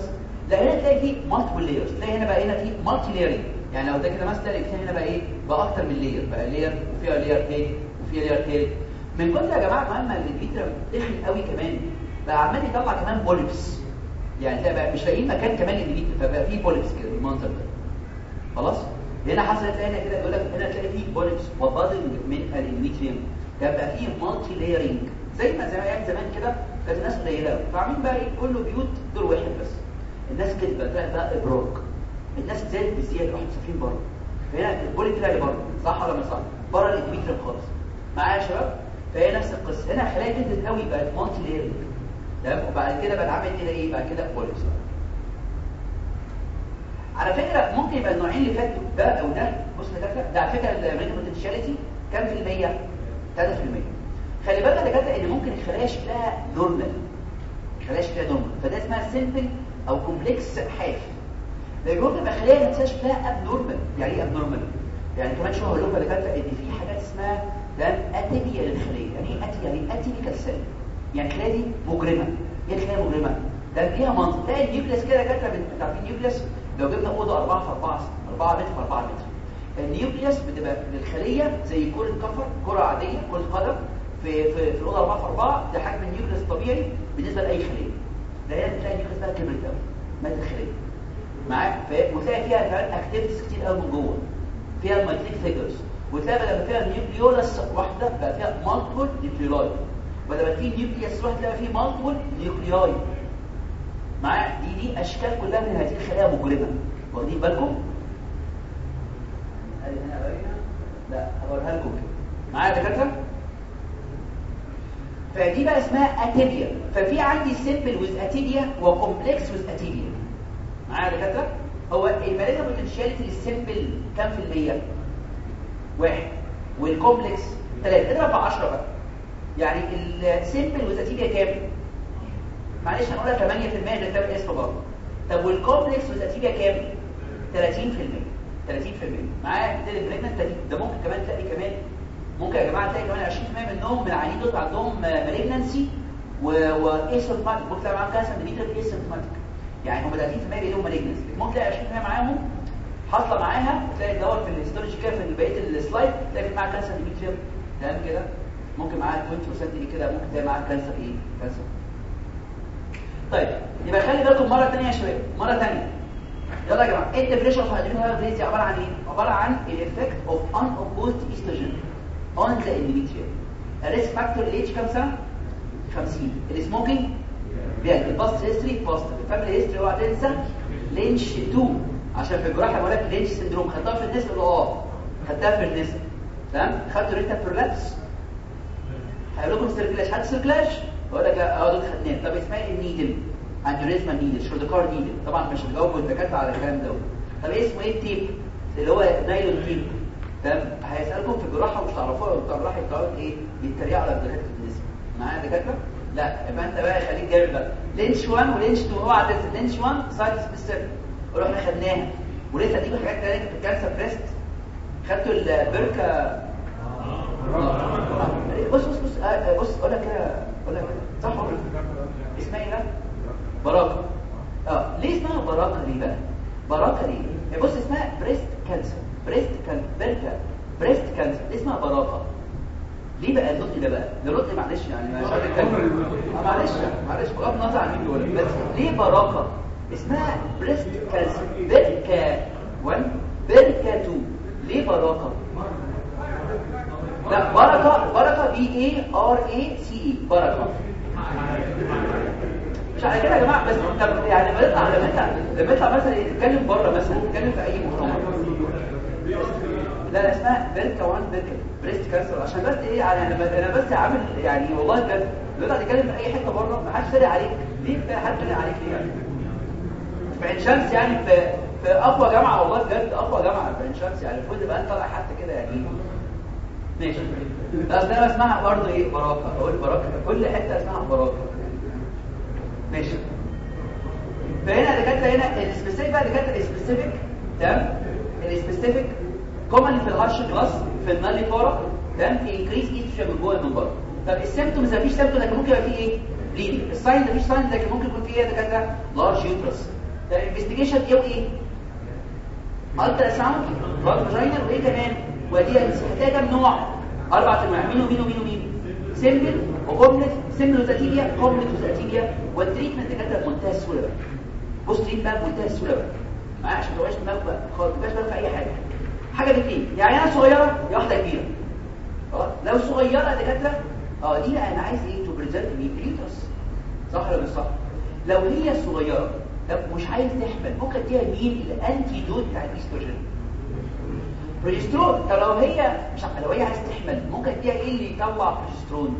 لا هنا تلاقي فيه multiple layers تلاقي هنا بقى هنا فيه multi layering يعني لو ده كده مثلا ال epithelium هنا بقى إيه؟ بقى أكتر من layer بقى layer وفيها layer تاني وفيها layer تالت. من كتر يا جماعة كمان ما تخن قوي كمان. بقى عمال يطلع كمان polyps يعني تلاقي بقى مش لاقيين مكان كمان للبيت فبقى فيه polyps كده بالمنظر ده. خلاص؟ هنا حصلت هنا كده يقول لك هنا تلاقي فيه polyps و budding من ال endometrium كان بقى فيه multi layering زي ما زي أيام زمان كده كانت الناس قليلة فعاملين بقى إيه؟ كله بيوت دور واحد بس. الناس كده بقى تلاقي بقى ابراج الناس زادت بزيادة راحوا مسافرين بره. فهنا البوليترالي برضه صح ولا مش صح؟ بره ال endometrium خالص. معايا يا شباب؟ فهي نفس القصة. هنا خلايا كبدت قوي بقت multi layering تمام؟ وبعد كده بقى عامل كده إيه؟ بعد كده polyps على فكرة ممكن يبقى النوعين اللي فاتوا ده أو ده. بص يا ده على فكرة ال malignant potentiality كام في المية؟ 3% خلي بالك يا دكاترة إن ممكن الخلايا شكلها normal الخلايا شكلها normal فده اسمها simple أو complex حاف لكن ممكن يبقى خلايا نفسها شكلها abnormal يعني إيه abnormal يعني كمان شوية هقول لكم يا دكاتره إن في حاجات اسمها ده atypia للخليه يعني إيه aty يعني atypical cell يعني الخلايا دي مجرمة. إيه الخلايا مجرمة. ده ليها منطق تلاقي ال nucleus كده دكاتره أنتوا عارفين ال nucleus لو جبنا أوضة 4 في 4 4 متر في 4 متر. ال nucleus بتبقى للخلية زي كرة كفر كرة عادية كرة قدم. في في في الأوضة 4 في 4 ده حجم ال nucleus الطبيعي بالنسبة لأي خليه ده هنا بتلاقي ال nucleus بقى كبرت قوي ملت الخليه معاك؟ وتلاقي فيها كمان activities كتير قوي من جوه. فيها ال mitotic figures وتلاقي لما فيها nucleolus واحدة بقى فيها multiple nucleoli بدل في nucleolus واحد تلاقي فيه multiple nucleoli معايا دي دي أشكال كلها من هذه الخلايا مجرمه واخدين بالكم؟ لا هوريها لكم. معايا يا دكاترة؟ فدي بقى اسمها atypia ففي عندي simple with atypia و complex with atypia معايا يا دكاترة؟ هو ال malignant potentiality لل simple كام في المية؟ واحد. وال complex ثلاثة اضرب في 10 بقى. يعني ال simple atypia كام معلش هنقولها 8% ده كتاب اسمه برضه. طب وال complex atypia كام 30% 30% معايا؟ كده ال premalignant ده ممكن كمان تلاقي كمان. ممكن يا جماعة تلاقي كمان 20% منهم من العيانين دول عندهم malignancy و asymptomatic ممكن تلاقي معاهم cancer endometrial asymptomatic يعني هم 30% بيجيلهم malignancy ممكن تلاقي 20% معاهم حاصله معاها تلاقي تدور في ال histology كده في بقية ال slide تلاقي معاها cancer endometrial تمام كده؟ ممكن معاها 20% دي كده ممكن تلاقي معاها cancer إيه cancer طيب يبقى خلي بالكم مرة ثانية يا شباب مرة ثانية يلا يا جماعة إيه ال definition of endometrial hyperplasia عبارة عن إيه؟ عبارة عن ال effect of unopposed estrogen on the endometrium ال risk factor ال age كام سنة؟ 50 ال smoking بيعمل. ال past history past ال family history اوعى تنسى Lynch 2 عشان في الجراحه بقول لك Lynch syndrome خدتها في النساء آه. خدتها في النساء تمام؟ خدت ريتا بيرلابس هيقول لكم سيركلاش. حد سيركلاش. بقول لك آه دول خدناه طب اسمها إيه؟ النيدل انجوريزما نيدل. شولدكار نيدل طبعا مش هتجاوبوا الدكاتره على الكلام ده. طب إيه اسمه إيه؟ التيب. اللي هو نايلون تيب. تمام؟ هيسألكم في الجراحه مش تعرفوها بتوع الجراحه يقعدوا إيه؟ يتريقوا على الدكاترة في النساء معايا دكاترة؟ لا. يبقى أنت بقى خليك جامد بقى. لينش 1 ولينش 2 اوعى تنسى لينش 1 سايت سبيسيفيك إحنا خدناها. ولسه هتيجي حاجات ثانية في ال cancer breast خدتوا البركة؟ بص بص بص آه بص أقول لك كده أقول لك صح ولا اسمها إيه براكة. آه ليه اسمها براكة ليه بقى؟ براكة ليه بص اسمها breast cancer breast cancer بركة. breast cancer اسمها براكة؟ ليه بقى النطق ده بقى؟ نرد معلش يعني مش عارف معلش معلش بغض النظر عن مين بيقول بس ليه براكة؟ اسمها breast cancer بركه 1 بركة 2 ليه براكه لا بركه بركة B A R A C A بركة. مش على كده يا جماعة بس طب يعني لما يطلع لما انت لما يطلع مثلا يتكلم بره مثلا يتكلم في أي مؤتمر. لا لا اسمها بركة 1 بركة. بريست كانسر عشان بس إيه يعني أنا بس عامل يعني والله بجد لو تتكلم في أي حتة بره ما حدش سرق عليك. ليه؟ حد سرق عليك ليه يعني في عين شمس يعني في في أقوى جامعة والله بجد أقوى جامعة في عين شمس يعني المفروض انت طالع حتى كده يعني. ماشي. بس أنا اسمها برضه إيه؟ براكة. أقول براكة كل حتة اسمها براكة. ماشي. فهنا دكاتره هنا السبيسيفيك بقى دكاتره السبيسيفيك تمام؟ السبيسيفيك كومن في الهارش كلاس في النالي فورا تمام؟ في انكريز ايستروجين من جوه من بره. طب السيمبتومز مفيش سيمبتوم لكن ممكن يبقى فيه إيه؟ بليدنج الساين مفيش ساين لكن ممكن يكون فيه إيه دكاترة؟ لارج يوترس ده الانفستيجيشن إيه؟ وايه الترا ساوند بلاد فاجينال وإيه كمان؟ ودي هتلاقي كام نوع؟ أربع انواع مين ومين ومين ومين سيمبل وكومبلكس. سيمبل وزاتيبيا كومبلكس وزاتيبيا والتريتمنت دكاتره بمنتهى السهوله بقى بص تريت بقى بمنتهى السهوله بقى معايا عشان ما تبقاش دماغك بقى خالص ما تبقاش في أي حاجة. حاجة باثنين يعني أنا صغيرة يا واحدة كبيرة. أه؟ لو صغيرة دكاترة أه دي أنا عايز إيه؟ تو بريزيرف مي بريتس صح ولا مش صح؟ لو هي صغيرة طب مش عايز تحمل ممكن اديها مين الانتي دوت بتاع الأستروجين. بروجسترون طب لو هي مش لو هي عايز تحمل ممكن اديها إيه اللي يطلع بروجسترون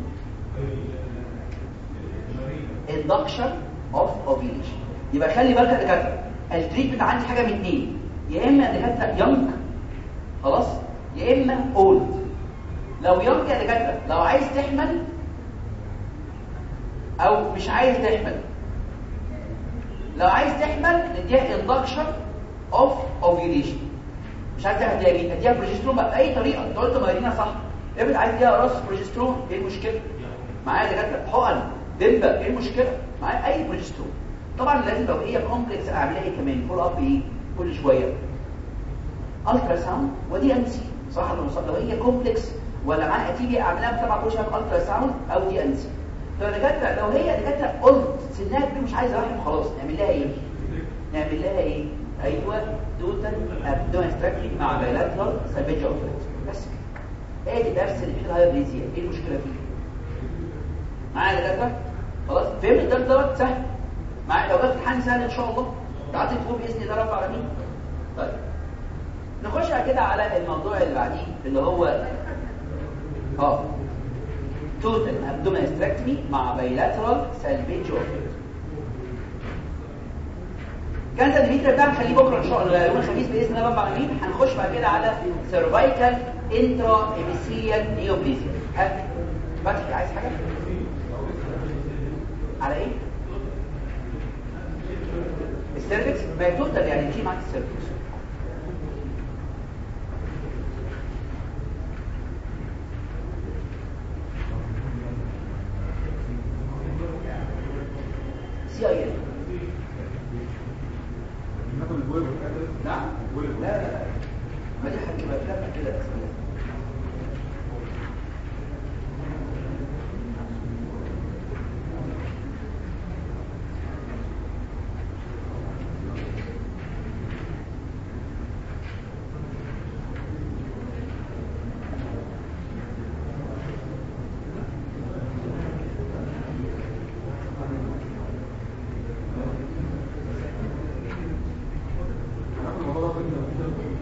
induction of ovulation. يبقى خلي بالك يا دكاترة ال treatment عندي حاجة من اثنين يا إما دكاترة young خلاص يا إما old لو young يا دكاترة لو عايز تحمل أو مش عايز تحمل لو عايز تحمل نديها induction of ovulation. مش عايز تاخد دي اديها بروجسترون بأي طريقة. انت قلت مارينا صح. افرض عايز اديها راس بروجسترون إيه المشكلة؟ معايا دكاترة؟ حقن دمبه إيه المشكلة؟ معايا أي بروجسترون طبعا لازم لو هي كومبلكس اعملها إيه كمان؟ فول اب إيه؟ كل شوية. الترا ساوند ودي أم سي. صح؟ لو هي كومبلكس ولا معاها أتيبيا أعملها طبعا كل شوية الترا ساوند أو دي أم سي. لو دكاتره لو هي دكاترة قلت سنها كبير مش عايزة رحم خلاص نعمل لها إيه؟ نعمل لها إيه؟ أيوه total abdominal hysterectomy مع bilateral salpingo-oophorectomy بس كده. آدي درس ال hyperplasia إيه المشكلة فيه؟ معايا يا دكاترة؟ خلاص فهمت الدرس دوت؟ سهل. معايا؟ لو جت امتحان سهل إن شاء الله. تعدي تقول بإذن الله رب العالمين طيب. نخش كده على الموضوع اللي بعديه اللي هو آه. total abdominal hysterectomy مع bilateral salpingo-oophorectomy كان ده الفيديو بتاعنا خليه بكره ان شاء الله يوم الخميس باذن الله رب العالمين هنخش بعد كده على cervical intraepithelial neoplasia فتحي عايز حاجة على إيه ال cervix ما total يعني تيجي معاك ال cervix سي اي ال نعم لا لا لا. ما دي حاجة بقى كده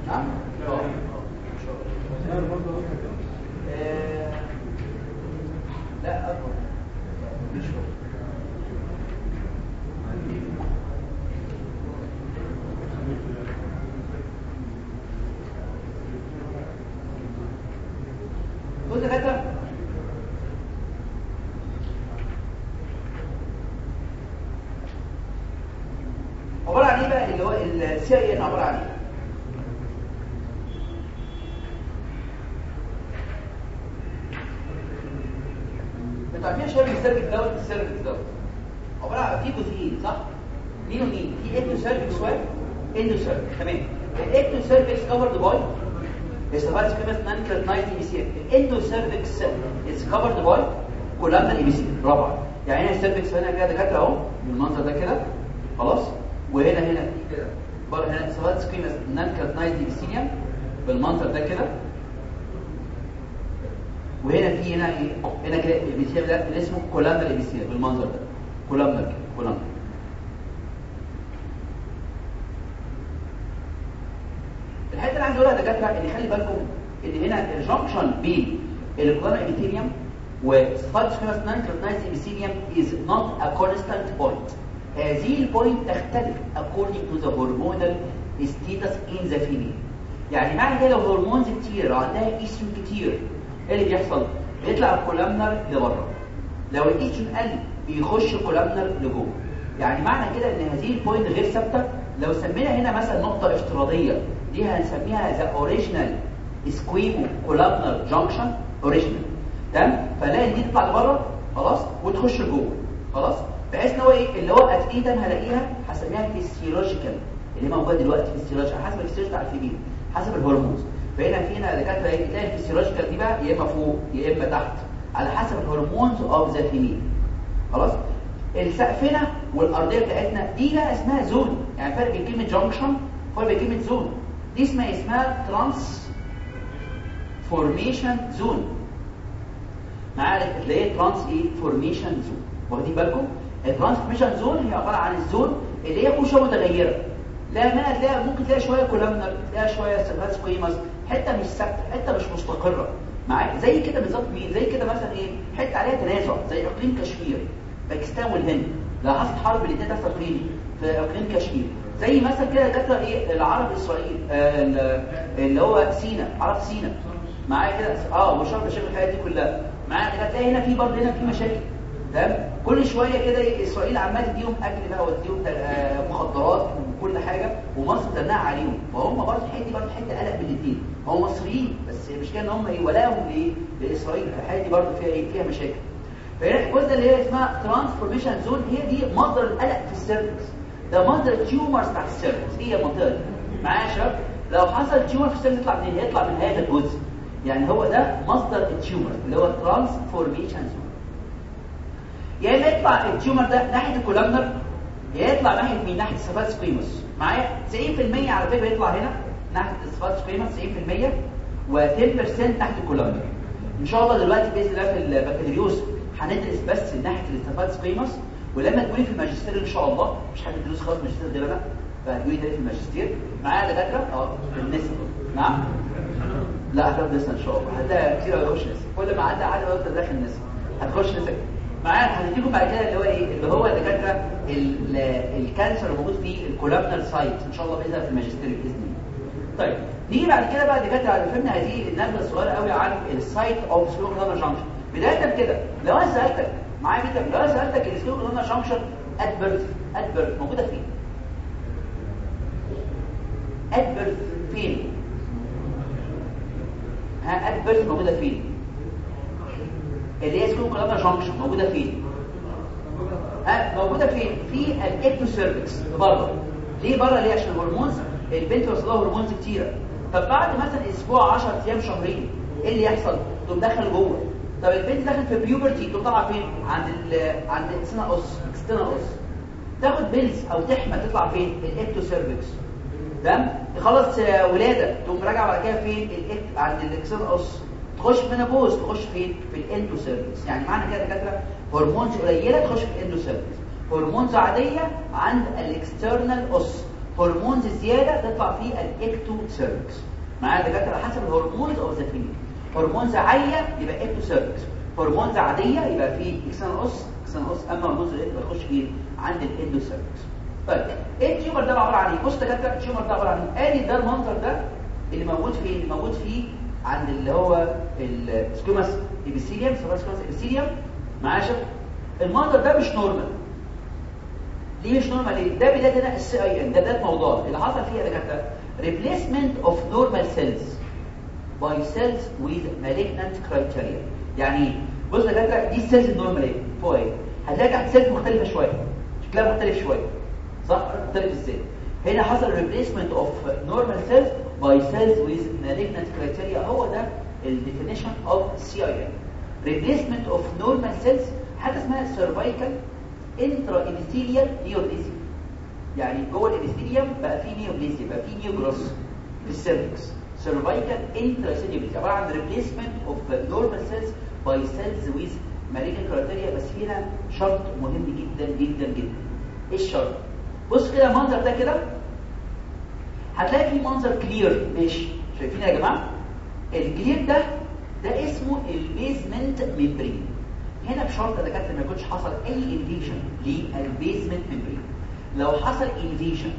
نعم آه ان شاء الله آه، لا اكبر مش هو بص يا دكاتره عباره عن إيه بقى اللي هو ال CIN عباره عن إيه أنتوا عارفين شباب ال cervix دوت ال cervix دوت عباره عن في جزئين صح مين ومين في ectocervix واحد endocervix تمام ال ectocervix covered by stratified non-keratinized epithelium ال endocervix is covered by columnar epithelium رابعه يعني هنا ال cervix هنا كده دكاترة أهو. بالمنظر ده كده. خلاص. وهنا هنا كده. هنا stratified squamous non-keratinized epithelium بالمنظر ده كده. وهنا في هنا إيه؟ هنا كده ال epithelium ده اللي اسمه columnar epithelium بالمنظر ده. columnar كده. columnar الحته اللي عايز اقولها يا دكاترة ان خلي بالكم ان هنا ال junction بين ال columnar epithelium و stratified squamous non-keratinized epithelium is not a constant point هذه ال point تختلف according to the hormonal status in the female. يعني معنى كده لو hormones كتير عندها ايستروجين كتير إيه اللي بيحصل؟ بيطلع ال columnar لبره لو الايستروجين قل بيخش ال columnar لجوه. يعني معنى كده إن هذه ال point غير ثابتة. لو سمينا هنا مثلا نقطة افتراضية دي هنسميها the original squamocolumnar junction original تمام؟ فلاقي دي تطلع لبره خلاص؟ وتخش لجوه خلاص؟ بحيث إن هو إيه؟ اللي هو اتقيدا هلاقيها هسميها physiological اللي موجوده دلوقتي physiological حسب الفيسيولوجي بتاع ال female حسب ال hormones. فهنا في هنا دكاترة إيه تلاقي ال physiological دي بقى يا إما فوق يا إما تحت على حسب ال hormones of the female خلاص؟ السقفنا والأرضية بتاعتنا دي بقى اسمها zone يعني فرق بين كلمة junction فرق بين كلمة zone دي اسمها اسمها transformation zone معايا تلاقيه trans إيه؟ formation zone واخدين بالكم؟ ال transformation zone هي عبارة عن ال zone اللي هي شوية متغيرة. لا ما تلاقي ممكن تلاقي شوية columnar تلاقي شوية stratified squamous حتة مش ثابتة حتة مش مستقرة. معاك زي كده بالظبط مين؟ زي كده مثلا إيه؟ حتة عليها تنازع زي إقليم كشمير. باكستان والهند. لو حصلت حرب الاثنين ده في اقليم في إقليم كشمير. زي مثلا كده دكتور إيه؟ العرب إسرائيل آه اللي هو سينا عرب سينا معايا كده؟ آه وشرط الشيخ الحاجات دي كلها. معايا كده هتلاقي هنا في برضه هنا في مشاكل. تمام؟ كل شوية كده إسرائيل عماله تديهم أكل بقى وتديهم آه مخدرات وكل حاجة ومصر تمنع عليهم. فهم برضه الحتة دي برضه حتة قلق من الاثنين هم مصريين بس المشكلة إن هم إيه ولاهم لإيه؟ لإسرائيل. الحته دي برضه فيها إيه؟ فيها مشاكل. فهنا الجزء اللي هي اسمها transformation zone هي دي مصدر القلق في ال cervix ده مصدر ال tumors بتاعت ال cervix هي المنطقة دي؟ معايا يا شباب؟ لو حصل tumor في ال cervix يطلع منين؟ هيطلع من هذا الجزء. يعني هو ده مصدر ال tumor اللي هو transformation يا إما يطلع ال tumor ده ناحية ال columnar يا يطلع ناحية مين؟ ناحية ال stratified squamous معايا؟ 90% على فكرة يطلع هنا ناحية ال stratified squamous 90% و10% ناحية ال columnar إن شاء الله دلوقتي بإذن الله في البكالوريوس هندرس بس ناحية ال stratified squamous ولما تقولي في الماجستير إن شاء الله مش حد يدرس خالص ماجستير غير أنا فهتقولي ده في الماجستير. معايا دكاترة؟ أه النسب نعم. لا هتاخد نسبه إن شاء الله. هتلاقي كتير هيخش نسبه كل ما عدى عدد وقت داخل نسبه هتخش نسبه معايا هنديكم بعد كده اللي هو إيه؟ اللي هو الدكاترة ال cancer الموجود في ال columnar side. إن شاء الله بإذن في الماجستير بإذن الله. طيب نيجي بعد كده بقى دكاتره على فهمنا هذه النبذه الصغيرة قوي عن ال site of squamocolumnar junction. بداية كده لو أنا سألتك معايا كده لو أنا سألتك ال squamocolumnar junction at birth موجودة فين؟ at birth فين؟ ها at birth موجودة فين؟ اللي هي squamocolumnar junction موجودة فين؟ ها موجودة فين؟ في ال ectocervix بره ليه بره ليه؟ عشان ال hormones البنت وصل لها hormones كتيرة. طب بعد مثلا أسبوع 10 أيام شهرين إيه اللي يحصل؟ تقوم داخل جوه. طب البنت دخلت في puberty تقوم طالعة فين؟ عند ال عند external os external os تاخد pills أو تحمل تطلع فين؟ ال ectocervix تمام؟ خلاص ولادة تقوم راجعة بعد كده فين؟ عند ال external os تخش في menopause تخش فين؟ في ال endocervix يعني معنى كده دكاترة hormones قليلة تخش في ال endocervix hormones عادية عند ال external os hormones زيادة تطلع في ال ectocervix معايا دكاترة؟ حسب ال hormones of the hormones عالية يبقى ectocervix hormones عادية يبقى في external os external os أما hormones اللي تخش فين؟ عند ال endocervix طيب إيه ال tumor ده عباره عن إيه بص دكاتره ال tumor ده عبارة عن إيه؟ ادي ده المنظر ده اللي موجود فين موجود فيه عند اللي هو ال squamous epithelium squamous epithelium معايا شوف المنظر ده مش normal. ليه مش normal؟ ليه؟ ده بدايه هنا ال CIN ده بدايه موضوع. اللي حصل فيها دكاترة replacement of normal cells by cells with malignant criteria يعني إيه بص دكاترة دي ال cells ال normal إيه؟ فوق إيه؟ هتلاقي cells مختلفة شوية شكلها مختلف شوية. صح تبقى إزاي هنا حصل replacement of normal cells by cells with malignant criteria. هو ده ال definition of CIN replacement of normal cells حاجة اسمها cervical intraepithelial neoplasia. يعني جوه ال epithelium بقى في neoplasia بقى في new growth في ال cervix cervical intraepithelial عبارة عن replacement of normal cells by cells with malignant criteria بس هنا شرط مهم جدا جدا جدا. إيه الشرط؟ بص كده المنظر ده كده. هتلاقي في منظر clear ماشي. شايفين يا جماعة؟ ال clear ده ده اسمه ال basement membrane هنا بشرط ده كانت ما يكونش حصل أي invasion لل basement membrane لو حصل invasion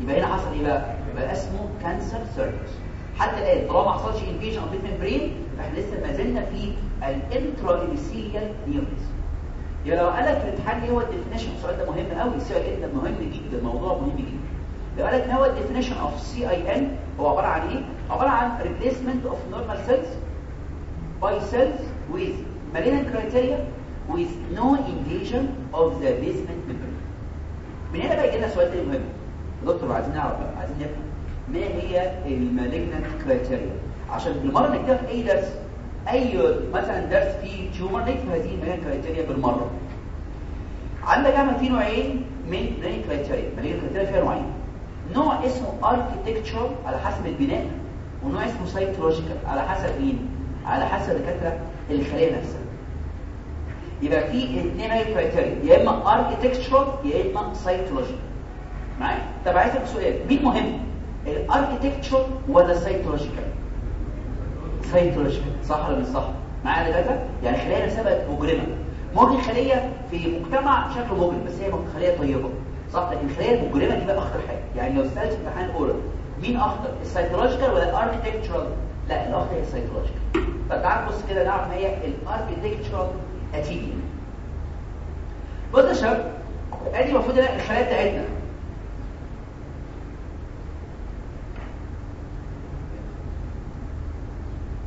يبقى هنا حصل إيه بقى؟ يبقى اسمه cancer cervix حتى الآن طالما ما حصلش invasion of membrane فإحنا لسه ما زلنا في ال intraepithelial neoplasia يبقى لو قال لك في الامتحان إيه هو ال definition السؤال ده مهم قوي السؤال ده مهم جدا موضوع مهم جدا. لو قال لك ما هو ال definition of CIN هو عبارة عن إيه؟ عبارة عن replacement of normal cells by cells with malignant criteria with no invasion of the basement membrane. من هنا بقى يجينا سؤال تاني مهم. يا دكتور عايزين نعرف بقى عايزين نفهم ما هي ال malignant criteria عشان بالمرة نكتبها في اي درس أي مثلا درس فيه tumor نكتب هذه ال malignant criteria بالمرة. عندك اعمل في نوعين من malignant criteria malignant criteria فيها نوعين. نوع اسمه architectural على حسب البناء ونوع اسمه cytological على حسب مين؟ على حسب دكاترة الخلية نفسها. يبقى في اثنين malignant criteria يا إما architectural يا إما cytological معايا؟ طب عايز أسألك سؤال مين مهم؟ ال architectural ولا cytological cytological صح ولا مش صح؟ معايا دكاترة؟ يعني خلايا نفسها بقت مجرمة. ممكن خلية في مجتمع شكله مجرم بس هي خلية طيبة. صح لكن الخلايا المجرمه دي بقى أخطر حاجة. يعني لو سألت في امتحان oral مين أخطر ال cytological ولا ال architectural لا الأخطر هي ال cytological فتعال بص كده نعرف ما هي ال architectural atypia بص يا شباب أدي المفروض الخلايا بتاعتنا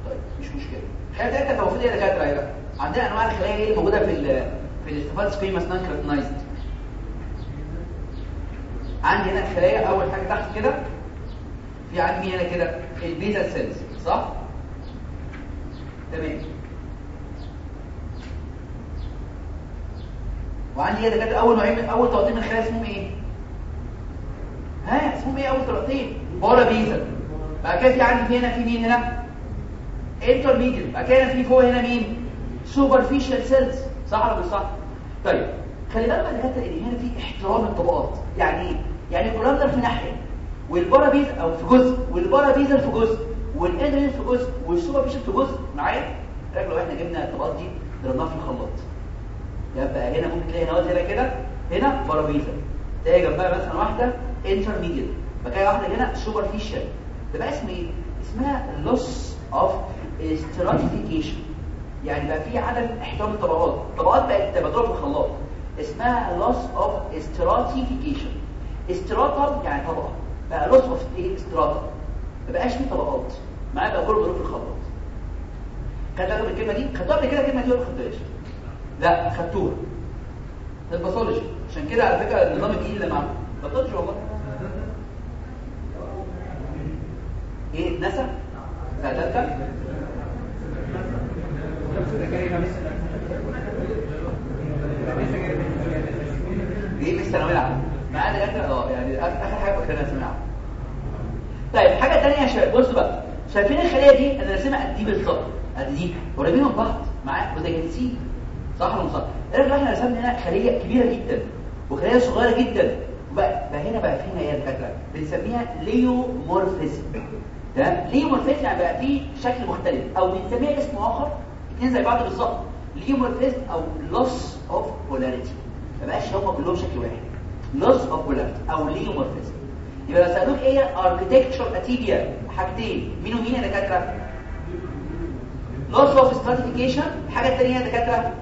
طيب مش مشكلة. بتاعتنا كان المفروض هي دكاتره هنا عندنا أنواع الخلايا إيه الموجوده في ال في الاستفاد سكيما اسمها كريتنايزد عندي هنا الخلايا أول حاجة تحت كده في عندي هنا كده؟ البيتا سيلز صح؟ تمام. وعندي هنا كده أول نوعين أول طبقتين من الخلايا اسمهم إيه؟ ها اسمهم إيه أول طبقتين parabasal. بعد كده في عندي هنا؟ في مين هنا؟ intermediate بعد كده في فوق هنا مين؟ superficial cells صح ولا مش صح؟ طيب خلي بالك يا دكاتره ان هنا في احترام الطبقات. يعني إيه؟ يعني الكولابدر في ناحية وال parabasal أو في جزء وال parabasal في جزء وال intermediate في جزء وال superficial في جزء. معايا؟ لو إحنا جبنا الطبقات دي ضربناها في الخلاط. يبقى هنا ممكن تلاقي هنا هنا كده هنا parabasal تلاقي جنبها مثلا واحدة intermediate بقى واحدة هنا superficial تبقى اسمها إيه؟ اسمها loss of stratification. يعني بقى في عدم احترام الطبقات. الطبقات بقت مضروبه في الخلاط اسمها loss of stratification. strata يعني طبقة. بقى loss of إيه؟ strata ما بقاش في طبقات. معايا بقى كله مضروب في الخلاط خد بالك من الكلمة دي؟ خدتوها قبل كده الكلمة دي ولا ما خدتهاش؟ لا خدتوها. ال pathology. عشان كده على فكرة النظام الجديد اللي معاهم pathology والله. إيه؟ اتنسى ساعتها دي مش عامة. معانا دكاتره آه يعني آخر حاجة فاكرينها ثانويه عامه طيب حاجة ثانية يا شباب بصوا بقى. شايفين الخلية دي؟ أنا راسمها قد دي بالظبط. قد دي. قريبين من بعض. معاك وزي جنسي. صح ولا مش صح؟ إحنا إحنا رسمنا هنا خلية كبيرة جدا وخلية صغيرة جدا؟ وبقى بقى هنا بقى فينا إيه دكاتره بنسميها pleomorphism. ده pleomorphism يعني بقى فيه شكل مختلف. أو بنسميها اسم آخر الاثنين زي بعض بالظبط pleomorphism أو loss of polarity ما بقاش هم كلهم شكل واحد. loss of polarity أو pleomorphism يبقى لو سألوك إيه architectural atypia حاجتين مين ومين يا دكاترة؟ loss of stratification الحاجة الثانية يا دكاترة؟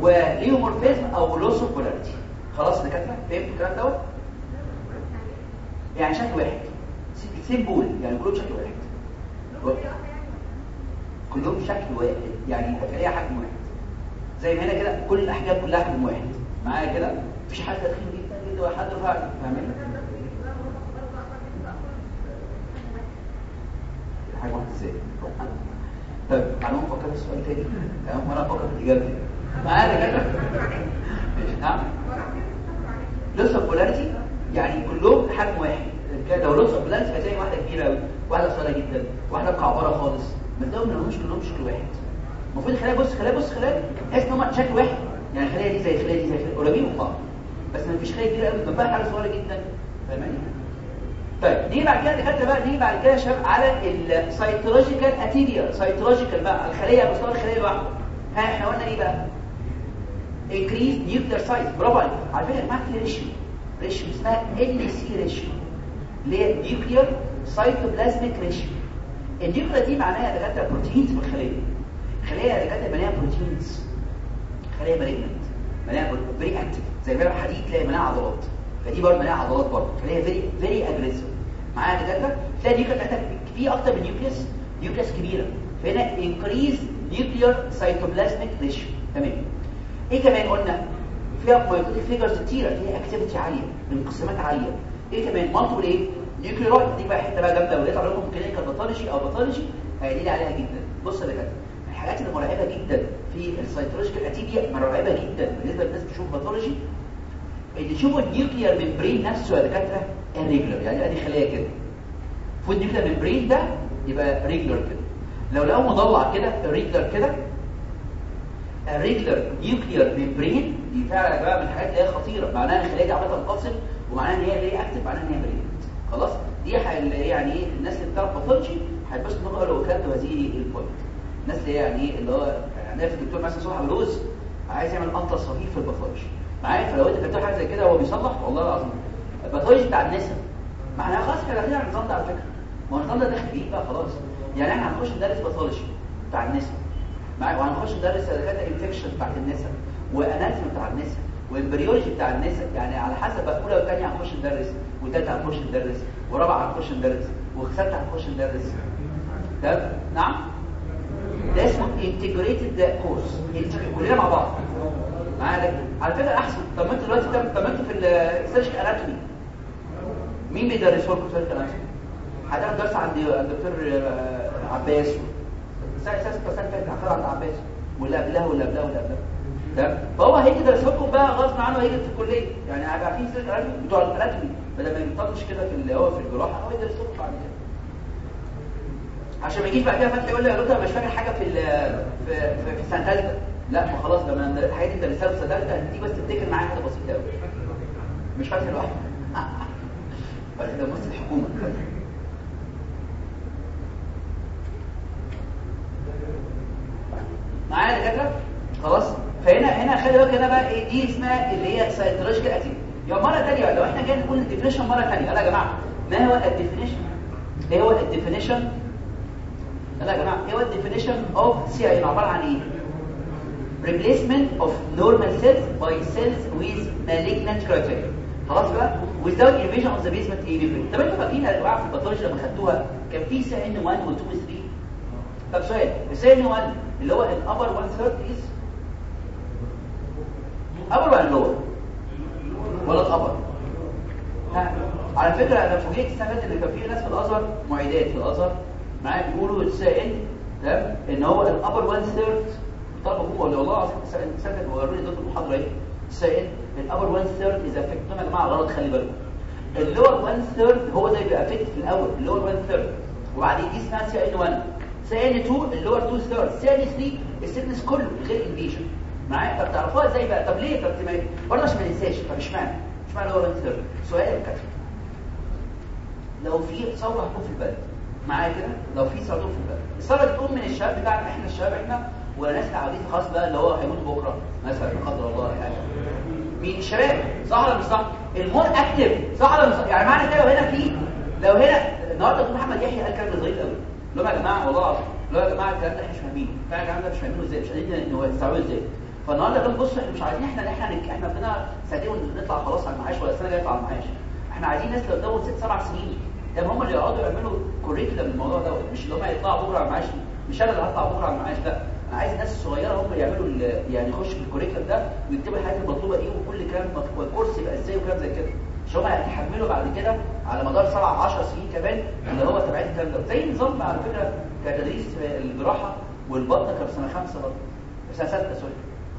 و pleomorphism أو loss of polarity خلاص دكاترة؟ فهمتوا الكلام دوت؟ يعني شكل واحد. symbol يعني كلهم شكل واحد. كلهم شكل واحد يعني هتلاقيها حجم واحد. زي ما هنا كده كل الأحجام كلها حجم واحد. معايا كده؟ مفيش حد تخين جدا جدا ولا حد رفيع فاهمين؟ حاجة واحدة إزاي؟ طيب تعالوا نفكر في السؤال تاني. تمام وأنا أفكر في الإجابة دي معايا كده ماشي نعم. لسه بولاريتي يعني كلهم حجم واحد. loss of polarity هتلاقي واحدة كبيرة قوي واحدة صغيرة جدا واحدة مكعبرة خالص. ما ما لهمش كلهم شكل واحد. المفروض الخلايا بص خلايا بص خلايا تحس إن هم شكل واحد. يعني الخلايا دي زي الخلايا دي زي الخلايا قريبين من بعض. بس ما فيش خلايا كبيرة قوي. جنبها حاجة صغيرة جدا. فاهماني؟ طيب نيجي بعد كده دكاتره بقى نيجي بعد كده يا شباب على ال cytological atypia cytological بقى. الخلية مستوى الخلية لوحده. ها إحنا قلنا إيه بقى؟ Increase nuclear size. برافو عليك. عارفين يا جماعة في ratio ريشيو اسمها ال سي ريشيو اللي هي nuclear cytoplasmic ratio. ال nuclei دي معناها دكاترة proteins في الخلية. الخليه يا دكاترة مليانة proteins. خلية malignant مليانة very active زي ما الحديد تلاقي مليانة عضلات. فدي برضه مليانة عضلات برضه. خلية very very aggressive معايا يا دكاترة؟ تلاقي ال nuclei بتاعتك في أكتر من nucleus. nucleus كبيرة. فهنا increase nuclear cytoplasmic ratio تمام. إيه كمان قلنا؟ فيها mitotic figures كتيرة. فيها activity عالية. انقسامات عالية. إيه كمان؟ multiple إيه nucleoli دي بقى حتة بقى جامدة ولقيت عليكم clinical pathology أو pathology هيدل عليها جدا. بص يا دكاتره الحاجات اللي مرعبة جدا في ال cytological atypia مرعبة جدا بالنسبة للناس بتشوف pathology اللي يشوفوا ال nuclear membrane نفسه يا دكاترة irregular يعني أدي خلايا كده. فوق ال nuclear membrane ده يبقى regular كده. لو لقوه مضلع كده irregular كده irregular nuclear membrane دي فعلا يا جماعة من الحاجات اللي هي خطيرة. معناها إن الخلايا دي عماله تنقسم ومعناها إن هي very active معناها إن هي برين خلاص؟ دي يعني إيه؟ الناس اللي بتعرف pathology هتبص دماغه لو كانت هذه ال point الناس اللي يعني اللي هو يعني في الدكتور مثلا صلاح الروز عايز يعمل اطلس صغير في ال pathology معايا؟ فلو أنت كتبت حاجة زي كده هو بيصلح والله العظيم. ال pathology بتاع النساء ما إحنا خلاص إحنا داخلين على النظام ده على فكرة. ما هو النظام ده داخل فيه بقى خلاص. يعني إحنا هنخش ندرس pathology بتاع النساء معايا؟ وهنخش ندرس دكاترة infection بتاعت النساء و anatomy بتاع النساء وال embryology بتاع النساء يعني على حسب بقى اولى وثانيه هنخش ندرس وثالثه هنخش ندرس ورابعه هنخش ندرس وسادسه هنخش ندرس تمام نعم ده اسمه integrated course كلنا مع بعض معايا على فكره احسن طب ما انت دلوقتي طب ما انت في ال surgical anatomy مين بيدرسوا لكم surgical anatomy هتاخد درس عند الدكتور آه، عباس سنه سنه فاتت هاخدها عند عباس واللي قبلها واللي قبلها واللي قبلها فهو هيجي لكم بقى غصب عنه هيجي في الكلية. يعني هيبقى في surgical anatomy بتوع ال anatomy بدل ما يطنش كده في اللي هو في الجراحة هو لكم بعد كده. عشان ما يجيش بعد كده يقول لي يا دكتور مش فاكر حاجة في في في, في سنه ثالثه لا ما خلاص ده أنا الحاجات دي درستها في سنه ثالثه دي بس تفتكر معايا حاجة بسيطة قوي مش فاكر لوحدي ده مؤسسه الحكومة معايا يا دكاترة؟ خلاص؟ فهنا هنا خلي بالك هنا بقى إيه؟ دي اسمها اللي هي cytological atypia مرة ثانية لو إحنا جايين نقول ال definition مرة ثانية يلا يا جماعة. ما هو ال definition؟ إيه هو ال definition؟ يلا يا جماعة إيه هو ال definition of CIN عبارة عن إيه؟ replacement of normal cells by cells with malignant criteria. خلاص بقى؟ without invasion of the basement epithelium طب أنتوا فاكرين يا جماعة في ال pathology لما خدتوها كان في CIN 1 و 2 و 3 طب سؤال ال CIN 1 اللي هو ال upper 1 third is upper ولا lower ولا ال upper ها على فكرة أنا فوجئت اللي فاتت إن كان في ناس في الأزهر معيدات في الأزهر معايا بيقولوا ال CIN تمام؟ إن هو ال upper 1 third طب هو ولا والله سكت ووروني ضد المحاضره إيه؟ ال CIN ال upper 1 third is affected يا جماعة غلط خلي بالكم ال lower 1 third هو زي بيبقى affected في الأول ال lower 1 third وبعدين دي اسمها CIN 1 CIN 2 ال lower 2 third CIN 3 ال thickness كله غير invasion معايا؟ طب تعرفوها إزاي بقى؟ طب ليه؟ طب برضه عشان ما ننساش. طب اشمعنى؟ اشمعنى 1 third سؤال كابتن لو في ثورة هتكون في البلد. معايا كده؟ لو في ثورة في البلد. الثورة دي تقوم من الشباب بتاعنا إحنا الشباب إحنا ولا ناس قاعدين خلاص بقى اللي هو هيموت بكرة؟ مثلا لا قدر الله ولا حاجة. مين؟ الشباب. صح ولا مش صح؟ ال more active صح ولا مش صح؟ يعني معنى كده لو هنا في لو هنا النهارده دكتور محمد يحيى قال كلام ظريف قوي. لهم يا جماعة والله لهم يا جماعة الكلام ده إحنا مش فاهمينه فعلا الكلام ده مش فاهمينه إزاي؟ مش قادرين هو يستوعبه إزاي؟ فالنهارده دول بصوا إحنا مش عايزين إحنا إحنا نك- إحنا بدنا سنتين ونطلع خلاص على المعاش ولا السنة الجايه نطلع على المعاش. إحنا عايزين ناس اللي قدامهم ست سبع سنين ده هم اللي يقعدوا يعملوا كوريكولا الموضوع دوت مش اللي هم يطلعوا بكرة على المعاش. مش أنا اللي هطلع بكرة على المعاش لا. أنا عايز الناس الصغيره هم يعملوا يعني يخشوا في الكوريكولا ده ويكتبوا الحاجات المطلوبة إيه وكل كلام مط- والكورس يبقى إزاي وكلام زي كده. مش هم هيتحملوا بعد كده على مدار سبع 10 سنين كمان اللي هو تبعات الكلام ده. زي نظام على فكرة كتدريس الجراحة والبطنه كان سنة خمسة برضه سنة ستة سوري.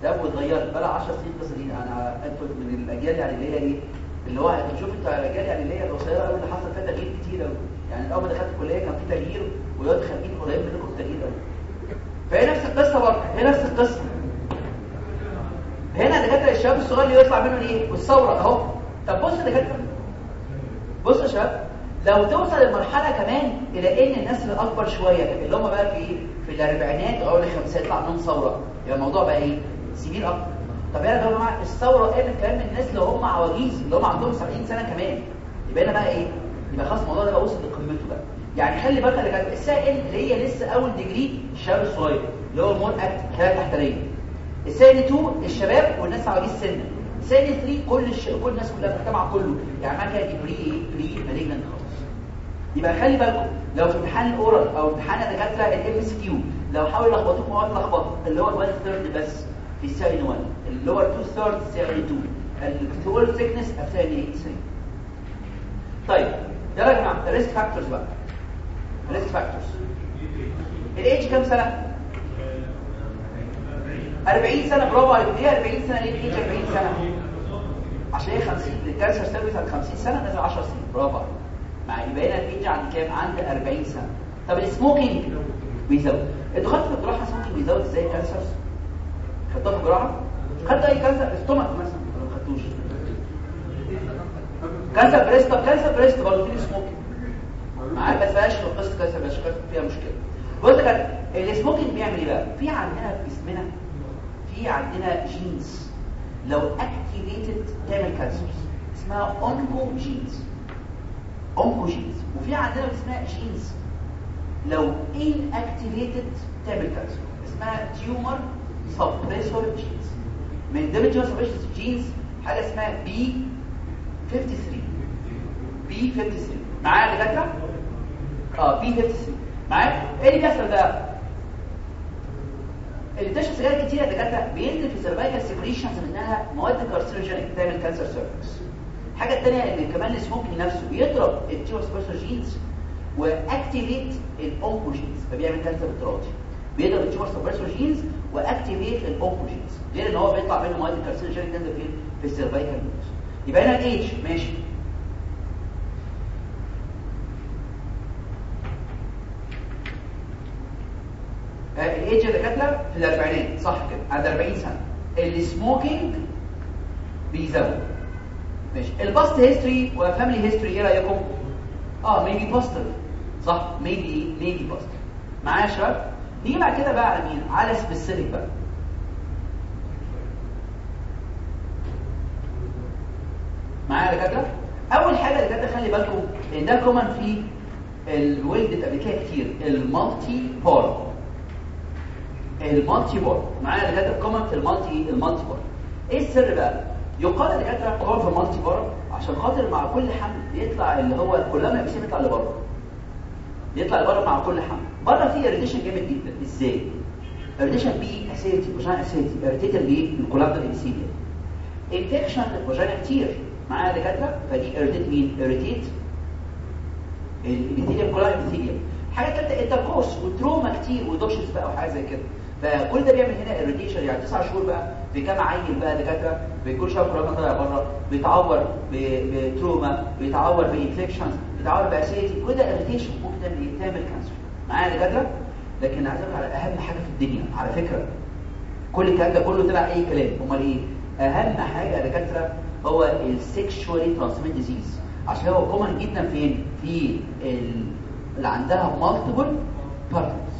ده واتغيرت بقى 10 سنين دي أنا أنتوا من الأجيال يعني اللي هي إيه اللي هو شوف أنت الاجيال يعني اللي هي القصيرة قوي اللي حصل فيها تغيير كتير قوي يعني أول ما دخلت الكلية كان في تغيير ودلوقتي خارجين قريب منكم تغيير قوي فهي نفس القصة برضه هي نفس القصة. هنا دكاترة الشباب الصغير اللي يطلع منه إيه؟ والثورة أهو. طب بص دكاترة. بص يا شباب لو توصل المرحله كمان إلى إن الناس اللي أكبر شوية اللي هم بقى في في الأربعينات أو الخمسينات يطلع عندهم ثورة يبقى الموضوع بقى إيه؟ severe أكتر. طب يا جماعة الثورة قامت كمان من الناس اللي هم عواجيز اللي هم عندهم 70 سنة كمان؟ يبقى هنا بقى إيه؟ يبقى خلاص الموضوع ده بقى وصل لقمته بقى. يعني خلي بالك اللي كانت ال CIN اللي هي لسه أول degree الشباب الصغير اللي هو ال more active الحاله التحتانيه السائل 2 الشباب والناس عواجيز سنة. السائل 3 كل الش... كل الناس كلها المجتمع كله. يعني كده دي بري إيه؟ بري مالجنت خالص. يبقى خلي بالكم لو في امتحان الاورال أو امتحان الدكاترة الام اس كيو لو حاولوا يلخبطوك مواد لخبطه اللي هو ال 1 ثيرد بس. في الساين 1 اللي هو 2 ثيرد الساين 2 الكتول ثيكنس الثاني 8 طيب يلا يا جماعة الريسك فاكتورز بقى الريسك فاكتورز الايدج كام سنة؟ 40 سنة. برافو عليك. ليه 40 سنة؟ ليه الايدج 40 سنة؟ عشان هي 50 ال cancer cervix عند 50 سنة نازل 10 سنين. برافو عليك. مع يبقى هنا الايدج عند كام؟ عند 40 سنة. طب ال smoking بيزود خدتوا في الجراحة smoking بيزود إزاي؟ cancers خدتوها في الجراحه خدت أي cancer stomach مثلا. ما خدتوش cancer breast cancer breast برضه فيه smoking ما تبقاش في قصة كذا مش فيها مشكلة. بص كده ال smoking بيعمل إيه بقى؟ في عندنا في جسمنا في عندنا genes لو activated تعمل cancer اسمها oncogenes oncogenes وفي عندنا اسمها genes لو inactivated تعمل cancer اسمها tumor suppressor genes من ضمن suppressor genes حاجة اسمها P 53 P 53 معايا يا دكاترة؟ آه P 53 معايا؟ إيه اللي بيحصل بقى؟ اللي بتشرب سجاير كتير يا دكاترة بينزل في cervical secretions منها مواد carcinogenic تعمل cancer cervix الحاجة الثانية إن كمان ال smoking نفسه بيضرب ال tumor suppressor genes و activate ال oncogenes فبيعمل cancer اضطراري بيضرب ال tumor suppressor genes و activate ال oncogenes غير إن هو بيطلع منه مواد carcinogenic تنزل فين في ال cervical mucus يبقى هنا الايدج ماشي. الايدج اللي كاتلة في الأربعينات. صح كده. عند 40 سنة. ال smoking بيزود. ماشي. ال past history و family history إيه رأيكم؟ آه may be positive صح. may be may be positive معايا يا شباب؟ نيجي بعد كده بقى على مين على specific بقى. معايا يا دكاترة؟ أول حاجة يا دكاترة خلي بالكم إن ده كومن في الولد قبل كده كتير المالتي بار المالتي بار معايا يا دكاترة؟ كومن في المالتي المالتي بار إيه السر بقى؟ يقال يا دكاترة كومن في المالتي بار عشان خاطر مع كل حمل بيطلع اللي هو الكولامنا بيسيب يطلع لبره. بيطلع لبره مع كل حمل. بره فيه اريتيشن جامد جدا. إزاي؟ اريتيشن بي اسيتي وجان اسيتي اريتيتر ليه الكولامنا الابيسيديا infection ال vagina كتير. معايا دكاترة؟ فدي irritate مين irritate ال epithelium كلها epithelium حاجة ثالثه intercourse و trauma كتير و douches بقى وحاجة زي كده. فكل ده بيعمل هنا irritation يعني تسع شهور بقى بكام عيل بقى دكاترة؟ بكل شهر طالع بره بيتعور ب trauma بيتعور ب infections بيتعور ب acidity كل ده irritation ممكن تعمل تعمل cancer معايا دكاترة؟ لكن عايز على أهم حاجة في الدنيا على فكرة. كل الكلام ده كله طلع أي كلام؟ أمال إيه؟ أهم حاجة يا دكاترة هو ال sexually transmitted disease عشان هو common جدا فين؟ في اللي عندها multiple partners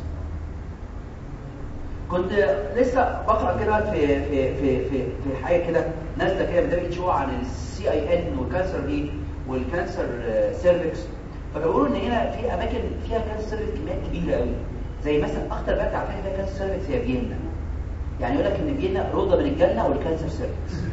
كنت لسه بقرأ كده في في في في, في حاجة كده نازلة كده بدأت show عن ال CIN وال cancer إيه وال cancer cervix فبيقولوا إن هنا في أماكن فيها cancer cervix كميات كبيرة قوي زي مثلا أكتر بلد عارفين فيها cancer cervix هي فيينا. يعني يقول لك إن فيينا روضة من الجنة وال cancer cervix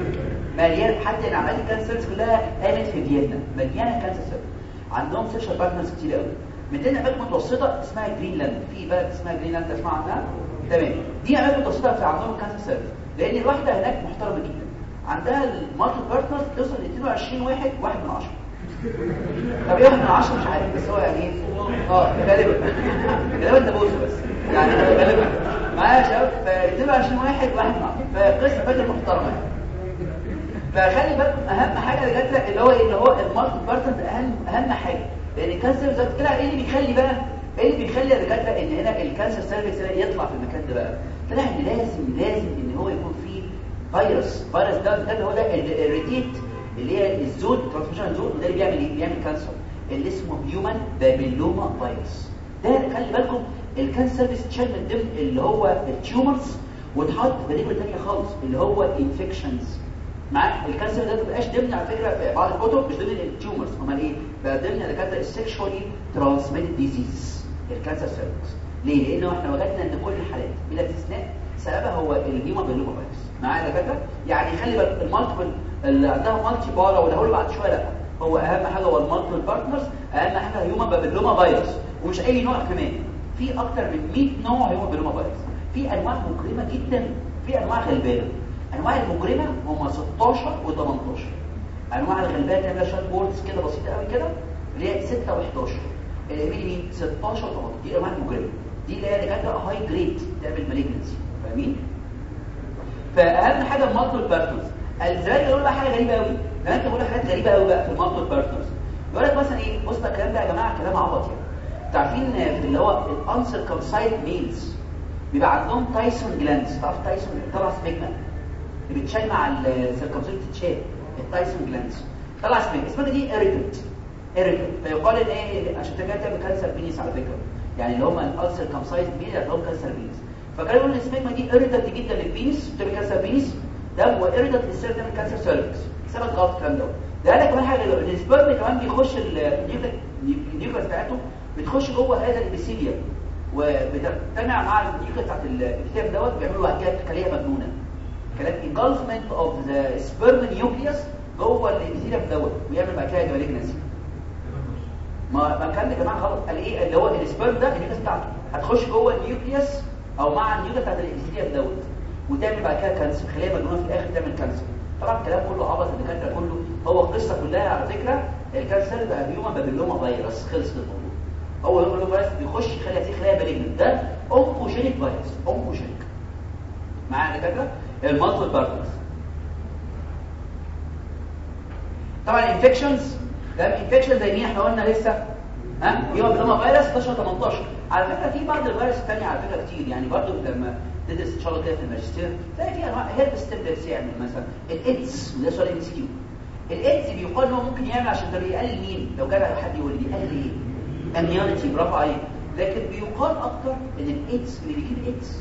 مليان حتى إن عمليات ال cancer كلها قامت في فيينا. مليانة cancer cervix عندهم sexual partners كتير قوي من ضمن اماكن متوسطة اسمها جرينلاند في بلد اسمها جرينلاند تسمع عنها؟ تمام. دي اماكن متوسطه في عندهم cancer cervix لأن الواحدة هناك محترمة جدا. عندها ال multiple partners توصل ل 22 واحد واحد من 10 طب إيه واحد من 10 مش عارف بس هو يعني إيه؟ آه غالبا. غالبا ده بوسه بس. يعني غالبا. معايا يا شباب؟ ف 22 واحد واحد من 10 فقصة فاكر محترمة يعني. فخلي بالكم أهم حاجة اللي جات اللي هو إيه؟ اللي هو المالتي بارتنر أهم أهم حاجة. لأن الكانسر زي كده إيه اللي بيخلي بقى إيه اللي بيخلي يا دكاتره إن هنا الكانسر سيرفيس يطلع في المكان ده بقى؟ طلع إن لازم لازم إن هو يكون فيه فيروس. فيروس ده ده هو ده الريتيت اللي هي الزود transmission زود وده اللي بيعمل إيه؟ بيعمل cancer اللي اسمه human papilloma virus. ده خلي بالكم ال cancer cervix تتشال من ضمن اللي هو ال tumors وتحط في رجل تانية خالص اللي هو infections مع ال cancer ده ما بقاش ضمن على فكرة في بعض الكتب مش ضمن ال tumors امال إيه؟ بقى ضمن دكاترة ال sexually transmitted disease. ال cancer cervix ليه؟ لأنه إحنا وجدنا إن كل الحالات بلا استثناء سببها هو ال human papilloma virus. معايا يا دكاترة؟ يعني خلي بالك ال multiple اللي عندها multipara ولا هقول بعد شوية لأ. هو أهم حاجة هو ال multiple partners أهم حاجة human papilloma virus ومش أي نوع كمان. في أكتر من 100 نوع human papilloma virus. في أنواع مجرمة جدا. في أنواع غلبانة. أنواع المجرمة هم 16 و18 أنواع الغلبانة تعمل شوية warts كده بسيطة قوي كده اللي هي 6 و11 هي مين 16 و18 دي انواع المجرمه دي اللي هي دكاتره high grade تعمل malignancy فاهمين؟ فأهم حاجة ال multiple partners الزمان يقول بقى حاجة غريبة قوي زمان بيقولوا حاجات غريبة قوي بقى في ال multiple partners يقول لك مثلا إيه؟ بص الكلام ده يا جماعة كلام عبط يعني. عارفين في اللي هو ال uncircumcised males بيبقى عندهم Tyson glands تعرف Tyson طلع smegma اللي بتشال مع ال circumcision بتتشال ال Tyson glands طلع اسمها اسمها دي irritant irritant فيقال إن إيه عشان كده تعمل cancer penis على فكرة. يعني اللي هم ال uncircumcised penis اللي هم cancer penis فكانوا يقولوا ال smegma دي irritant جدا لل penis بتعمل cancer penis ده هو irritant لل cervix تعمل cancer cervix سبب غلط الكلام ده. ده قال كمان حاجة إن ال sperm كمان بيخش ال nucleus بتاعته بتخش جوه هذا ال epithelium وبتجتمع مع ال nucleus بتاعت ال epithelium دوت بيعملوا بعد كده خلية مجنونة. كلام engulfment of the sperm nucleus جوه ال epithelium دوت ويعمل بعد كده malignancy ما كان يا جماعة غلط قال إيه؟ اللي هو ال sperm ده ال nucleus بتاعته. هتخش جوه ال nucleus أو مع ال nucleus بتاعت ال epithelium دوت. وتعمل بعد كده cancer خليه مجنونة في الآخر تعمل cancer. طبعا الكلام كله عبط الدكاتره كله. هو القصة كلها على فكرة ال cancer بقى human papilloma virus خلص الموضوع. هو human virus بيخش يخلي هذه خلايا malignant ده oncogenic virus oncogenic معايا دكاتره ال multiple partners طبعا ال infections ده infection زي مين إحنا قلنا لسه ها؟ human papilloma virus 16 18 على فكرة في بعض الفيروس الثانية على فكرة كتير يعني برضو لما تدرس ان شاء الله كده في الماجستير تلاقي في انواع herpes simplex يعمل مثلا. الإيدز وده سؤال MCQ الإيدز بيقال إن هو ممكن يعمل عشان ده بيقلل مين؟ لو جاب حد يقول لي بيقلل إيه؟ immunity برافو عليك. لكن بيقال أكتر إن الإيدز اللي بيجيب إيدز.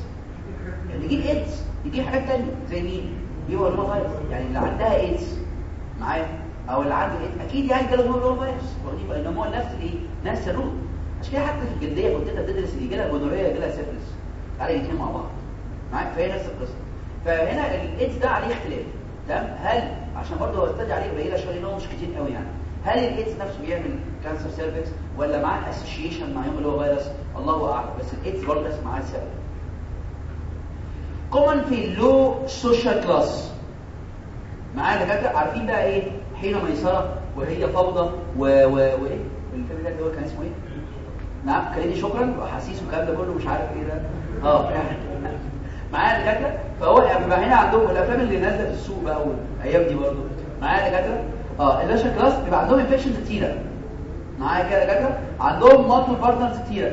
اللي بيجيب إيدز يجيب حاجات ثانية زي مين؟ بيبقى هو فيروس. يعني اللي عندها إيدز. معايا؟ أو اللي عنده ايدز أكيد يعني جاله هو فيروس. واخدين بالك ان هو نفس الايه نفس ال route عشان كده حتى في الجلدية كنت انت بتدرس اللي يجي لها gonorrhea يجي لها سيفلس تعالى الاثنين مع بعض. معاك؟ فهي نفس القصة. فهنا الايدز ده عليه اختلاف. تمام؟ هل عشان برضه هو استدعي عليه قليلة شوية لأن هو مش كتير قوي يعني. هل الايدز نفسه بيعمل cancer cervix ولا معاه association مع يوم اللي هو فيروس؟ الله أعلم. بس الايدز برضه معاه سبب. common في ال low social class معايا دكاترة؟ عارفين بقى إيه؟ حين ميسره وهي فوضى و... و... وإيه؟ الفيلم ده اللي هو كان اسمه إيه؟ نعم كلمني شكرا واحاسيس والكلام ده كله مش عارف إيه ده. آه يعني معايا دكاترة؟ فهو يعني بيبقى هنا عندهم الأفلام اللي نازلة في السوق بقى والأيام دي برضه. معايا دكاترة؟ آه ال low social class بيبقى عندهم infections كتيرة. معايا كده دكاترة؟ عندهم multi partners كتيرة.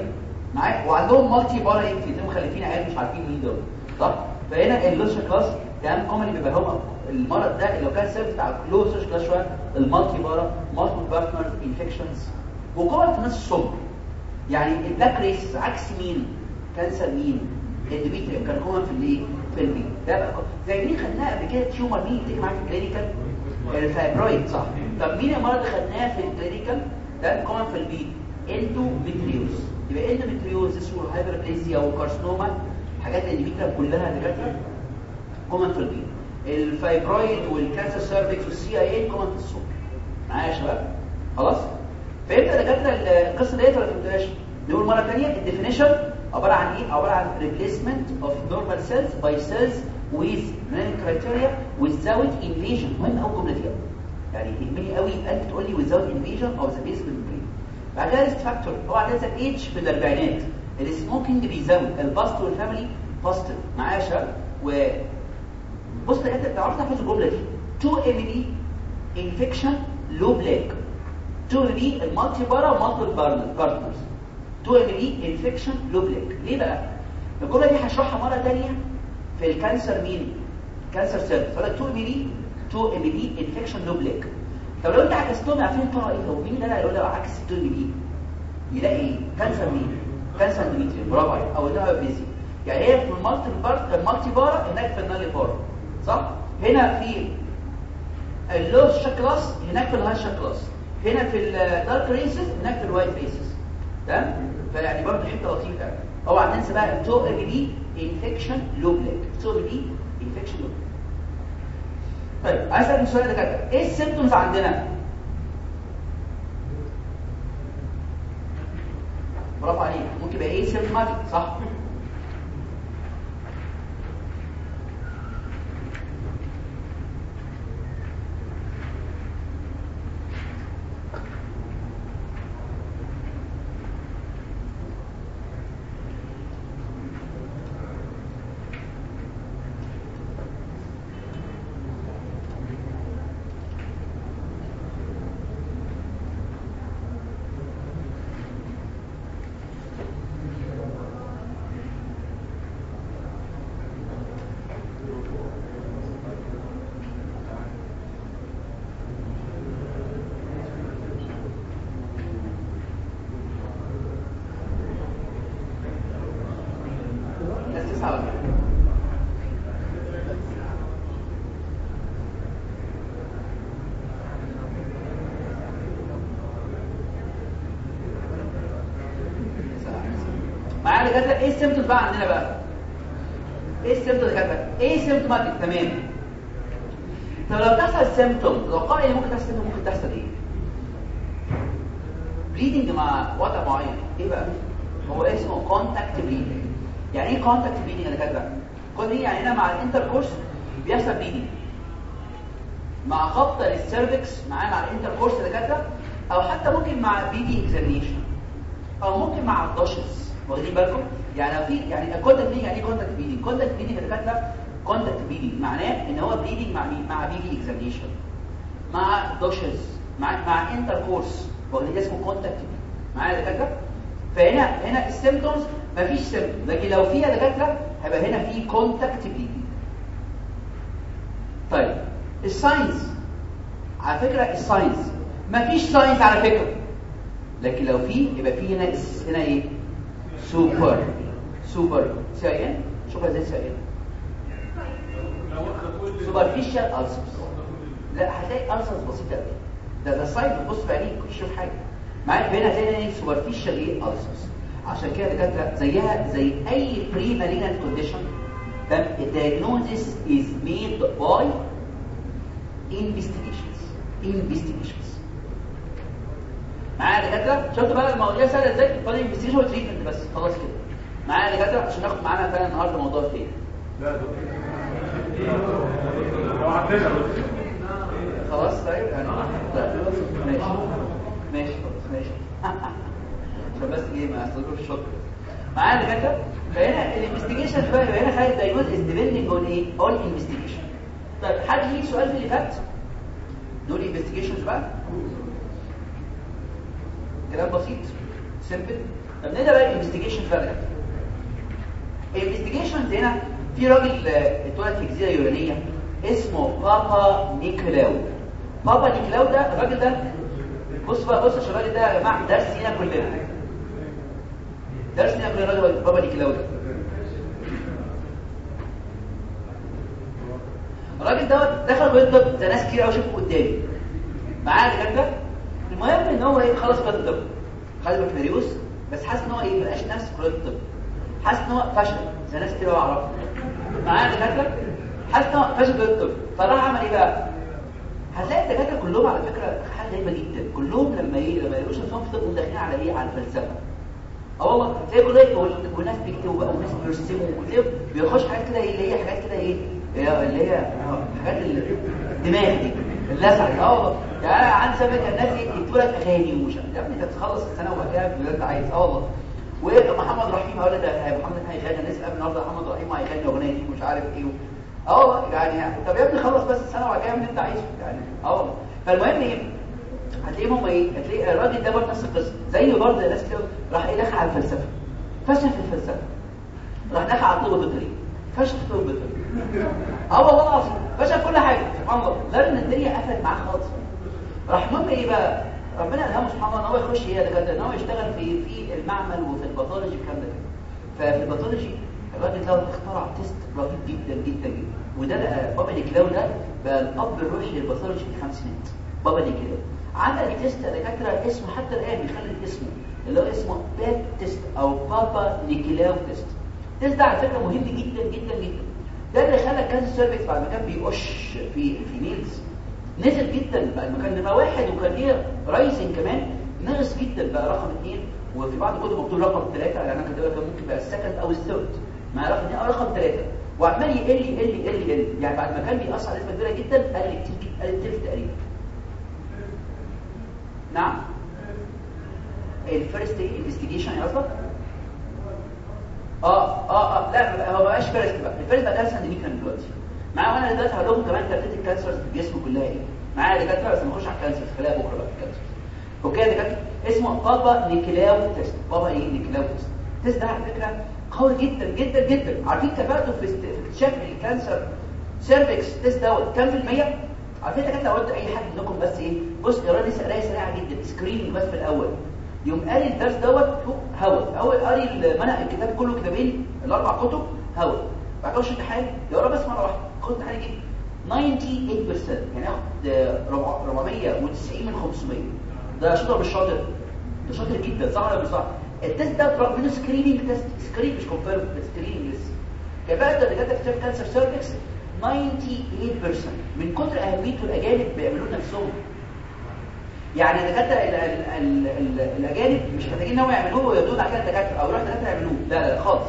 معايا؟ وعندهم مالتي بارا انفي مخلفين عيال مش عارفين مين دول. صح؟ فهنا اللاشا كلاس كان كومن بيبقى هو المرض ده لو كان سيرف بتاع كلوز كلاس شوية المالتي بارا مالتي بارتنرز انفكشنز وكومن في الناس السمر يعني البلاك ريس عكس مين؟ كانسر مين؟ الاندوميتريوم كان كومن في الايه في البي. ده بقى زي مين خدناها قبل كده؟ تيومر مين؟ تيجي معاك في الكلينيكال الفايبرويد صح. طب مين المرض اللي خدناه في الكلينيكال ده كومن في البي. اندوميتريوز يبقى اندوميتريوز اسمه هايبربليزيا وكارسنوما حاجات الاندوميتريوم كلها دكاتره كومن في البي. الفايبرويد والكانسر سيرفكس والسي آي اي كومن في السوق معايا يا شباب؟ خلاص؟ فهمت يا دكاترة القصة ديت ولا فهمتهاش؟ نقول مرة ثانية الديفينيشن عبارة عن إيه؟ عبارة عن replacement of normal cells by cells with many criteria without invasion. مهم قوي الجملة دي يعني يهمني قوي أنت تقول لي without invasion of the basement membrane بعد كده risk factor هو عندنا ايدج في الأربعينات. ال smoking بيزود ال past وال family past معايا يا شباب؟ بص انت تعرف تحفظ الجملة دي؟ 2 MP infection low black 2 MP ال multipara multi partners 2 MP infection low black ليه بقى؟ الجملة دي هشرحها مرة ثانية في ال cancer مين cancer cervix فده 2 MP 2 MP infection low black طب لو أنت عكستهم عارفين ترى إيه هو مين اللي هيقول لك عكس 2 MP؟ يلاقي إيه cancer مين cancer endometrium برافو عليك أو ده بيزي يعني هي في ال multipara هناك في ال nullipara صح؟ هنا في ال low class هناك في ال high class هنا في ال dark races هناك في ال white races تمام؟ فيعني برضه حتة لطيفة. اوعى تنسى بقى two MP infection low black two MP infection low طيب عايز أسألك سؤال كده إيه ال symptoms عندنا؟ برافو عليك. ممكن يبقى asymptomatic صح؟ إيه ال symptoms بقى عندنا بقى إيه ال symptoms يا دكاتره asymptomatic تمام طب لو تحصل symptom لو ممكن تحصل symptom ممكن تحصل إيه bleeding مع وضع معين إيه بقى هو اسمه contact bleeding يعني إيه contact يا دكاتره con إيه يعني هنا مع ال intercourse بيحصل bleeding مع خبطه لل cervix معاه مع ال intercourse يا دكاتره أو حتى ممكن مع PV examination أو ممكن مع ال douches واخدين بالكم يعني لو في يعني contact bleeding يعني إيه contact bleeding contact bleeding يا دكاترة contact bleeding معناه إن هو bleeding مع مين مع PV examination مع douches مع مع intercourse واخدين اسمه contact معايا يا دكاترة؟ فهنا هنا ال symptoms مفيش symptom لكن لو فيها دكاترة هيبقى هنا في contact bleeding طيب. ال signs على فكرة ال signs مفيش ساينز على فكرة. لكن لو في يبقى في هنا هنا إيه؟ سوبر سوبر سي اي ان شوفها زي سي اي ان سوبرفيشال ألسرز لا هتلاقي ألسرز بسيطة قوي ده ده سايد بص بعينيك شوف حاجة. معاك هنا هتلاقي إيه سوبرفيشال إيه ألسرز عشان كده دكاترة زيها زي أي بري مالجنت كونديشن ده الدايجنوزيس از ميد باي investigations. Investigations. معايا يا دكاترة؟ شفتوا بقى المواضيع سهلة إزاي؟ فاضل investigation و treatment بس. خلاص كده. معايا يا دكاتره عشان ناخد معانا فعلا النهارده موضوع بس خلاص طيب. يعني لا ماشي. ماشي خلاص ماشي. عشان بس إيه ما استغلوش الشكر معايا يا دكاتره فهنا ال investigation يبقى هنا خلي ال diagnosis is depending on إيه on investigation طيب حد ليه سؤال في اللي فات؟ دول investigations بقى كلام بسيط simple طب نبدأ بقى ال investigations بقى ال investigations هنا في راجل آه، اتولد في جزيرة يونانية اسمه بابا نيكولاو بابا نيكولاو ده الراجل ده بص بقى بص يا الراجل ده يا جماعة درس لينا كلنا. درس لينا كلنا الراجل بابا نيكولاو ده. الراجل دوت دخل الطب ده ناس كتير قوي شافوا قدامي. معاه دكاتره المهم إن هو إيه خلص الطب خد بكالوريوس بس حاسس إن هو إيه مبقاش نفس كليه الطب حاسس إن هو فشل. زي ناس كتير اعرفها معاه دكاترة؟ حاسس إن هو فشل كليه الطب. فراح عمل إيه بقى؟ هتلاقي الدكاترة كلهم على فكرة حاجة غريبة جدا. كلهم لما إيه لما يلاقوش نفسهم في طب داخلين على إيه؟ على الفلسفة. أه والله. تلاقي كل ده وناس بيكتبوا بقى وناس بيرسموا. وتلاقي بيخش حاجات كده إيه؟ اللي هي حاجات كده إيه؟ اللي هي حاجات الدماغ دي. اللسع أه والله. يعني عندي سابق الناس يكتبوا لك أغاني ومش يا ابني أنت بتخلص السنة وبعد كده عايز. أه والله. ومحمد رحيم هقول ده محمد هيغني قبل النهارده محمد رحيم هيغني أغنية دي مش عارف إيه آه يعني طب يا ابني خلص بس السنة وبعد كده اللي انت عايزه يعني آه. فالمهم إيه؟ هتلاقيهم هم إيه؟ هتلاقي الراجل ده برضه نفس القصة. زيه برضه ناس كده راح إيه؟ دخل على الفلسفة. فشل في الفلسفة. راح دخل على الطب البيطري. فشل في الطب البيطري. آه والله العظيم. فشل كل حاجة. سبحان الله. لأن الدنيا قفلت معاه خالص. راح المهم إيه بقى؟ ربنا الهمه سبحان الله إن هو يخش إيه؟ ده إن هو يشتغل في في المعمل وفي ال pathology الكلام ده. ففي ال pathology الراجل ده اخترع test رهيب جدا جدا جدا. وده بقى بابا نيكلاو ده بقى الأب الروحي لل pathology في الخمسينات بابا نيكلاو عمل test دكاترة اسمه حتى الآن بيخلي اسمه اللي هو اسمه Pap test أو بابا نيكلاو test. ال test ده على فكرة مهم جدا جدا جدا. ده اللي خلى ال cancer cervix بعد ما كان بيقش في ال females نزل جدا بعد ما كان number واحد وكان ليه rising كمان. نقص جدا بقى رقم اثنين وفي بعض الكتب مكتوب رقم ثلاثة يعني أنا كاتبها كان ممكن بقى ال second أو ال third مع رقم اثنين أو رقم ثلاثة وعمال يقل يقل يقل يقل. يعني بعد ما كان بيأثر على نسبة كبيرة جدا قل كتير قل الثلث تقريبا نعم. ال first investigation يا قصدك؟ آه آه آه. لا هو ما بقاش first بقى. ال first بقى ده endometrial دلوقتي. معايا وأنا دلوقتي هقول لكم كمان ترتيب ال cancers في الجسم كلها إيه؟ معايا دكاتره بس نخش على ال cancer خليها بكرة بقى ال cancer okay يا دكاترة؟ اسمه بابا نيكلاو test. بابا إيه؟ نيكلاو test. ال test ده على فكرة قوي جدا جدا جدا. عارفين كفاءته في اكتشاف ال cancer cervix test دوت كام في المية؟ عارفين دكاترة لو قلت أي حد منكم بس إيه؟ بص قرايه سريعة جدا. screening بس في الأول. يوم قاري الدرس دوت هوا أول قاري المنهج الكتاب كله كتابين الأربع كتب هوا بعد كده امتحان يقرا بس مره واحدة خد امتحان يجيب 98% يعني ربع- 490 من 500 ده شاطر مش شاطر؟ ده شاطر جدا. صح ولا مش صح؟ ال test ده طلب منه screening test screen مش confirm screening لسه كفاءه الدكاترة في اكتشاف cancer cervix 98% من كتر أهميته الأجانب بيعملوه نفسهم. يعني الدكاترة ال- ال- ال- ال- الأجانب مش محتاجين إن هم يعملوه ويدون على كده الدكاترة أو يروح دكاتره يعملوه. لا لا خالص.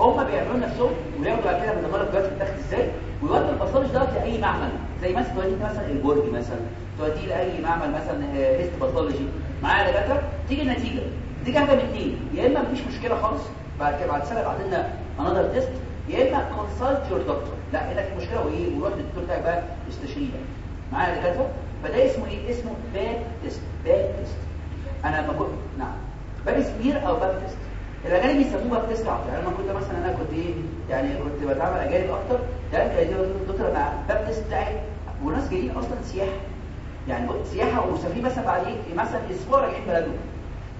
هم بيعملوه نفسهم وياخدوا بعد كده المرض دلوقتي بتاخد إزاي؟ ويودوا ال pathology ده لأي معمل. زي مثلا توديه مثلا البرج مثلا. توديه لأي معمل مثلا histopathology معايا دكاترة؟ تيجي النتيجة. تيجي حاجة من اثنين يا إما مفيش مشكلة خالص بعد كده بعد سنة بعد لنا another test يا إما consult your doctor لا هنا في مشكلة وإيه؟ وروح للدكتور بتاعك بقى استشيريه معايا دكاترة؟ فده اسمه إيه؟ اسمه Pap test Pap test أنا كنت نعم. Pap smear أو Pap test الاجانب بيسموه Pap test أكتر. يعني لما كنت مثلا أنا كنت إيه يعني كنت بتعامل اجانب أكتر ده كان الدكتور مع Pap test بتاعي. وناس جايين أصلا سياحة. يعني سياحة ومسافرين مثلا بعد إيه مثلا أسبوع راجعين بلدهم.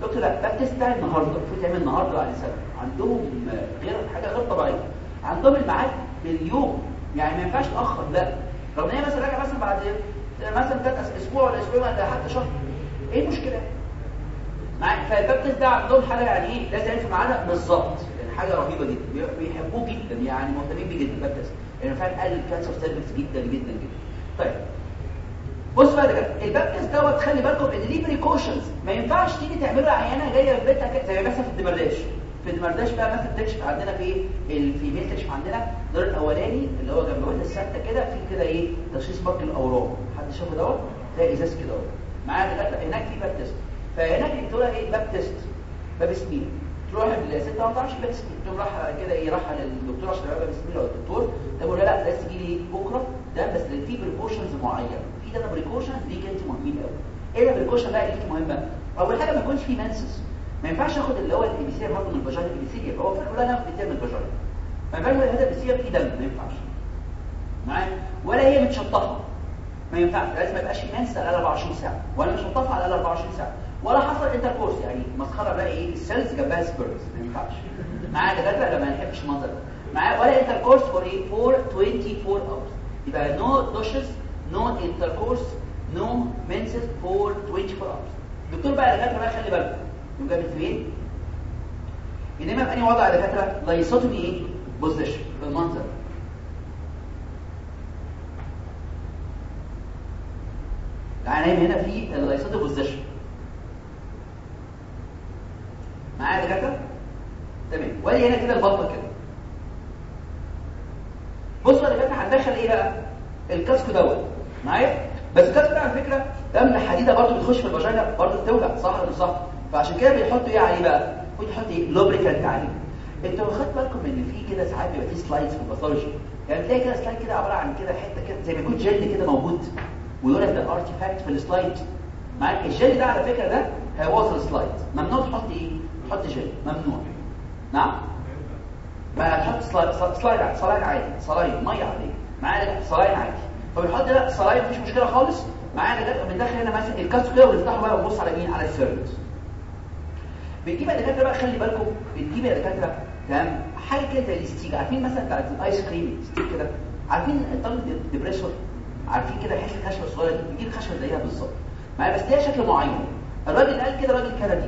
دكتور لا Pap test بتاعي النهارده المفروض يعمل النهارده بعد سنه عندهم غير حاجة غير طبيعية. عندهم الميعاد باليوم. يعني ما ينفعش تأخر لا رغم إن هي مثلا راجع مثلا بعد مثلا ثلاث أسبوع ولا أسبوع ولا حتى شهر. إيه المشكلة؟ معاك؟ فال Pap test ده عندهم حاجة يعني إيه؟ لازم يعرفوا معانا بالظبط. يعني حاجة رهيبة جدا. بي- بيحبوه جدا. يعني مهتمين بيه جدا. ال Pap test لأنه فعلا قلل ال cancer cervix جدا جدا جدا. طيب. بص بقى ده ال Pap test دوت خلي بالكم إن ليه precautions ما ينفعش تيجي تعملوا عيانة جاية في بيتها كده زي مثلا في الدمرداش. في الدمرداش بقى مثلا تكشف عندنا في إيه؟ ال female تكشف عندنا الدور الأولاني اللي هو جنب وحده الستة كده في كده إيه؟ تشخيص بق الاورام حد شافه دوت؟ تلاقي إزاز كده أهو. معايا دكاترة؟ هناك في Pap test. فهناك بتقول إيه؟ Pap test Pap smear تروح للست ما تعرفش Pap smear تقوم رايحه كده إيه؟ رايحه للدكتور عشان يبقى Pap smear أو الدكتور. بيقول لها لا لازم تجي لي بكرة. ده بس في precautions معينة. في ده precautions ليك انت مهمين قوي إيه ده precaution بقى ليك مهمة. أول حاجة ما يكونش في menses ما ينفعش آخد اللي هو ال Pap smear برضه من ال vagina ال Pap smear هو فكره كلها ناخد Pap smear من ال vagina ما ينفعش هذا ال Pap smear فيه دم. ما ينفعش. معايا ولا هي متشطفة. ما ينفعش. لازم ما يبقاش في menses على 24 ساعة. ولا مشطفه على 24 ساعة. ولا حصل intercourse يعني مسخرة بقى إيه؟ ال cells جنبها sperms ما ينفعش. معايا دكاترة؟ لما ما نحبش المنظر ده معايا ولا intercourse for إيه for 24 hours يبقى no douches no intercourse no menses for 24 hours الدكتور بقى الدكاتره بقى خلي بالكم. يوم جاب فين؟ انما في أنهي وضع دكاترة؟ lithotomy إيه position بالمنظر العيانة هنا في ال lithotomy position معايا يا دكاتره تمام. وادي هنا كده البطه كده. بصوا يا دكاترة هندخل إيه بقى؟ ال Cusco دوت. معايا؟ بس ال Cusco ده على فكرة ده من الحديده برضه بتخش في ال vagina برضه بتوجع. صح ولا مش صح؟ فعشان كده بيحطوا إيه عليه بقى؟ ممكن يحط إيه؟ lubricant عليه. أنتوا خدت بالكم إن في كده ساعات بيبقى في slides في ال pathology. يعني تلاقي كده slide كده عبارة عن كده حتة كده زي ما يكون جل كده موجود. ويقول لك ده artifact في ال slide معاك الجل ده على فكرة ده هيبوظ ال slide ممنوع تحط إيه؟ تحط جل ممنوع. نعم. ما تحط saline saline saline عادي saline مية عاديه معايا saline عادي. فبنحط ده saline مفيش مشكلة خالص. معايا بندخل هنا مثلا ال Cusco كده ونفتحه بقى ونبص على مين؟ على ال cervix بنجيب يا دكاتره بقى خلي بالكم بنجيب يا دكاتره تمام؟ حاجة كده زي ال stick. عارفين مثلا بتاعت الايس كريم stick كده؟ عارفين ال tongue depressor. عارفين كده حتة خشبة صغيرة دي؟ بنجيب خشبه زيها بالظبط. معايا؟ بس ليها شكل معين. الراجل قال كده راجل كندي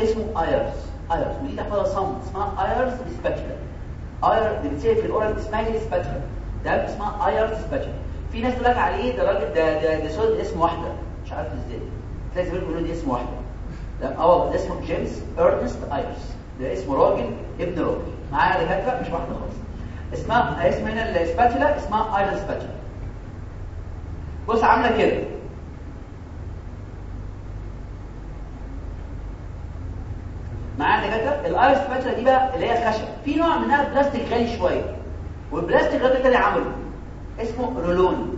اسمه Ayre's Ayre's ودي تحفظها صم اسمها Ayre's spatula Ayre دي بتسيب في ال oral اسمها إيه ده اسمها Ayre's spatula في ناس تقول لك عليه ده راجل ده ده, ده سود اسم واحدة. مش عارف إزاي. تلاقي زمان بيقولوا دي اسم واحدة. ده آه اسمه جيمس ارنست Ayre's ده اسمه راجل ابن راجل. معايا دكاتره مش واحدة خالص. اسمها اسم هنا ال spatula اسمها Ayre's spatula بص عاملة كده. معايا دكاترة؟ ال Ayre's spatula دي بقى اللي هي خشب في نوع منها بلاستيك غالي شوية. والبلاستيك غالي ده عمله اسمه رولون.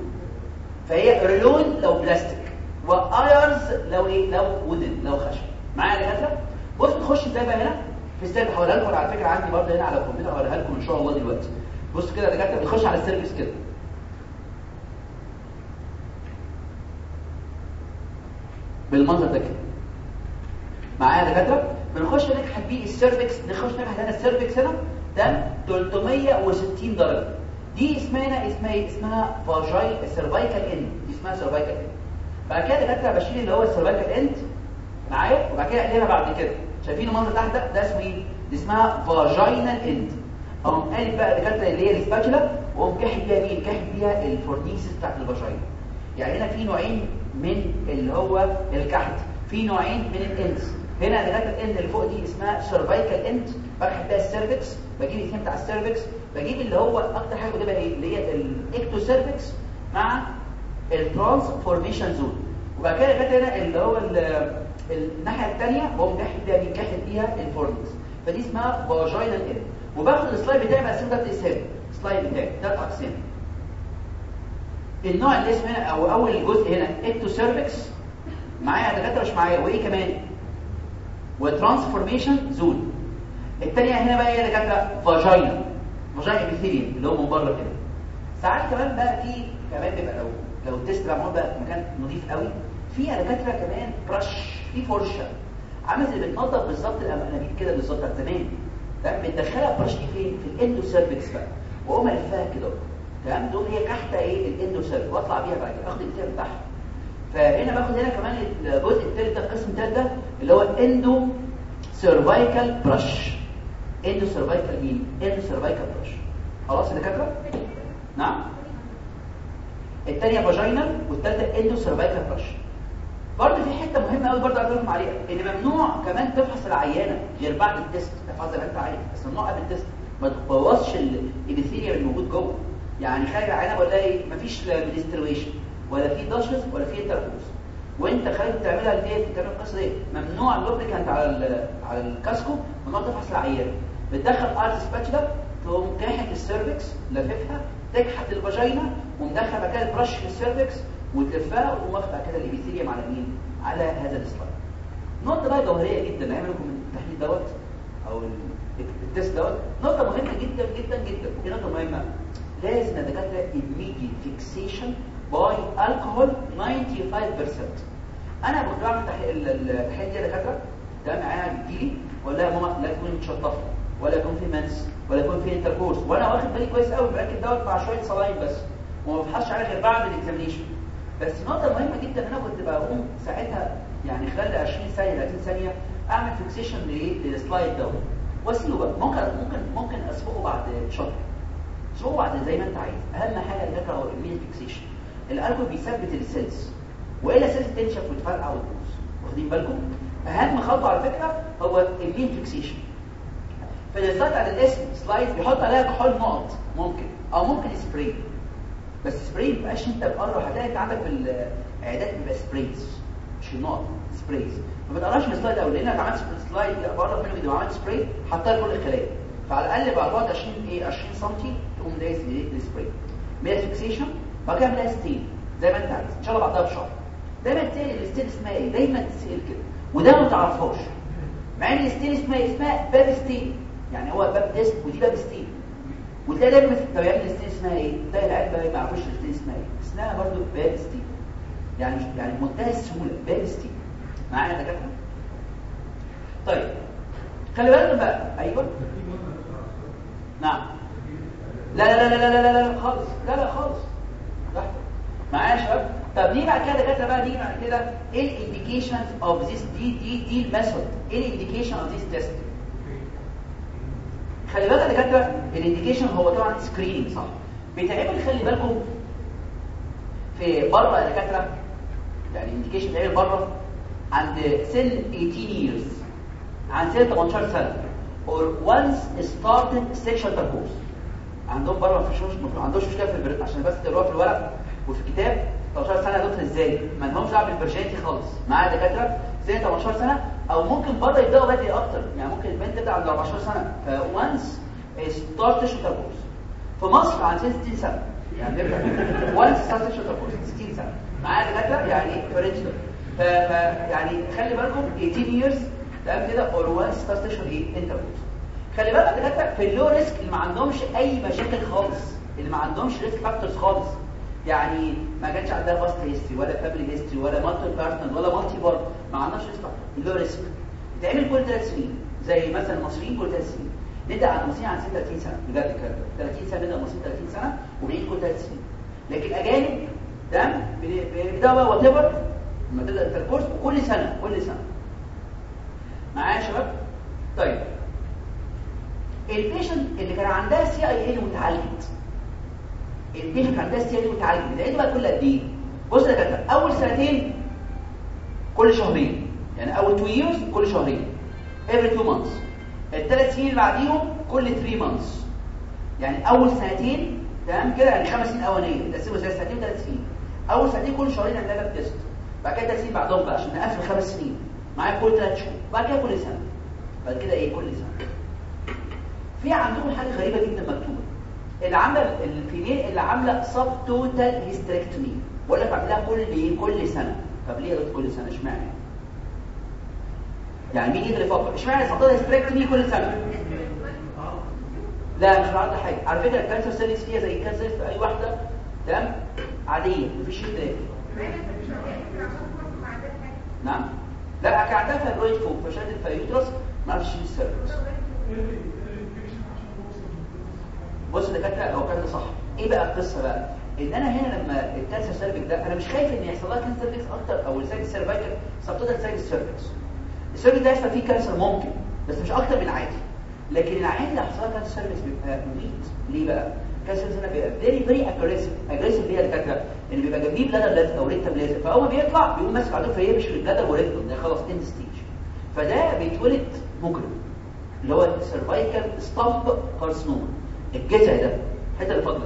فهي رولون لو بلاستيك و Ayre's لو إيه؟ لو ودن لو خشب. معايا دكاترة؟ بص تخش إزاي بقى هنا. في ستايل هوريها لكم على فكرة عندي برضه هنا على الكمبيوتر هوريها لكم إن شاء الله دلوقتي. بص كده يا دكاترة بتخش على ال cervix كده. بالمنظر ده كده. معايا دكاترة. بنخش نكحت بيه ال cervix نخش نكحت هنا ال cervix هنا. ده 360 درجة. دي اسمها اسمها اسمها فاجاي cervical end دي اسمها cervical end بعد كده دكاترة بشيل اللي هو ال cervical end معايا وبعد كده أقلبها بعد كده. شايفين المنظر تحت ده؟ ده اسمه إيه؟ دي اسمها vaginal end أقوم قالب بقى الدكاتره اللي هي ال spatula وأقوم كاحد بيها مين؟ كاحد بيها ال fornices بتاعت ال vagina يعني هنا في نوعين من اللي هو الكحت. في نوعين من ال ends هنا دكاتره ال end اللي فوق دي اسمها cervical end بكحد بيها ال cervix بجيب الاثنين بتاع ال cervix بجيب اللي هو أكتر حاجة بجيبها إيه؟ اللي هي ال ectocervix مع ال transformation zone وبعد كده دكاتره هنا اللي هو ال- الناحية الثانية بقوم كاحد بيها مين كاحد بيها ال fornix فدي اسمها vaginal end وباخد ال slide بتاعي بقسمه ثلاث اقسام ال slide بتاعي ثلاث اقسام النوع اللي اسمه هنا أو أول جزء هنا ectocervix معايا دكاتره مش معايا وإيه كمان؟ و transformation zone. الثانية هنا بقى هي دكاتره vagina. vagina epithelium اللي هو من بره كده. ساعات كمان بقى في كمان بيبقى لو لو ال test بقى معمول بقى في مكان نظيف قوي في دكاتره كمان brush في فرشه عامل زي بتنظف بالظبط الانابيب كده بالظبط بتاعت زمان تمام؟ بتدخلها brush دي فين؟ في ال endocervix بقى. وأقوم الفها كده. تمام؟ دول هي كحتة إيه؟ ال endocervix واطلع بيها بعد كده. أخد الكتاب بتاعها فهنا باخد هنا كمان الجزء الثالث ده القسم الثالث ده اللي هو ال endocervical brush endocervical مين endocervical brush خلاص يا دكاتره نعم الثانية vaginal والثالثه endocervical brush برضه في حتة مهمه قوي برضه عايز أقول لكم عليها ان ممنوع كمان تفحص العيانه غير بعد ال test تفحص زي انت عايز بس ممنوع قبل ال test ما تبوظش ال epithelium الموجود جوه يعني خارج العيانه بقول لها إيه مفيش لا menstruation ولا في douches ولا في intercourse وانت خارج بتعملها ليه بتعمل القصة دي. ممنوع ال lubricant على على ال Cusco ممنوع تفحص العيانه بتدخل Ayre's spatula تقوم كاحت ال cervix لففها تكحت ال vagina ومدخل كده ال brush في ال cervix وتلفها واخد كده ال epithelium على مين؟ على هذا ال slide نقطة بقى جوهرية جدا نعمل لكم التحليل دوت أو ال- test دوت. نقطة مهمة جدا جدا جدا. دي نقطة مهمة لازم الدكاترة immediate fixation by alcohol 95% أنا كنت بعمل التحليل دي يا دكاتره ده معايا بتجيلي ولا يا ماما لا تكون متشطفة ولا يكون في menses ولا يكون في intercourse وأنا واخد بالي كويس قوي مركب دوت مع شوية saline بس وما بفحصش عليه غير بعد ال examination بس نقطة مهمة جدا إن أنا كنت بقوم ساعتها يعني خلال 20 ثانية 30 ثانية أعمل fixation لل slide دوت وأسيبه بقى. ممكن ممكن ممكن أصبغه بعد شهر. أصبغه بعد زي ما أنت عايز. أهم حاجة الفكرة هو ال main fixation ال alcohol بيثبت ال cells والا cells تنشف وتفرقع وتبوظ واخدين بالكم؟ أهم خطوه على فكرة هو ال main fixation. في ال slide على الاسم slide بيحط عليها كحول نقط ممكن أو ممكن سبراي بس سبراي ما يبقاش انت بقرا هتلاقي عندك في العيادات بيبقى سبرايز مش النقط سبرايز ما بتقراش من السلايد قوي لأنك عملت سلايد بقرا منه فيديو عملت سبراي حطها لكل الخلايا. فعلى الأقل بعد بعد 20 إيه 20 سم تقوم دايس السبراي مية فيكسيشن بعد كده اعملها ستين زي ما انت عايز ان شاء الله بعدها بشهر. دايما تسال الستين اسمها إيه؟ دايما تسال كده. وده ما تعرفهاش مع ان الستين اسمها إيه؟ اسمها باب ستين يعني هو باب ديسك ودي باب ستين وتلاقي دايما في التبعات الستين اسمها إيه؟ تلاقي العيال ما يعرفوش الستين اسمها إيه. اسمها برضو باب ستين يعني يعني بمنتهى السهولة. Pap stain معايا يا دكاترة؟ طيب. خلي بالك بقى. أيوه. نعم. لا لا لا لا لا لا لا خالص. لا لا خالص. معايا يا شباب طب نيجي بعد كده دكاترة بقى نيجي بعد كده إيه ال indications of this دي دي دي ال method إيه ال indication of this test خلي بالك يا دكاترة ال indication هو طبعا screening صح؟ بيتعمل خلي بالكم في بره يا دكاترة. يعني ال indication بيتعمل بره عند سن 18 years عند سن 18 سنة or once started sexual intercourse عندهم بره ما عندوش مشكله في البر... عشان بس تقراها في الورق. وفي الكتاب 18 سنة دكتور إزاي؟ ما لهمش دعوة بال virginity خالص. معايا دكاترة؟ سن 18 سنة. أو ممكن بره يبدأوا بدري أكتر. يعني ممكن البنت تبدأ عند 14 سنة. ف once start intercourse في مصر سن 60 سنة. يعني بيبدا once start intercourse 60 سنة. معايا دكاترة؟ يعني فرنجر ف ف- يعني خلي بالكم 18 years. تمام كده؟ or once start إيه؟ intercourse خلي بالك دكاترة في ال low risk اللي ما عندهمش أي مشاكل خالص. اللي ما عندهمش risk factors خالص. يعني ما كانش عندها past history ولا family history ولا multi partner ولا multipar ما عندهاش ريسك ال low risk بتعمل كل ثلاث سنين. زي مثلا المصريين كل ثلاث سنين. نبدأ على المصريين عن 36 سنة. بجد الكلام ده 30 سنة نبدأ المصريين 30 سنة وبنعيد كل ثلاث سنين. لكن الاجانب ده بيبدأوا بقى whatever لما تبدأ intercourse وكل سنة كل سنة. معايا يا شباب؟ طيب. ال patient اللي كان عندها CIL واتعالجت ال patient كان عندها CIL واتعالجت بتعيد بقى كل قد إيه بص يا دكاتره أول سنتين كل شهرين. يعني أول 2 years كل شهرين. Every 2 months. الثلاث سنين اللي بعديهم كل 3 months. يعني أول سنتين تمام؟ كده يعني خمس سنين أولانية. تقسموا زي سنتين وثلاث سنين. أول سنتين كل شهرين لك test بعد كده ثلاث سنين بعدهم بقى عشان نقفل خمس سنين. معايا كل ثلاث شهور. بعد كده كل سنة. بعد كده إيه؟ كل سنة. في عندهم حاجة غريبة جدا مكتوبة. اللي عاملة ال female اللي عاملة subtotal hysterectomy بقول لك عاملاها كل إيه؟ كل سنة. طب ليه دكتور كل سنة؟ اشمعنى؟ يعني مين يقدر يفكر؟ اشمعنى subtotal hysterectomy كل سنة؟ لا مش عارضه حاجة. على فكرة ال cancer cells فيها زي ال cancer في أي واحدة. تمام؟ عادية مفيش تاني نعم. لا كان عندها fibroid فوق فشالت ال uterus ما عرفش تشيل ال cervix بص ده كانت هو كان صح. إيه بقى القصة بقى؟ إن أنا هنا لما ال cancer cervix ده أنا مش خايف إن يحصل لها cancer cervix أكتر أو ال cervix cervical subtotal cervix cervix ال cervix ده يحصل فيه cancer ممكن بس مش أكتر من العادي. لكن العيان اللي حصل cancer cervix بيبقى مميت. ليه بقى؟ cancer هنا بيبقى very very aggressive aggressive ليه الدكاتره ان بيبقى جنبيه bladder لازم أو rectum لازم فاول ما بيطلع بيقوم ماسك فهي مش في ال bladder و rectum ده خلاص end stage فده بيتولد مجرم اللي هو ال cervical stump carcinoma الجذع ده الحته اللي فاضله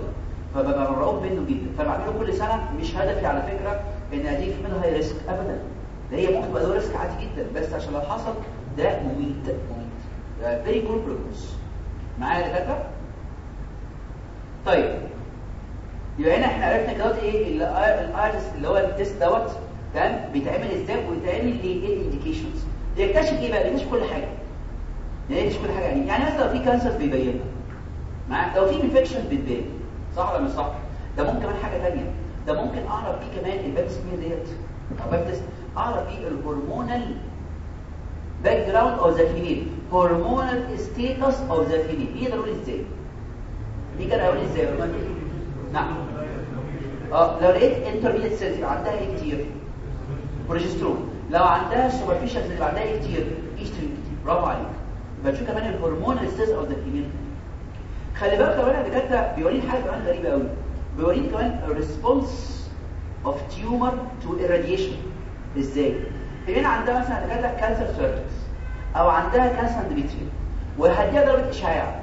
فببقى مرعوب منه جدا. فبعمله كل سنة مش هدفي على فكرة إن اديك منها high risk ابدا. ده هي ممكن تبقى risk عادي جدا. بس عشان لو حصل ده مميت مميت. very good prognosis معايا يا دكاترة؟ طيب. يبقى هنا إحنا عرفنا دلوقتي إيه الايرس اللي هو ال test دوت تمام؟ بيتعمل إزاي؟ وبيتعمل ليه إيه ال indications بيكتشف إيه بقى؟ بيكتشف كل حاجة. يعني إيه كل حاجة؟ يعني يعني مثلا في cancer بيبينها. معاك لو في infection بتبان صح ولا مش صح؟ ده ممكن كمان حاجة ثانية ده ممكن اعرف بيه كمان ال Pap smear ديت. أو Pap اعرف بيه ال hormonal background of the female hormonal status of the female يقدر يقول إزاي؟ دي كده أقول إزاي؟ نعم. آه لو لقيت intermediate cells عندها إيه كتير؟ بروجسترون لو عندها superficial يبقى عندها إيه كتير؟ ايستروجين برافو عليك. يبقى تشوف كمان ال hormonal status of the female خلي بالك كمان الدكاترة بيوريني حاجة كمان غريبة قوي بيوريني كمان ال response of tumor to irradiation. إزاي؟ هنا عندها مثلا دكاترة cancer cervix أو عندها cancer endometrium وهديها ضربه إشعاع.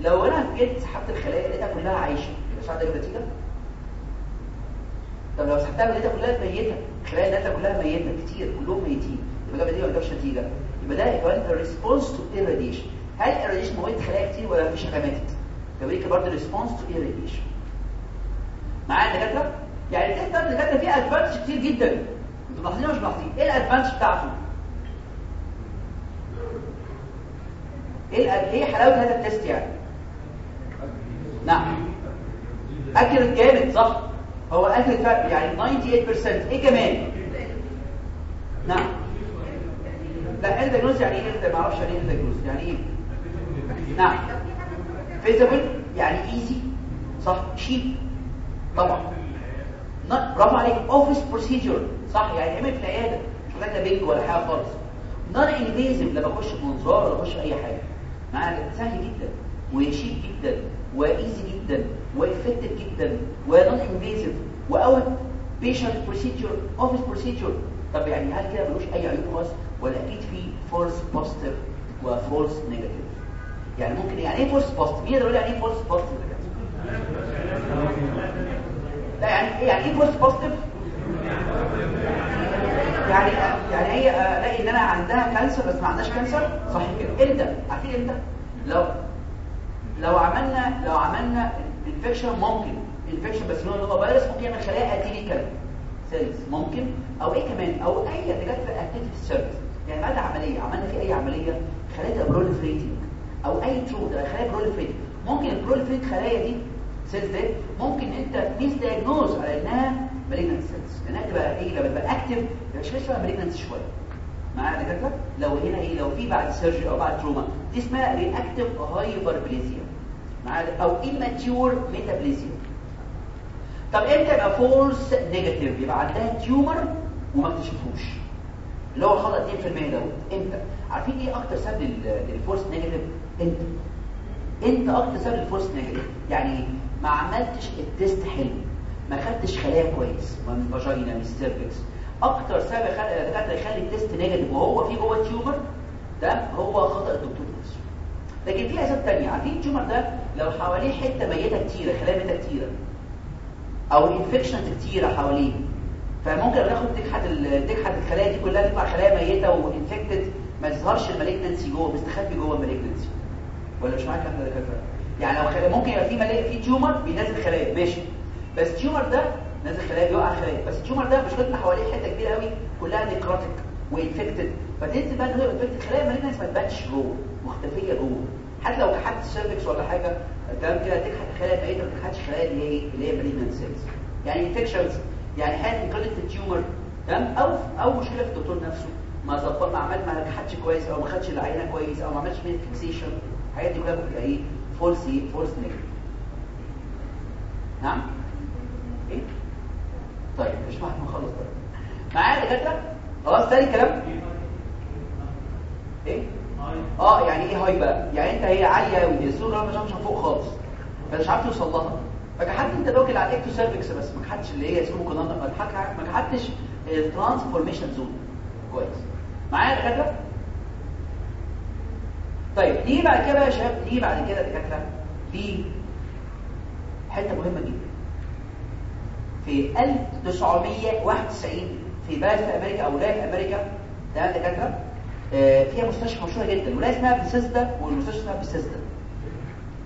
لو أنا جيت سحبت الخلايا لقيتها كلها عايشة ده يجيب نتيجة؟ طب لو سحبتها لقيتها كلها ميتة الخلايا لقيتها كلها ميتة كتير كلهم ميتين يبقى نتيجه ولا جابش نتيجة؟ يبقى ده كمان ال response to irradiation. هل ال radiation موت خلايا كتير ولا مفيش حاجة ماتت؟ فبيوريك برضه response to irradiation معايا الدكاترة؟ يعني ال test ده الدكاترة فيه advantage كتير جدا؟ أنتوا ملاحظين مش ملاحظين؟ إيه ال advantage بتاعته؟ إيه إيه حلاوة هذا ال test يعني؟ نعم. accurate جامد صح؟ هو accurate يعني 98% إيه كمان؟ نعم. لا ال diagnose؟ يعني إيه ما أعرفش يعني إيه ال diagnose؟ يعني إيه؟ نعم. feasible يعني easy صح؟ cheap طبعا. برافو عليك. office procedure صح؟ يعني يعمل في العيادة. مش محتاج بينج ولا حاجة خالص. non-invasive لا أخش بمنظار ولا أخش أي حاجة. معايا سهل جدا. و cheap جدا. و easy جدا. و effective جدا. و non-invasive و outpatient procedure office procedure طب يعني هل كده ملوش أي عيوب خالص؟ ولا أكيد في false positive و false negative يعني ممكن يعني إيه false positive مين يقول يعني إيه false positive لا يعني إيه يعني إيه false positive يعني يعني هي الاقي إن أنا عندها cancer بس ما عندهاش cancer صح كده. إمتى؟ عارفين إمتى؟ لو لو عملنا لو عملنا infection ممكن. infection بس هو فيروس ممكن يعمل خلايا atypical cells ممكن. أو إيه كمان؟ أو أي دكاتره active cervix يعني بعد عملية عملنا في أي عملية؟ خلايا proliferating. أو أي trauma ده خلايا proliferating ممكن ال proliferated خلايا دي cells دي ممكن أنت misdiagnose على إنها malignant cells لأنها تبقى إيه؟ لما تبقى active يبقى شوية malignant شوية. معايا دكاترة؟ لو هنا إيه؟ لو في بعد surgery أو بعد trauma دي اسمها reactive hyperplasia معايا أو immature metaplasia طب إمتى يبقى false negative يبقى عندها tumor وما اكتشفوش. اللي هو خطا 2% دوت. إمتى؟ عارفين إيه أكتر سبب لل- لل false negative انت. انت أكتر سبب لل false negative يعني ما عملتش ال test حلو. ما خدتش خلايا كويس. من ال vagina من ال cervix. أكتر سبب خل- دكاتره يخلي ال test negative وهو في جوه tumor ده هو خطأ الدكتور نفسه لكن في أسباب تانية. عارفين ال tumor ده لو حواليه حتة ميتة كتيرة خلايا ميتة كتيرة أو infections كتيرة حواليه فممكن ناخد تكحت ال- تكحت الخلايا دي كلها تطلع خلايا ميتة و infected ما يظهرش ال malignancy جوه مستخبي جوه ال malignancy. ولا مش معاك الكلام ده يعني لو خلايا ممكن يبقى في ملاك في tumor بينزل خلايا ماشي. بس ال tumor ده نازل خلايا بيوقع خلايا بس ال tumor ده مشكلتنا حواليه حتة كبيرة قوي كلها necrotic و infected فتنزل بقى هي infected خلايا ال malignancy ما تبانش جوه مختفية جوه حتى لو كحت ال cervix ولا حاجة تمام كده تكحت خلايا ميته ما تكحتش خلايا اللي هي اللي هي malignant cells يعني infections يعني حاله انكريدت في ال tumor تمام؟ أو أو مشكلة في الدكتور نفسه. ما ظبط ما عمل ما كحتش كويس أو ما خدش العينة كويس أو ما عملش immediate fixation الحاجات دي كلها بتبقى إيه؟ false false negative نعم؟ إيه؟ طيب مش بعد ما أخلص طيب معايا يا دكاترة؟ خلاص تاني كلام؟ إيه؟ آه يعني إيه high بقى؟ يعني أنت هي عالية قوي الصورة مش مش فوق خالص. فمش عارف توصل لها. فكحت أنت الراجل على ال ectocervix بس ما كحتش اللي هي اسمه كونان ما كحتش ال transformation zone كويس. معايا يا دكاترة؟ طيب نيجي بعد كده يا شباب نيجي بعد كده دكاتره في حتة مهمة جدا. في 1991 في بلد في أمريكا أو ولاية في أمريكا ده دكاتره آه، فيها مستشفى مشهورة جدا ولاية اسمها بيسيسدا والمستشفى اسمها بيسيسدا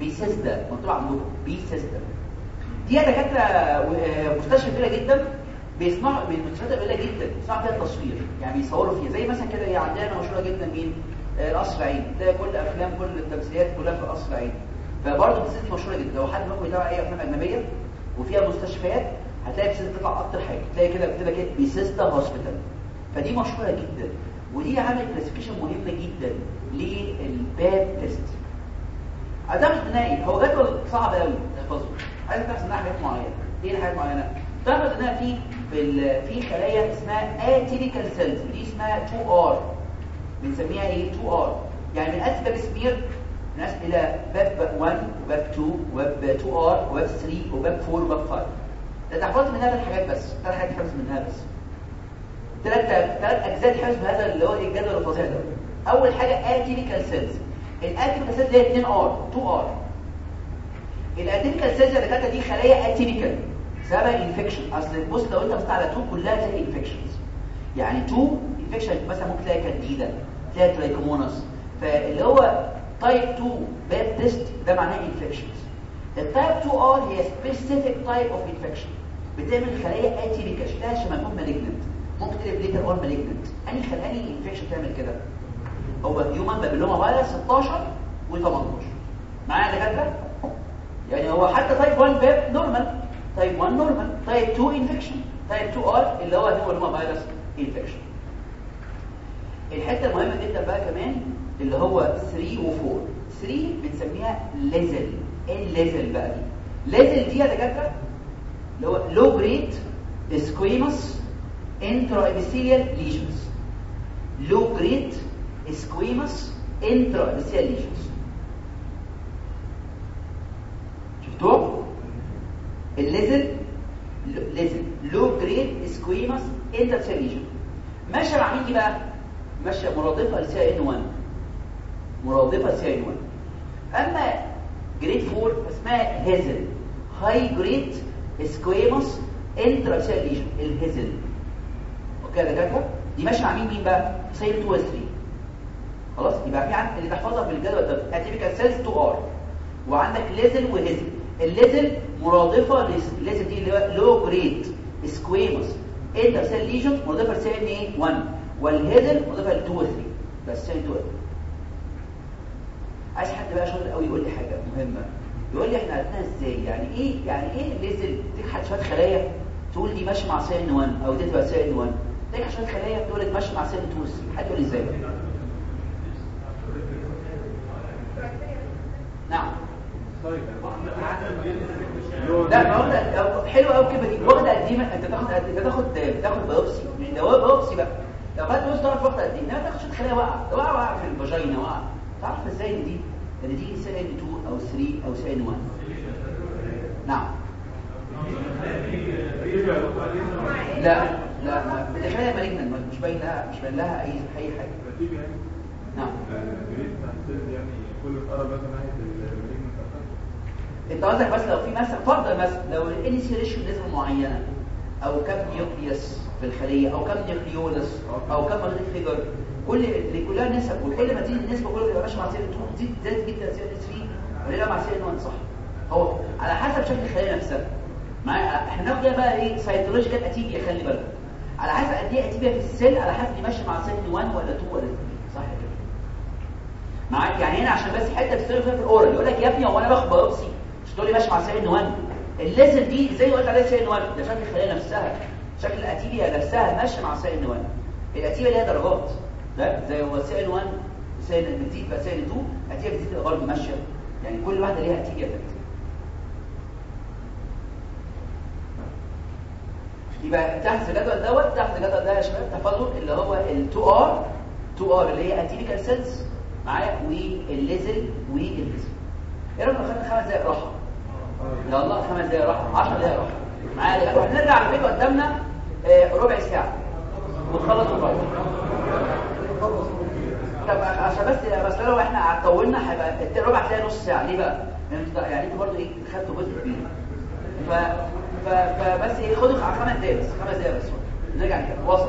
بيسيسدا مكتوب عندكم بيسيسدا دي دكاتره آه، مستشفى كبيرة جدا بيصنعوا من المستشفيات جدا بيصنعوا فيها التصوير. يعني بيصوروا فيها زي مثلا كده هي عندنا مشهورة جدا مين؟ القصر العيني تلاقي كل أفلام كل التمثيليات كلها في القصر العيني فبرضه بيسيسدا دي مشهورة جدا. لو حد منكم بيتابع أي أفلام أجنبية وفيها مستشفيات هتلاقي بيسيسدا تطلع أكتر حاجة تلاقي كده بتبقى كده Bethesda hospital. فدي مشهورة جدا. ودي عملت classification مهمه جدا للباب تيست عدم الثنائي هو جدول صعب قوي تحفظه عايز تحفظ منها حاجات معينة. إيه الحاجات معينة؟ تعرف إنها في في خلايا اسمها اتيبيكال سيلز دي اسمها 2 ار بنسميها إيه؟ 2 ار يعني من اسباب سمير ناس إلى باب 1 وباب 2 وباب 2 ار وباب 3 وباب 4 وباب 5 ده تحفظ منها ثلاث حاجات بس. ثلاث حاجات تحفظ منها بس. ثلاث ثلاث أجزاء تحفظ بهذا اللي هو الجدول الفظيع ده. أول حاجة atypical cells ال atypical cells هي 2 R 2 R ال atypical cells اللي كانت دي خلايا atypical سبب infection أصل بص لو أنت بصيت على 2 كلها تلاقي infections يعني 2 infection مثلا ممكن تلاقي كانديدا تلاقي Trichomonas فاللي هو type 2 Pap test ده معناه infections ال type 2 R هي specific type of infection بتعمل خلايا atypical شكلها شبه ما تكون malignant ممكن تقلب later on malignant انهي خلايا infection تعمل كده. هو human papilloma virus 16 و18 معايا يا دكاترة؟ يعني هو حتى type 1 Pap normal type 1 normal type 2 infection type 2 R اللي هو human virus infection الحتة المهمة جدا بقى كمان اللي هو 3 و4 3 بنسميها LSIL إيه ال LSIL بقى دي؟ LSIL دي يا دكاترة اللي هو low grade squamous intraepithelial lesions low grade squamous intraepithelial lesions شفتوه؟ ال LSIL LSIL low grade squamous intraepithelial lesion ماشيه مع مين دي بقى؟ ماشية مرادفة ل CIN 1 مرادفة ل CIN 1 أما grade 4 اسمها HSIL high grade squamous intraepithelial lesion ال HSIL. okay يا دكاترة؟ دي ماشية مع مين مين بقى؟ CIN 2 و 3 خلاص؟ يبقى في عندك اللي تحفظها في الجدول ده. atypical cells 2 R وعندك LSIL و HSIL ال LSIL مرادفة لل LSIL دي اللي هو low grade squamous intraepithelial lesion مرادفة ل CIN إيه 1 وال HSIL مرادفه ل 2 و 3 بس CIN 2 و 3 عايز حد بقى شاطر قوي يقول لي حاجة مهمة. يقول لي إحنا عرفناها إزاي؟ يعني إيه؟ يعني إيه ال LSIL تكحت شوية خلايا تقول دي ماشيه مع CIN 1 أو دي تبقى CIN 1 تكحت شوية خلايا تقول لك ماشيه مع CIN 2 و 3 حد يقول لي إزاي؟ نعم. لا ما واخده حلوة قوي الكلمة دي واخده قديمه أنت تاخد أنت تاخد تاخد biopsy مش ده biopsy بقى. لو خدت بص تعرف وقت قد إيه انما تاخد شوية خلايا واقعه واقعه واقعه في ال vagina واقعه تعرف إزاي ان دي؟ ان دي CIN 2 أو 3 أو CIN 1 نعم. لا لا ما بتخيل مالجنا مش باين لها مش باين لها اي أي حاجة. نعم. انت قصدك بس لو في مثلا فرض مثلا لو ال N/C ratio معينة أو كم nucleus في الخلية أو كم nucleolus أو كم mitotic figure. كل اللي كلها نسب وكل ما تزيد النسبة كل ما يبقى ماشي مع CIN 2 تزيد جدا CIN 3 ولا مع CIN 1 صح. هو على حسب شكل الخلية نفسها. معايا إحنا بناخد إيه بقى إيه cytological atypia خلي بالك. على حسب قد إيه atypia في ال cell على حسب دي ماشيه مع CIN 1 ولا 2 ولا 3 صح كده. معاك يعني هنا عشان بس حتة تستلم فيها في ال oral يقول لك يا ابني هو أنا باخد biopsy مش تقول لي ماشي مع سن 1 الليزر دي زي ما قلت عليها سن 1 ده شكل الخلية نفسها. شكل الاتيبيا نفسها ماشيه مع سن 1 الاتيبيا ليها درجات ده زي هو سن 1 سن بتزيد بقى سن 2 اتيبيا بتزيد برضه ماشية. يعني كل واحدة ليها اتيبيا بتاعتها يبقى تحت الجدول دوت تحت الجدول ده يا شباب تفاضل اللي هو ال 2 آر 2 آر اللي هي اتيبيكال سيلز معايا والليزل والليزل إيه رايك خدنا خمس دقايق راحة. يلا خمس دقايق راحة 10 دقايق راحة. معايا نرجع الفيديو قدامنا. آه، ربع ساعة. ونخلص الفيديو طب عشان بس بس لو إحنا طولنا هيبقى ربع تلاقي نص ساعة. ليه بقى؟ يعني أنتوا برضه إيه خدتوا جزء كبير. ف... ف... فبس إيه خدوا خمس دقايق بس خمس دقايق بس. نرجع نكمل وسط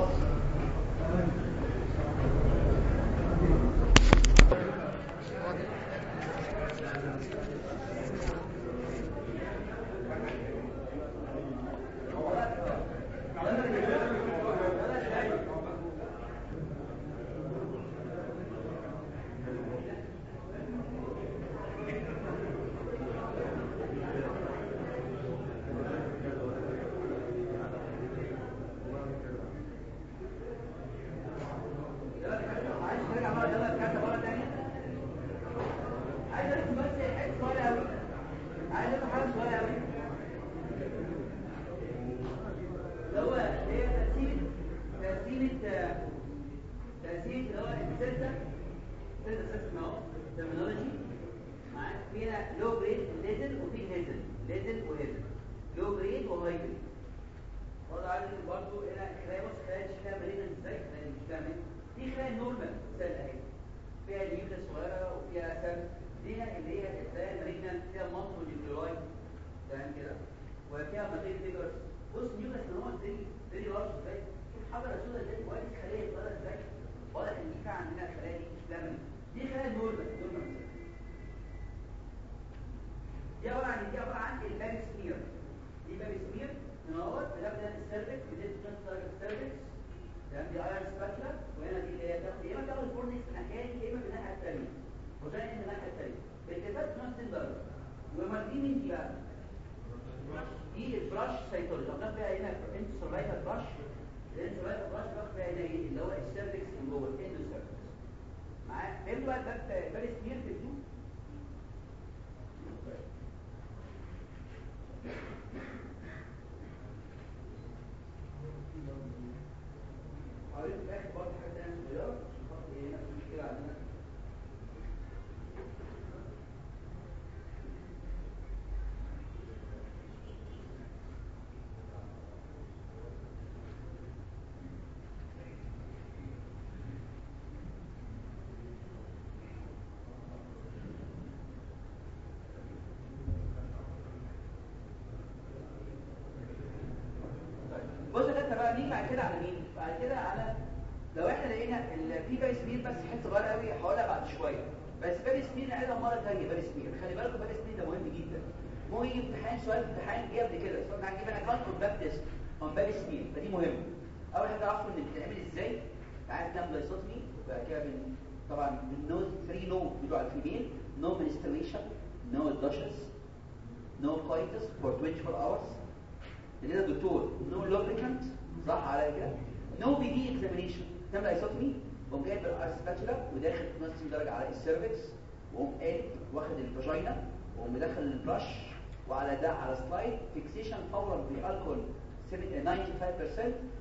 عايز نرجع مرة يلا الكارتة مرة تانية عايز ارسم بس حتة صغيرة أوي عايز ارسم حاجة صغيرة أوي اللي هو هي تقسيمة تقسيمة تقسيمة اللي هو الستة ستة سيستم اهو terminology معاك فيها لو جريد ليتل وفي هيزل ليتل وهيزل لو جريد وهاي جريد برضه عايز برضه هنا خلايا بص خلايا شكلها مريضة إزاي خلايا مش فاهمين دي خلايا normal cell اهي فيها nucleus صغيره وفيها cell دي اللي هي الخلايا المريضة فيها multiple nucleoli تمام كده؟ وفيها mitotic figures. بص nucleus إن هو زي زي large إزاي شوف حجره سوداء إزاي وادي خليه صغيره إزاي واضح ان فعلا عندنا الخلايا دي مش فاهمين دي خلايا normal normal دي عبارة عن دي عبارة عن الباب سمير دي باب سمير من اهوت بنبدا السيرفكس تشانس السيرفكس. تمام؟ دي ايرون سباتلا وهنا دي اللي هي تاخد يا دي مين دي اللي هو السيرفكس من جوه الاندو سيرفكس معايا فهمت بقى الباب باب سمير في الفيو حوالين في الآخر برضه حاجة ثانية صغيره عشان خاطر إيه نفس المشكلة عندنا نيجي بعد كده على مين؟ بعد كده على لو إحنا لقينا في Pap smear بس حتة صغيرة قوي هقولها بعد شوية. بس Pap smear نعيدها مرة ثانية Pap smear. خلي بالكم Pap smear ده مهم جدا. هو يجي امتحان سؤال امتحان جه قبل كده؟ سؤال معاك give an account Pap test on Pap smear فدي مهم أول حاجة اعرفوا إن بتتعمل إزاي؟ تعالى نعمل lithotomy وبعد كده بن طبعا بال no 3 no بتوع ال female. no menstruation no douches no coitus for 24 hours. اللي ده دكتور no lubricant صح على كده no PV examination تعمل lithotomy وقوم جايب ال spatula وداخل 50 درجة على ال cervix وقوم قالب واخد ال vagina وقوم مدخل ال brush وعلى ده على slide fixation فورا بالالكول 95%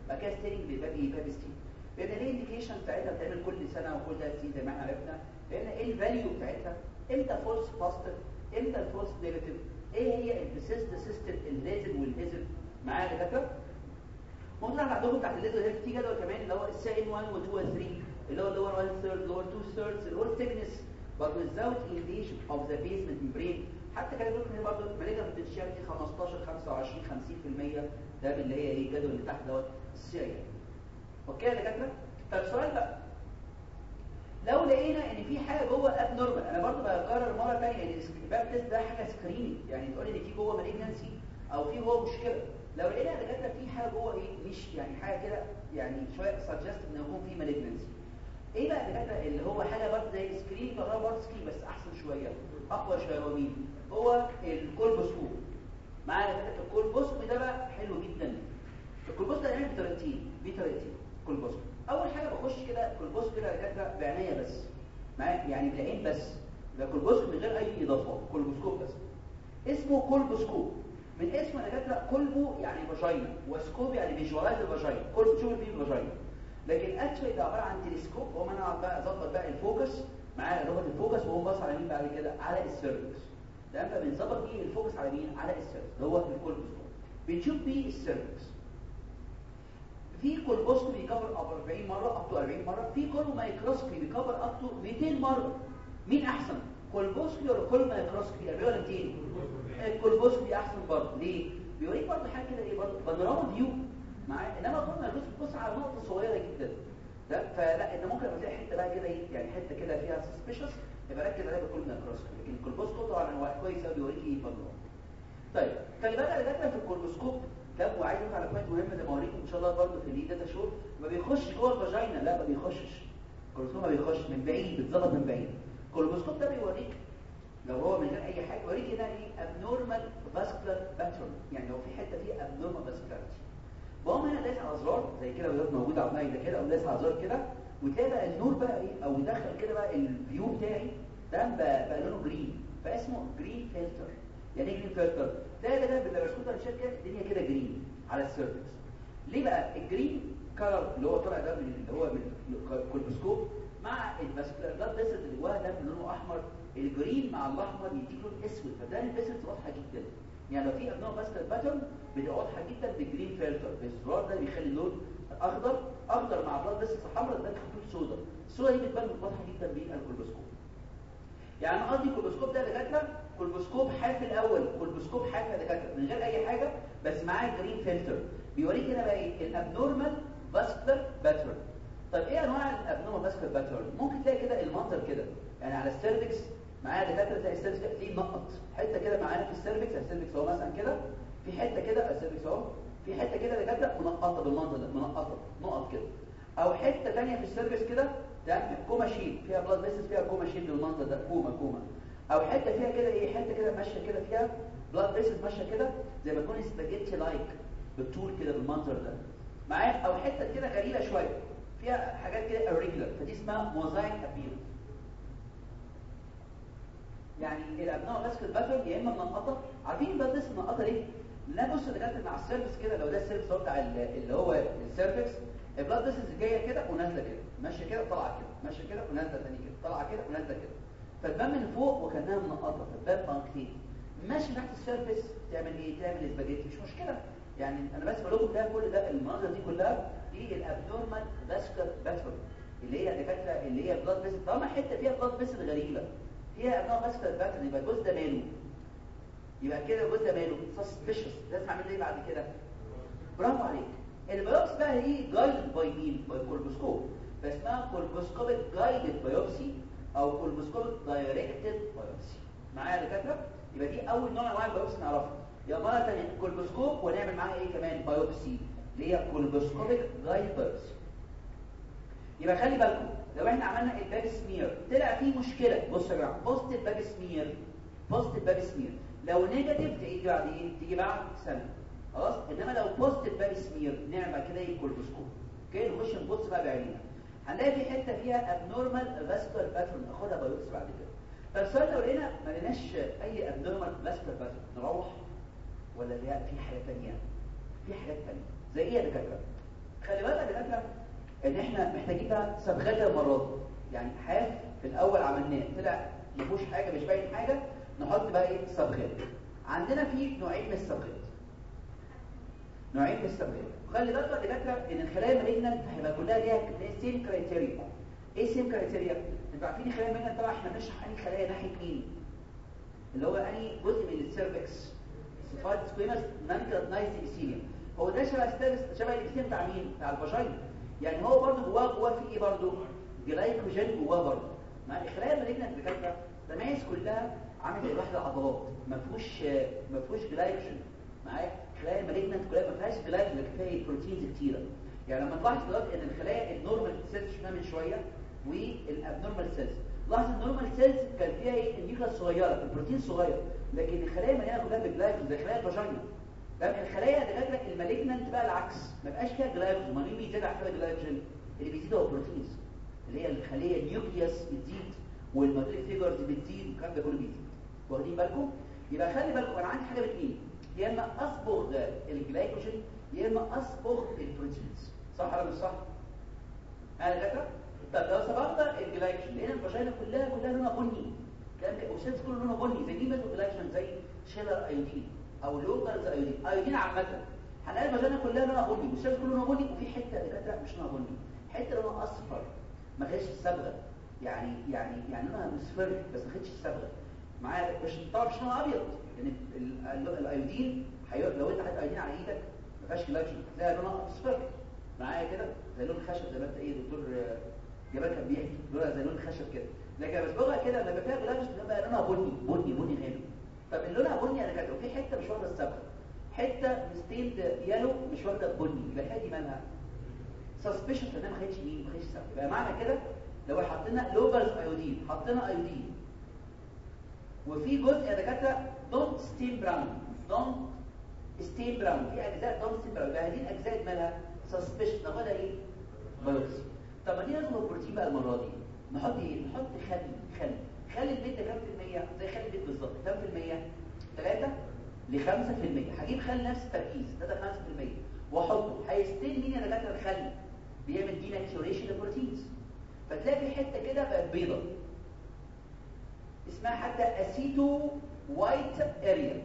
بعد كده staining بال Papa Papa stain لأن ليه ال indication بتاعتها بتعمل كل سنة وكل ثلاث سنين زي ما إحنا عرفنا. لأن إيه الفاليو بتاعتها إمتى فولس بوزيتيف إمتى الفولس نيجاتيف إيه هي البيسيست سيستم اللازم والهزم معايا يا دكاتره ممكن إحنا عندكم تحت الليزر هيك في جدول كمان اللي هو الساين 1 و 2 و 3 اللي هو اللور 1 ثيرد اللور 2 ثيردز اللي هو الثيكنس but without invasion of the basement membrane حتى كان بيقول هنا برضه مالجا بوتنشاليتي 15 25 50% ده اللي هي إيه؟ الجدول اللي تحت دوت السيريا Okay يا دكاترة؟ طب سؤال بقى. لو لقينا إن في حاجة جوه abnormal أنا برضه بكرر مرة ثانية ان ال Pap test ده حاجة screening يعني تقول إن في جوه malignancy أو في جوه مشكلة. لو لقينا يا دكاتره في حاجة جوه إيه مش يعني حاجة كده يعني شوية suggest إن يكون في malignancy إيه بقى يا دكاتره اللي هو حاجة برضه زي ال screening تعتبر برضه screening بس أحسن شوية أقوى شوية هو هو ال colposcope معايا يا دكاتره ال colposcope ده بقى حلو جدا. ال colposcope ده يعمل بطريقتين بطريقتين colposcope أول حاجة بخش كده colposcope كده دكاتره بعنايه بس. معايا؟ يعني بالعين بس. ده colposcope من غير أي اضافات colposcope بس. اسمه colposcope. من اسمه دكاتره colpo يعني vagina و scope يعني visualize ال vagina colpo تشوف فيه الفاجينا لكن actually ده عبارة عن تلسكوب هو أنا اقعد بقى اظبط بقى ال focus معايا لغة ال focus وهو باص على مين بعد كده؟ على ال cervix ده بقى بنظبط بيه ال focus على مين؟ على ال cervix ده هو ال colposcope بنشوف بيه ال cervix في colposcope بيكبر up 40 مرة up to 40 مرة. في colpomicroscope بيكبر up to 200 مرة. مين أحسن؟ colposcopy ولا colpomicroscopy 40 ولا 200 ال colposcopy احسن برضه. ليه؟ بيوريك برضه حاجة كده إيه؟ برضه panorama view معايا إنما ما يدوس بص على نقطة صغيرة جدا. ده؟ فلا إنت ممكن تلاقي حتة بقى كده إيه؟ يعني حتة كده فيها suspicious يبقى ركز عليها بال colpomicroscope لكن ال colposcope طبعا هو كويس قوي بيوريك إيه؟ panorama طيب خلي بالك يا دكاتره في ال colposcope. ده وعايز أقول على point مهمه ما اوريكم إن شاء الله برضه في ال lead data show. ما بيخش جوه ال vagina. لا ما بيخشش. ال colposcope ما بيخش من بعيد بيتظبط من بعيد. ال colposcope ده بيوريك. لو هو من غير أي حاجة يوريك هنا إيه؟ abnormal vascular pattern. يعني لو في حتة فيها abnormal vascularity. بقوم هنا دايس على زرار زي كده وده موجود على المايده كده أو دايس على زرار كده وتلاقي بقى النور بقى إيه؟ أو يدخل كده بقى ال view بتاعي ده بقى, بقى لونه جرين فاسمه جرين فلتر يعني إيه جرين فلتر تلاقي ده لما بسكوت على الشركة الدنيا كده جرين على السيرفكس ليه بقى؟ الجرين كلر اللي هو طالع ده من اللي هو من الكولبوسكوب مع الفاسكولار. بلاد فيسل اللي جواها ده لونه أحمر. الجرين مع الاحمر يديك لون اسود فده الفيسلز واضحة جدا. يعني لو في أبناء فاسكولار باترن بتبقى واضحة جدا بالجرين فلتر. الزرار ده بيخلي اللون أخضر. أخضر مع بلاد فيسلز حمراء ده خطوط سودا. السودا دي بتبان واضحة جدا بال colposcope يعني قصدي ال colposcope ده دكاترة colposcope حافي الأول colposcope حافي يا دكاترة من غير أي حاجة بس معاه green filter. بيوريك هنا بقى إيه؟ ال abnormal vascular pattern. طيب إيه انواع ال abnormal vascular pattern ممكن تلاقي كده المنظر كده. يعني على ال cervix معايا دكاترة تلاقي ال cervix فيه نقط. حتة كده معانا في ال cervix ال cervix اهو مثلا كده. في حتة كده ال cervix اهو في حتة كده دكاترة منقطة بالمنظر ده منقطة نقط كده. أو حتة ثانية في ال cervix كده تمام؟ comma shape فيها blood vessels فيها comma shape بالمنظر ده comma comma. أو حتة فيها كده إيه؟ حتة كده ماشية كده فيها blood vessels ماشية كده زي ما تكون spaghetti like بالطول كده بالمنظر ده. معايا؟ أو حتة كده غريبة شوية. فيها حاجات كده irregular فدي اسمها mosaic appear يعني ال abnormal vascular pattern يا إما منقطه عارفين ال blood vessels منقطه ليه لا بص دكاتره مع ال cervix كده لو ده ال cervix هو بتاع اللي هو ال cervix ال blood vessels جاية كده ونازلة كده. ماشية كده طالعه كده. ماشية كده ونازلة ثاني كده. طالعة كده ونازلة كده. فتبان من فوق وكأنها منقطة. فتبان punctate ماشي تحت ال surface تعمل إيه؟ تعمل اسباجيتي مش مشكلة. يعني أنا بس بقول لكم ده كل ده المناظر دي كلها. دي ال abnormal vascular pattern اللي هي دكاتره اللي هي blood vessel طالما حتة فيها blood vessel غريبة فيها abnormal vascular pattern يبقى الجزء ده ماله. يبقى كده الجزء ده ماله suspicious لازم اعمل إيه بعد كده؟ برافو عليك. ال biopsy بقى هي guided by مين by colposcope فاسمها colposcopic guided biopsy أو colposcopic directed biopsy معايا يا دكاترة؟ يبقى دي أول نوع أنواع ال biopsy نعرفها. يبقى مرة ثانية colposcope ونعمل معاها إيه كمان؟ biopsy اللي هي colposcopic biopsy يبقى خلي بالكم لو إحنا عملنا ال Pap smear طلع فيه مشكلة. بصوا يا جماعة بوست ال Pap smear بوست ال Pap smear لو negative تيجي بعد إيه؟ تيجي بعد سنه خلاص؟ إنما لو positive ال Pap smear نعمل كده إيه colposcope okay؟ نخش نبص بقى بعينينا. هنلاقي في حتة فيها abnormal vascular pattern ناخدها biopsy بعد كده. طب السؤال لو لقينا ما لقيناش أي abnormal vascular pattern نروح ولا لا؟ في حاجة ثانية في حاجات ثانية زي إيه يا دكاترة؟ خلي بالك يا دكاترة ان إحنا محتاجين بقى صبغات المرة دي يعني حاف في الأول عملناه طلع ما فيهوش حاجة مش باين حاجة نحط بقى إيه؟ صبغات عندنا في نوعين من الصبغات نوعين من الصبغات خلي بالك يا دكاترة ان الخلايا ال malignant هيبقى كلها ليها same criteria إيه same criteria أنتوا عارفين الخلايا ال malignant طبعا إحنا بنشرح أنهي خلايا ناحية مين. اللي هو أنهي جزء من السيرفكس. صفات سكويمس نانكراتنايز ابيثيليوم هو ده شبه ستابس شبه الابيثيليوم بتاع مين؟ بتاع الفاجينا يعني هو برضه جواه جواه في إيه برضه جلايكوجين جواه برضه. مع الخلايا المالجنانت دكاتره تميز كلها عامل زي الواحده العضلات ما فيهوش ما فيهوش جلايكوجين معايا؟ خلايا المالجنانت كلها ما فيهاش جلايكوجين كفايه بروتينز كتيرة. يعني لما تلاحظ دلوقتي إن الخلايا النورمال سيلز شفناها من شوية وال abnormal cells لاحظ ال normal cells كان فيها إيه؟ ال nucleus صغيرة البروتين صغير. لكن الخلايا مليانه كلها بالجلايكوجين زي خلايا ال vagina تمام؟ الخلايا دكاتره ال malignant بقى العكس. ما بقاش فيها جلايكوجين ما مين بيزيد على فيها جلايكوجين اللي بيزيد هو ال proteins. اللي هي الخلية ال nucleus بتزيد وال mitotic figures بتزيد والكلام ده كله بيزيد. واخدين بالكم؟ يبقى خلي بالكم أنا عندي حاجة باثنين يا إما أصبغ الجلايكوجين يا إما أصبغ ال proteins. صح ولا مش صح؟ أنا دكاتره طب لو صبغت الجلايكوجين لأن ال vagina كلها كلها لونها بني. الكلام ده كله لونها بني. زي مثلا جلايكوجين زي Schiller iodine أو Lugol's iodine iodine عامه هنلاقي ال vagina كلها لونها بني وال cells كله لونها بني وفي حتة دكاتره مش لونها بني حتة لونها أصفر ما خدش الصبغه يعني يعني يعني لونها مصفر بس ما خدش الصبغه معايا؟ مش طبعا مش لونها أبيض. يعني ال iodine لو أنت حاطط iodine على إيدك ما فيهاش جلايكوجين هتلاقي لونها أصفر. معايا كده؟ زي لون الخشب زي ما أنت إيه دكتور جمال كان بيحكي. لونها زي لون الخشب كده. لكن بس بقى كده لما فيها جلايكوجين بقى لونها بني بني بني غامق. طب اللونها بني أنا كده وفي حتة مش واخده الصبغه حتة stained yellow مش واخده بني يبقى الحته دي مالها؟ suspicion إنها ما خدتش مين ما خدتش الصبغه يبقى معنى كده لو حطينا Lugol's iodine حطينا iodine وفي جزء يا دكاترة don't stain brown don't stain brown في أجزاء don't stain brown هذه الأجزاء مالها؟ suspicion ناخدها إيه؟ biopsy طب ما دي لازم البروتين بقى المرة دي. نحط إيه؟ نحط خل خل خل البيت ده كام في المية. زي خل البيت بالظبط. كام في المية. 3 ل 5% هجيب خل نفس التركيز. 3 5% وأحطه. هي stain مين يا دكاتره الخل؟ بيعمل denaturation لل proteins فتلاقي في حتة كده بقت بيضة. اسمها حتى aceto white area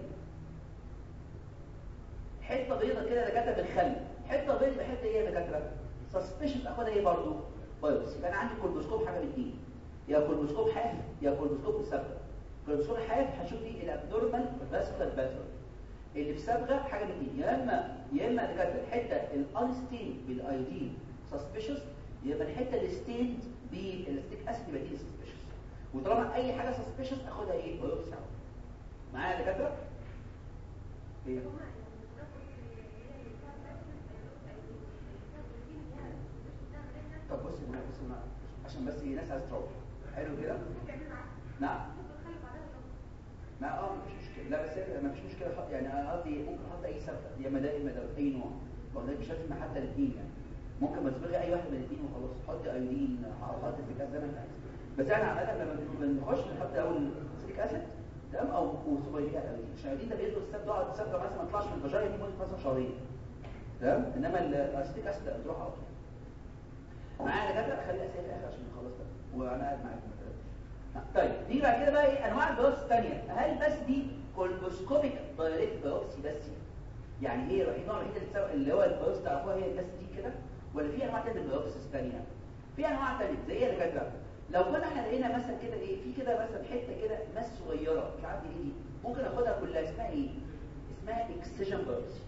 حتة بيضة كده دكاتره بالخل. حتة بيضة بحته إيه يا دكاتره suspicious أخدها إيه برضه؟ biopsy يبقى أنا عندي colposcope حاجة من اثنين يا colposcope حاف يا colposcope بصبغه colposcope حاف هشوف فيه ال abnormal vascular pattern اللي بصبغه حاجة من اثنين يا اما يا إما دكاتره الحتة ال unstained بال iodine suspicious يبقى الحتة اللي stained بال acetic acid يبقى دي suspicious وطالما أي حاجة suspicious أخدها إيه؟ biopsy معايا يا دكاترة؟ طب بص بص عشان بس الناس عايزة تروح. حلو كده؟ نعم. لا آه مفيش مشكلة. لا بس مفيش مشكلة يعني أنا قصدي ممكن أحط أي سبب. يا ما يا ما ده أي نوع. والله مش لازم حتى الاثنين يعني. ممكن ما تصبغي أي واحد من الاثنين وخلاص. حط iodine حط acetic زي ما انت عايز بس إحنا عادة لما بنخش بنحط أول acetic acid تمام؟ أو وصبغي iodine عشان ال iodine ده بيدوا السبب ده السبب مثلا ما يطلعش من الفجايه دي مده مثلا شهرين. تمام؟ إنما ال acetic acid بتروح على طول. معايا دكاترة؟ خلي اسئله اخر عشان نخلص وأنا قاعد طيب نيجي بعد كده بقى إيه؟ أنواع ال biopsy الثانية هل بس دي colposcopic directed biopsy بس؟ يعني الوحيد نوع الوحيد اللي, اللي هو ال biopsy تعرفوها هي بس دي كده؟ ولا في أنواع ثانية من ال biopsy الثانية في أنواع ثانية زي يا دكاتره لو كنا إحنا لقينا مثلا كده إيه؟ في كده مثلا حتة كده mass صغيرة مش عارف إيه دي؟ ممكن اخدها كلها. اسمها إيه؟ اسمها excision biopsy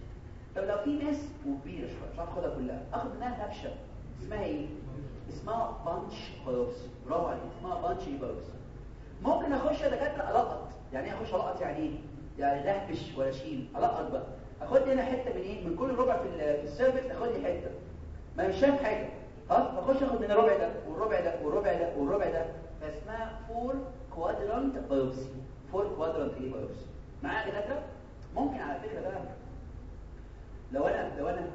طب لو في mass وكبيرة شوية مش عارف اخدها كلها. آخد منها نتشه اسمها إيه؟ اسمها punch biopsy برافو عليك اسمها punch biopsy ممكن أخش يا دكاترة ألقط. يعني إيه أخش ألقط؟ يعني إيه يعني دهبش ولا شيل. ألقط بقى. أخد هنا حتة من إيه؟ من كل ربع في في ال cervix أخد لي حتة. ما مش شايف حاجة. خلاص بخش أخد من الربع ده والربع ده والربع ده والربع ده. فاسمها four quadrant biopsy four quadrant biopsy معايا يا دكاترة؟ ممكن على فكرة بقى لو أنا لو أنا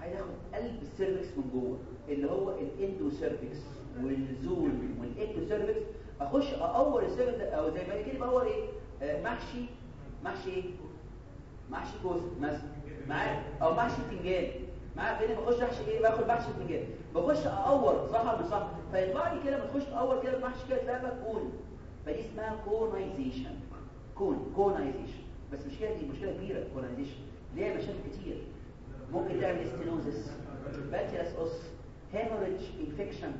عايز أخد قلب ال cervix من جوه. اللي هو ال endocervix وال zone وال ectocervix أخش اقور ال cervix أو زي ما كده بقور إيه؟ آه محشي. محشي إيه؟ محشي كوسة مثلا. معايا؟ أو محشي بتنجان معايا؟ فين بخش احشي إيه؟ باخد بحشي اتجاه بخش اقور صح ولا صح؟ فيطلع لي كده لما تخش تقور كده بحشي كده تلاقي cone. فدي اسمها conization cone. conization بس مشكلة دي مشكلة كبيرة conization ليها مشاكل كتير. ممكن تعمل stenosis patulous os hemorrhage infection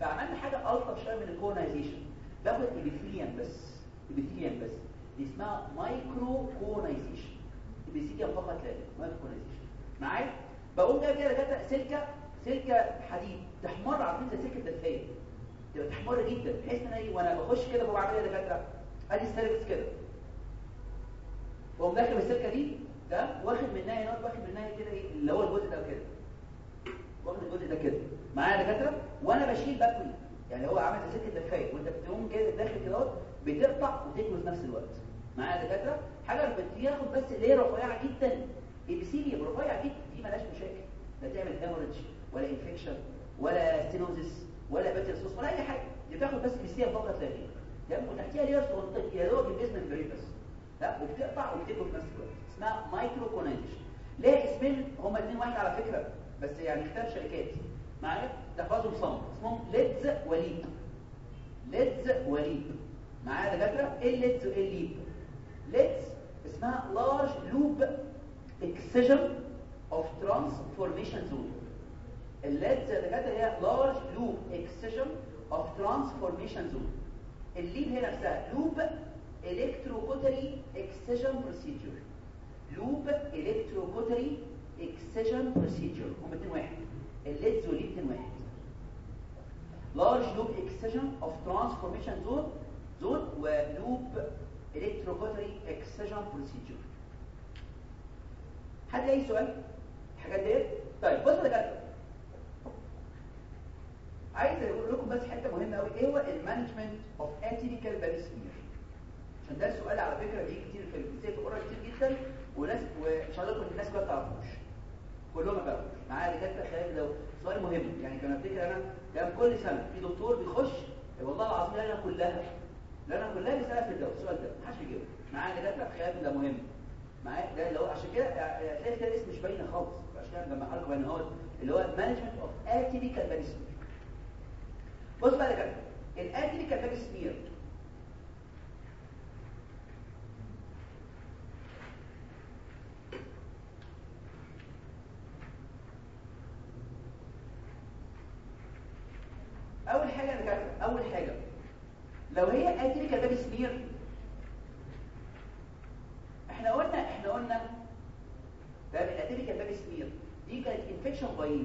فعملنا حاجة الطف شوية من ال conization باخد epithelium بس epithelium بس. دي اسمها micro conization epithelium فقط لا micro conization معايا؟ بقوم جاي كده كده سلكة سلكة حديد. تحمر عارفين زي سلكة الدفايه تبقى تحمر جدا بحيث إن أنا إيه وأنا بخش كده إيه يا دكاترة. أدي cervix كده. واقوم داخل السلكه دي ده واخد منها هنا واخد منها كده إيه اللي هو الجزء ده كده واخد الجزء ده كده. معايا يا دكاترة وأنا بشيل بكوي يعني هو عامل زي سلكه الدفايه وأنت بتقوم كده داخل كده بتقطع وتكوي في نفس الوقت. معايا يا دكاترة؟ حاجة بتاخد بس اللي هي رفيعة جدا. ال epithelium رفيع جدا. دي مالهاش مشاكل. لا تعمل hemorrhage ولا infection ولا stenosis ولا patulous os ولا أي حاجة. دي بتاخد بس ال epithelium فقط لا غير تمام وتحتيها layer صغنطه يا دوب البريد بس. لا وبتقطع وبتكوي في نفس الوقت. اسمها micro conization ليه اسمين هما الاثنين واحد على فكرة. بس يعني اختلاف شركات. معايا تفاضل صمت اسمهم LLETZ و LEEP. LLETZ و LEEP. معايا يا دكاترة؟ إيه LLETZ وايه LEEP. LLETZ اسمها large loop excision of transformation zone ال LLETZ يا دكاترة هي large loop excision of transformation zone ال LEEP هي نفسها loop electrocautery excision procedure loop electrocautery excision procedure هما اتنين واحد. اتنين واحد. Large loop excision of transformation zone zone و loop electrocautery excision procedure. حد أي سؤال؟ الحاجات ديت؟ طيب بصوا يا عايز أقول لكم بس حتة مهمة قوي إيه هو المانجمنت اوف اتيكال بالسمير عشان ده السؤال على فكرة بيجي كتير في الفيزياء في كتير جدا وناس وإن شاء الله الناس ما تعرفوش. كلهم بيعرفوش معايا دكاترة خلال لو سؤال مهم. يعني كان افتكر أنا كان كل سنة في دكتور بيخش والله العظيم أنا كلها لأن كلها بيسالها في الدواء السؤال ده ما حدش بيجاوب معايا دكاترة خلال ده مهم. معايا ده هو عشان كده هتلاقي كده الاسم مش باينة خالص. عشان لما حضرتك بين هو اللي هو management of atypical Pap smear بص بقى كده ال atypical Pap smear أول حاجة دكاتره أول حاجة. لو هي atypical Pap smear إحنا قلنا إحنا قلنا باب ال atypical Pap smear دي كانت infection by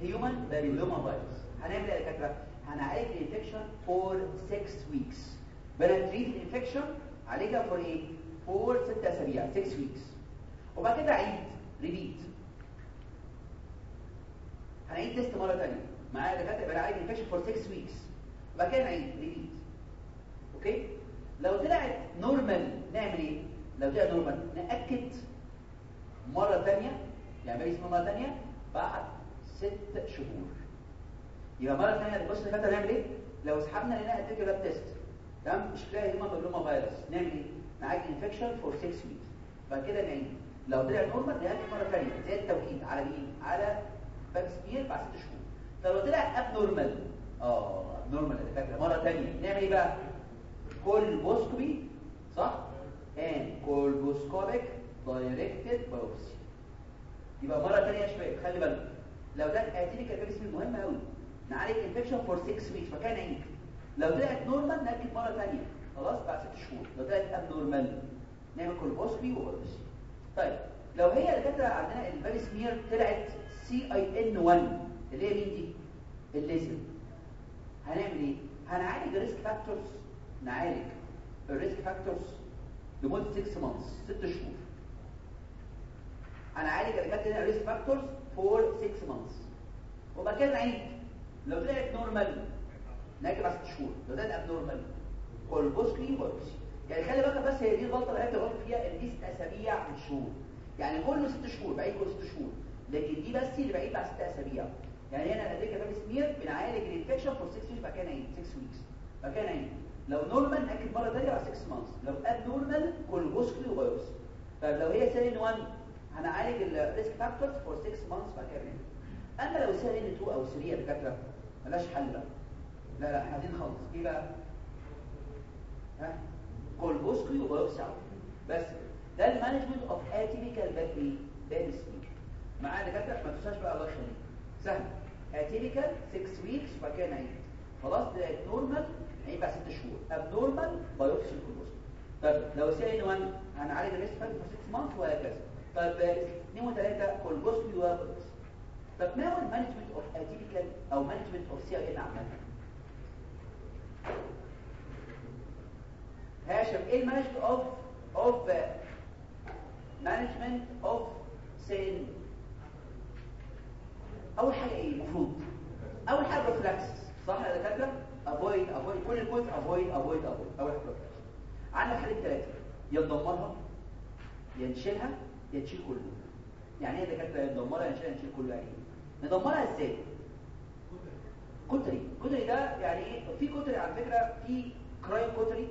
human papilloma virus هنعمل إيه يا دكاتره هنعالج ال infection for 6 weeks بن treat ال infection عالجها for إيه؟ for 6 أسابيع 6 weeks وبعد كده نعيد repeat هنعيد test مرة ثانية معايا يا دكاتره بنعالج ال infection for 6 weeks وبعد كده نعيد repeat okay؟ لو طلعت normal نعمل إيه؟ لو طلعت normal نأكد مرة ثانية يعني اسمها مرة ثانية بعد ست شهور. يبقى مرة ثانية بص اللي فاتت نعمل إيه؟ لو سحبنا لقينا atypical Pap test تمام؟ مش لاقي human papilloma virus نعمل إيه؟ نعالج infection for 6 weeks بعد كده نعيد. لو طلع normal نأكد مرة ثانية زي التوقيت على مين؟ على Pap smear بعد ست شهور. لو طلع abnormal آه abnormal يا دكاتره مرة ثانية نعمل إيه بقى؟ colposcopy صح؟ and colposcopic directed biopsy يبقى مرة تانية يا شباب خلي بالك لو ده atypical Pap smear مهم قوي نعالج infection for 6 weeks فكان عيد لو طلعت normal نأكد مرة تانية. خلاص؟ بعد 6 شهور. لو طلعت abnormal نعمل colposcopy و biopsy طيب لو هي الدكاتره عندنا ال Pap smear طلعت CIN 1 اللي هي مين دي الليزر هنعمل إيه؟ هنعالج ال risk factors. نعالج ال risk factors لمدة 6 months 6 شهور. هنعالج الدكاتره ال risk factors for 6 months وبعد كده نعيد. لو طلعت normal ناجي بعد 6 شهور. لو طلعت abnormal colposcopy و biopsy يعني خلي بالك بس هي دي الغلطه اللي انت غلطت فيها إن دي ست أسابيع في الشهور. يعني كل ست شهور بعيد كل ست شهور. لكن دي بس اللي بعيد بعد ست أسابيع. يعني هنا ال atypical Pap smear بنعالج ال infection for 6 weeks بعد كده نعيد 6 weeks بعد كده نعيد لو normal ناكد مرة ثانية بعد 6 months لو abnormal colposcopy و biopsy طيب لو هي CIN 1 هنعالج ال risk factors for 6 months بعد كده. أما لو CIN 2 أو 3 يا دكاترة ملاش حل بقى. لا لا إحنا عايزين نخلص إيه بقى؟ ها؟ على طول. بس. ده المانجمنت اوف اتيبيكال باك إيه باك سميك معايا دكاترة؟ ما تنساش بقى الله يخليك. سهل. atypical 6 weeks وبعد كده نعيد. خلاص ده normal بعد 6 شهور. abnormal biopsy colposcopy طب لو CIN 1 هنعالج ال risk factor في 6 month وهكذا طب 2 و3 كولبوسكي وبيوبسي طب ما هو المانجمنت اوف اتيبيكال أو مانجمنت اوف سي ان عامة؟ هاشم إيه المانجمنت اوف اوف مانجمنت اوف سين أول حاجة إيه؟ المفروض أول حاجة ريفلكس صح يا دكاترة؟ افويد افويد كل الكويز افويد افويد افويد أول حاجة ريفلكس عندك حاجات ثلاثة يا تدمرها يا نشيلها يا تشيل كله. يعني إيه دكاتره يا ندمرها يا نشيلها يا نشيل كله؟ يعني إيه؟ ندمرها إزاي؟ cautery cautery ده يعني إيه؟ في cautery على فكرة في cryocautery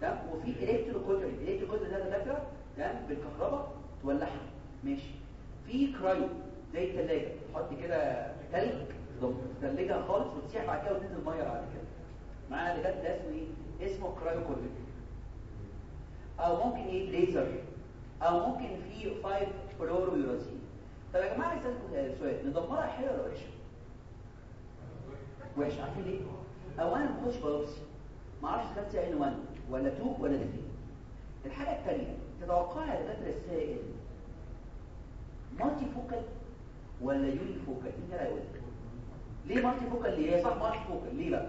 تمام؟ وفي electrocautery electrocautery ده دكاترة تمام؟ بالكهرباء تولعها. ماشي. في cryo زي الثلاجه تحط كده تلج تثلجها خالص وتسيح بعد كده وتنزل مية بعد كده. معانا اللي ده اسمه إيه؟ اسمه cryocautery أو ممكن إيه؟ ليزر. أو ممكن في 5 فلورو يورازين طب يا جماعة اسالكم سؤال. ندمرها حلوة ولا وحشة؟ وحش عارفين ليه؟ اولا ما باخدش biopsy ما أعرفش خدت CIN 1 ولا 2 ولا 3 الحاجة الثانية تتوقع يا دكاتره ال CIN multifocal ولا unifocal مين اللي هيقول ليه multifocal ليه هي صح؟ multifocal ليه بقى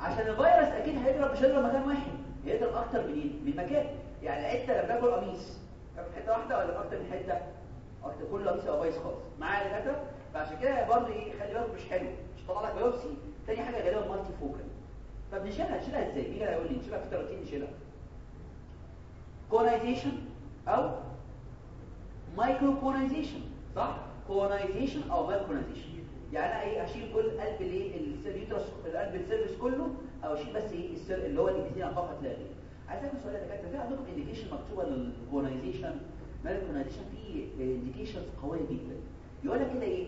عشان الفيروس أكيد هيضرب مش هيضرب مكان واحد. هيضرب أكتر من إيه من مكان. يعني انت لما تاكل قميص. تاكل حتة واحدة ولا أكتر من حتة؟ أكتر كل قميص يبقى بايظ خالص. معايا يا دكاترة؟ فعشان كده برضه إيه خلي بالك مش حلو. مش طالع لك biopsy. تاني حاجة غالبا multifocal طب نشيلها؟ نشيلها إزاي؟ مين هيقول لي نشيلها في ترتيب نشيلها. conization أو مايكرو كونايزيشن صح؟ كونايزيشن أو مايكرونايزيشن يعني أنا إيه أشيل كل قلب الايه اليوترس القلب السيرفيس كله أو أشيل بس إيه السير اللي هو الابيثيليوم فقط لا غير عايز اسالكم سؤال يا دكاترة في عندكم انديكيشن مكتوبة للكونايزيشن مايكرونايزيشن في انديكيشنز قوية جدا؟ يقول لك كده إيه؟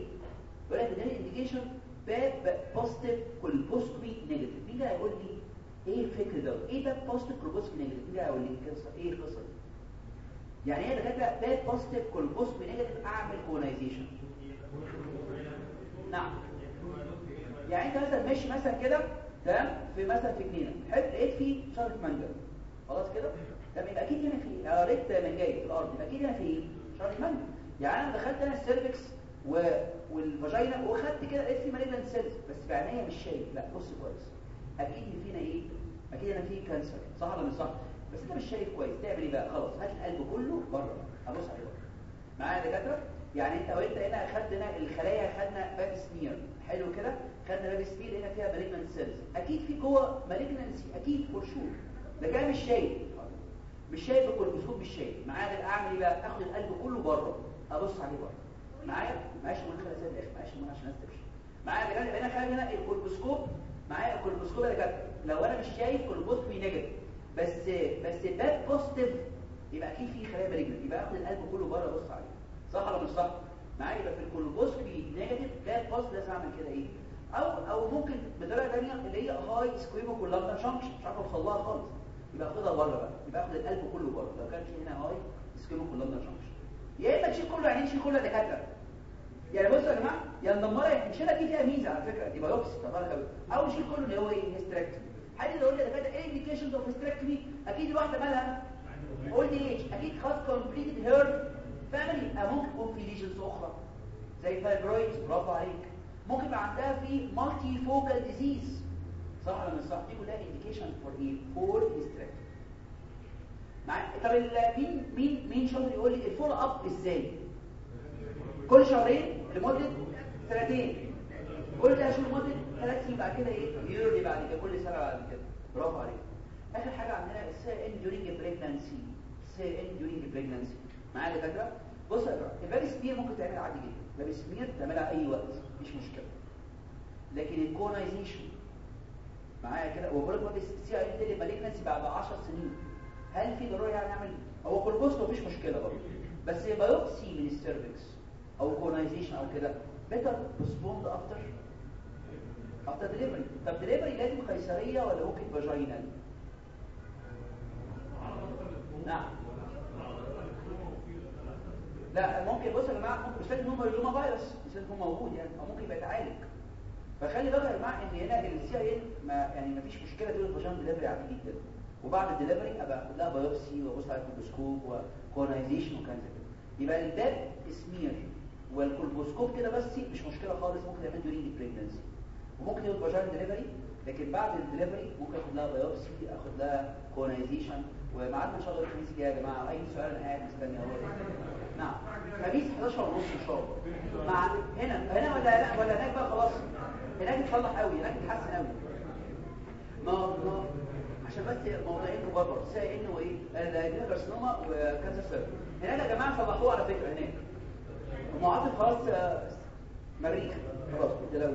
يقول لك ان الانديكيشن باب بوزيتيف كولبوسكومي نيجاتيف مين هيقول لي إيه الفكر ده؟ إيه ده بوزيتيف كولبوسكومي نيجاتيف مين هيقول لي إيه القصة دي؟ يعني إيه دكاتره Pap positive colposcopy negative أعمل conization نعم. يعني أنت مثلا ماشي مثلا كده تمام؟ في مثلا في جنينة. حلو. لقيت فيه شجره مانجا. خلاص كده؟ طب يبقى أكيد هنا في آه لقيت منجاي في الأرض. يبقى أكيد هنا في شجره مانجا. يعني أنا دخلت أنا ال cervix و... وال vagina وخدت كده لقيت في malignant cells بس بعينيا مش شايف. لا بص كويس. أكيد فينا إيه؟ أكيد أنا في cancer صح ولا مش صح؟ بس انت مش شايف كويس. تعمل إيه بقى؟ خلاص هات القلب كله بره. ابص عليه معايا يا دكاترة؟ يعني انت وانت هنا خدنا الخلايا خدنا Pap smear. حلو كده؟ خدنا Pap smear هنا فيها malignant cells أكيد في جوه malignancy أكيد for sure ده كده مش شايف. مش شايف بال colposcope مش شايف. معايا اعمل إيه بقى؟ اخد القلب كله بره. ابص عليه بره معايا؟ ماشي من زي الآخر ماشي من عشان تمشي. معايا يا جماعة هنا خلي هنا ال colposcope معايا ال colposcope ده كده لو أنا مش شايف colposcopy negative بس بس Pap positive يبقى أكيد في خلايا malignant يبقى اخد القلب كله بره ابص عليه. صح ولا مش صح؟ معايا؟ يبقى في ال colposcopy negative Pap positive لازم أعمل كده. إيه؟ أو أو ممكن بطريقه ثانية اللي هي high squamocolumnar junction مش عارف أوصل لها خالص. يبقى اخدها بره بقى. يبقى اخد القلب كله بره. لو كان في هنا high squamocolumnar junction يا إما تشيل كله يعني تشيل كله دكاترة. يعني بصوا يا جماعة يا ندمرها نشيلها دي فيها ميزة على فكرة. دي biopsy تبارك أو نشيل كله اللي هو إيه؟ hysterectomy حد يقول لي دكاتره إيه indications of hysterectomy أكيد الواحده مالها old age أكيد خلاص completed her family ممكن يكون في lesions أخرى. زي fibroid برافو عليك. ممكن يبقى عندها في multifocal disease صح ولا مش صح؟ دي كلها indication for إيه for hysterectomy مع طب مين مين مين شاطر يقول لي ال follow up إزاي؟ كل شهرين لمدة سنتين. ده شهور لمدة سنين بعد كده إيه؟ yearly بعد كده كل سنة بعد كده. برافو عليك. آخر حاجة عندنا ال CIN during pregnancy CIN during pregnancy معايا يا دكاتره بص يا جماعة ال Pap smear ممكن تعمل عادي جدا. ال Pap smear تعملها أي وقت مش مشكلة. لكن ال conization معايا كده؟ وبقول لك السي اي دي مالجنسي بعد 10 سنين. هل في ضروره يعني نعمل هو كولبوستو مفيش مشكلة برضه. بس بايوبسي من السيرفكس أو كولونايزيشن أو كده. بيتر بوستبوند افتر افتر دليفري طب دليفري لازم قيصرية ولا ممكن فاجينال نعم. لا ممكن بص يا جماعة ممكن مش لازم هم يجوما فيروس مش لازم موجود يعني أو ممكن يبقى يتعالج. فخلي بالك يا جماعة إن هنا ال CIN ما يعني ما فيش مشكلة تقول ال vaginal delivery عادي جدا. وبعد الدليفري أبقى أخد لها biopsy وأبص على ال colposcope و conization وكان زي كده. يبقى ال Pap smear وال colposcope كده بس مش مشكلة خالص ممكن يعمل during pregnancy وممكن يبقى vaginal delivery لكن بعد الدليفري ممكن اخد لها biopsy اخد لها conization وميعادنا إن شاء الله الخميس الجاي يا جماعة أي سؤال أنا قاعد مستني اهو نعم. خميس 11 ونص إن شاء الله. مع هنا هنا ولا لا ولا هناك بقى خلاص. هناك اتصلح قوي هناك اتحسن قوي ما ما عشان بس موضوعين كبار سي ان وايه الادينا كارسينوما وكانسر سيرفر. هناك يا جماعة صلحوه على فكرة هناك. ومعاطف خلاص آه، مريخ. خلاص معاه دلوقتي